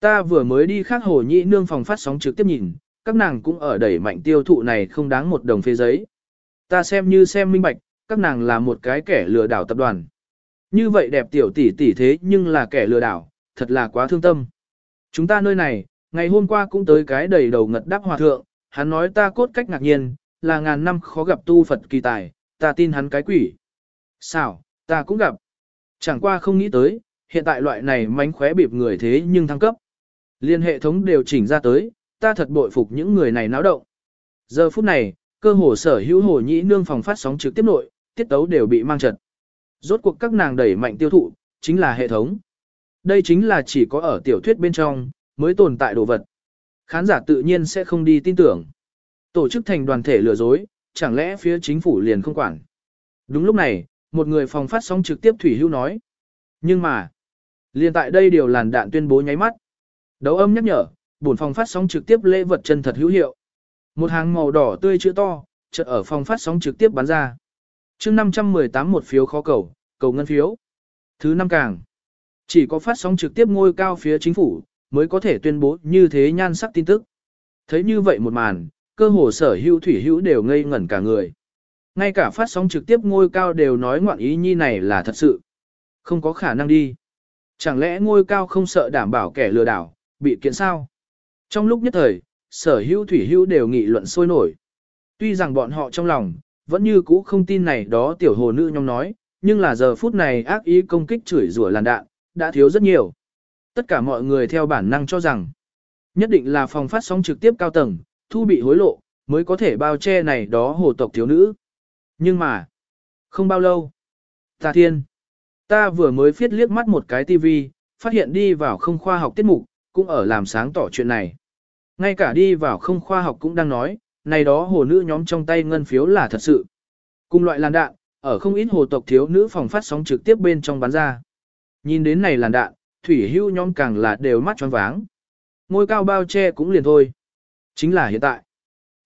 Ta vừa mới đi khác hồ nhị nương phòng phát sóng trực tiếp nhìn, các nàng cũng ở đẩy mạnh tiêu thụ này không đáng một đồng phê giấy. Ta xem như xem minh bạch, các nàng là một cái kẻ lừa đảo tập đoàn. Như vậy đẹp tiểu tỷ tỷ thế nhưng là kẻ lừa đảo, thật là quá thương tâm. Chúng ta nơi này, ngày hôm qua cũng tới cái đầy đầu ngật đáp hòa thượng, hắn nói ta cốt cách ngạc nhiên, là ngàn năm khó gặp tu Phật kỳ tài, ta tin hắn cái quỷ. Sao, ta cũng gặp. Chẳng qua không nghĩ tới, hiện tại loại này mánh khóe bịp người thế nhưng thăng cấp. Liên hệ thống đều chỉnh ra tới, ta thật bội phục những người này náo động. Giờ phút này, cơ hồ sở hữu hồ nhĩ nương phòng phát sóng trực tiếp nội, tiết tấu đều bị mang trật. Rốt cuộc các nàng đẩy mạnh tiêu thụ, chính là hệ thống. Đây chính là chỉ có ở tiểu thuyết bên trong, mới tồn tại đồ vật. Khán giả tự nhiên sẽ không đi tin tưởng. Tổ chức thành đoàn thể lừa dối, chẳng lẽ phía chính phủ liền không quản. Đúng lúc này, một người phòng phát sóng trực tiếp Thủy Hưu nói. Nhưng mà, liền tại đây điều làn đạn tuyên bố nháy mắt. Đấu âm nhắc nhở, bổn phòng phát sóng trực tiếp lễ vật chân thật hữu hiệu. Một hàng màu đỏ tươi chữ to, chợt ở phòng phát sóng trực tiếp bán ra. chương 518 một phiếu khó cầu, cầu ngân phiếu. Thứ năm càng. Chỉ có phát sóng trực tiếp ngôi cao phía chính phủ, mới có thể tuyên bố như thế nhan sắc tin tức. Thấy như vậy một màn, cơ hồ sở hữu thủy hữu đều ngây ngẩn cả người. Ngay cả phát sóng trực tiếp ngôi cao đều nói ngoạn ý nhi này là thật sự. Không có khả năng đi. Chẳng lẽ ngôi cao không sợ đảm bảo kẻ lừa đảo, bị kiện sao? Trong lúc nhất thời, sở hữu thủy hữu đều nghị luận sôi nổi. Tuy rằng bọn họ trong lòng, vẫn như cũ không tin này đó tiểu hồ nữ nhóm nói, nhưng là giờ phút này ác ý công kích chửi rủa làn đạn, đã thiếu rất nhiều. Tất cả mọi người theo bản năng cho rằng, nhất định là phòng phát sóng trực tiếp cao tầng, thu bị hối lộ, mới có thể bao che này đó hồ tộc thiếu nữ. Nhưng mà, không bao lâu, ta thiên, ta vừa mới phiết liếc mắt một cái tivi, phát hiện đi vào không khoa học tiết mục, cũng ở làm sáng tỏ chuyện này. Ngay cả đi vào không khoa học cũng đang nói, này đó hồ nữ nhóm trong tay ngân phiếu là thật sự. Cùng loại làn đạn, ở không ít hồ tộc thiếu nữ phòng phát sóng trực tiếp bên trong bán ra. Nhìn đến này làn đạn, thủy hưu nhóm càng là đều mắt tròn váng. Ngôi cao bao che cũng liền thôi. Chính là hiện tại.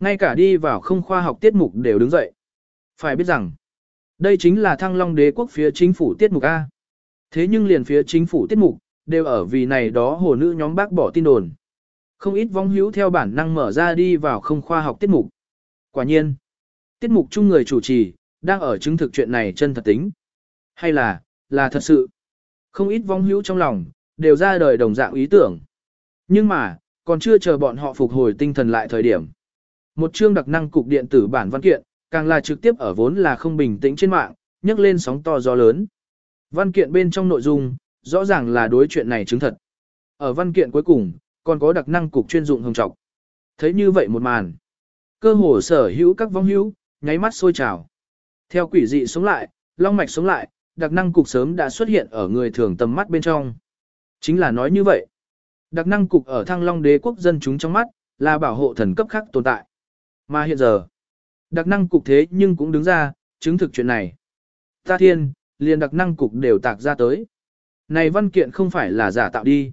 Ngay cả đi vào không khoa học tiết mục đều đứng dậy. Phải biết rằng, đây chính là thăng long đế quốc phía chính phủ tiết mục A. Thế nhưng liền phía chính phủ tiết mục, đều ở vì này đó hồ nữ nhóm bác bỏ tin đồn. Không ít vong hữu theo bản năng mở ra đi vào không khoa học tiết mục. Quả nhiên, tiết mục chung người chủ trì, đang ở chứng thực chuyện này chân thật tính. Hay là, là thật sự. Không ít vong hữu trong lòng, đều ra đời đồng dạng ý tưởng. Nhưng mà, còn chưa chờ bọn họ phục hồi tinh thần lại thời điểm. Một chương đặc năng cục điện tử bản văn kiện, càng là trực tiếp ở vốn là không bình tĩnh trên mạng, nhấc lên sóng to gió lớn. Văn kiện bên trong nội dung, rõ ràng là đối chuyện này chứng thật. Ở văn kiện cuối cùng, còn có đặc năng cục chuyên dụng hồng trọc. Thấy như vậy một màn. Cơ hồ sở hữu các vong hữu, nháy mắt sôi trào. Theo quỷ dị sống lại, long mạch sống lại, đặc năng cục sớm đã xuất hiện ở người thường tầm mắt bên trong. Chính là nói như vậy. Đặc năng cục ở thăng long đế quốc dân chúng trong mắt, là bảo hộ thần cấp khác tồn tại. Mà hiện giờ, đặc năng cục thế nhưng cũng đứng ra, chứng thực chuyện này. Ta thiên, liền đặc năng cục đều tạc ra tới. Này văn kiện không phải là giả tạo đi.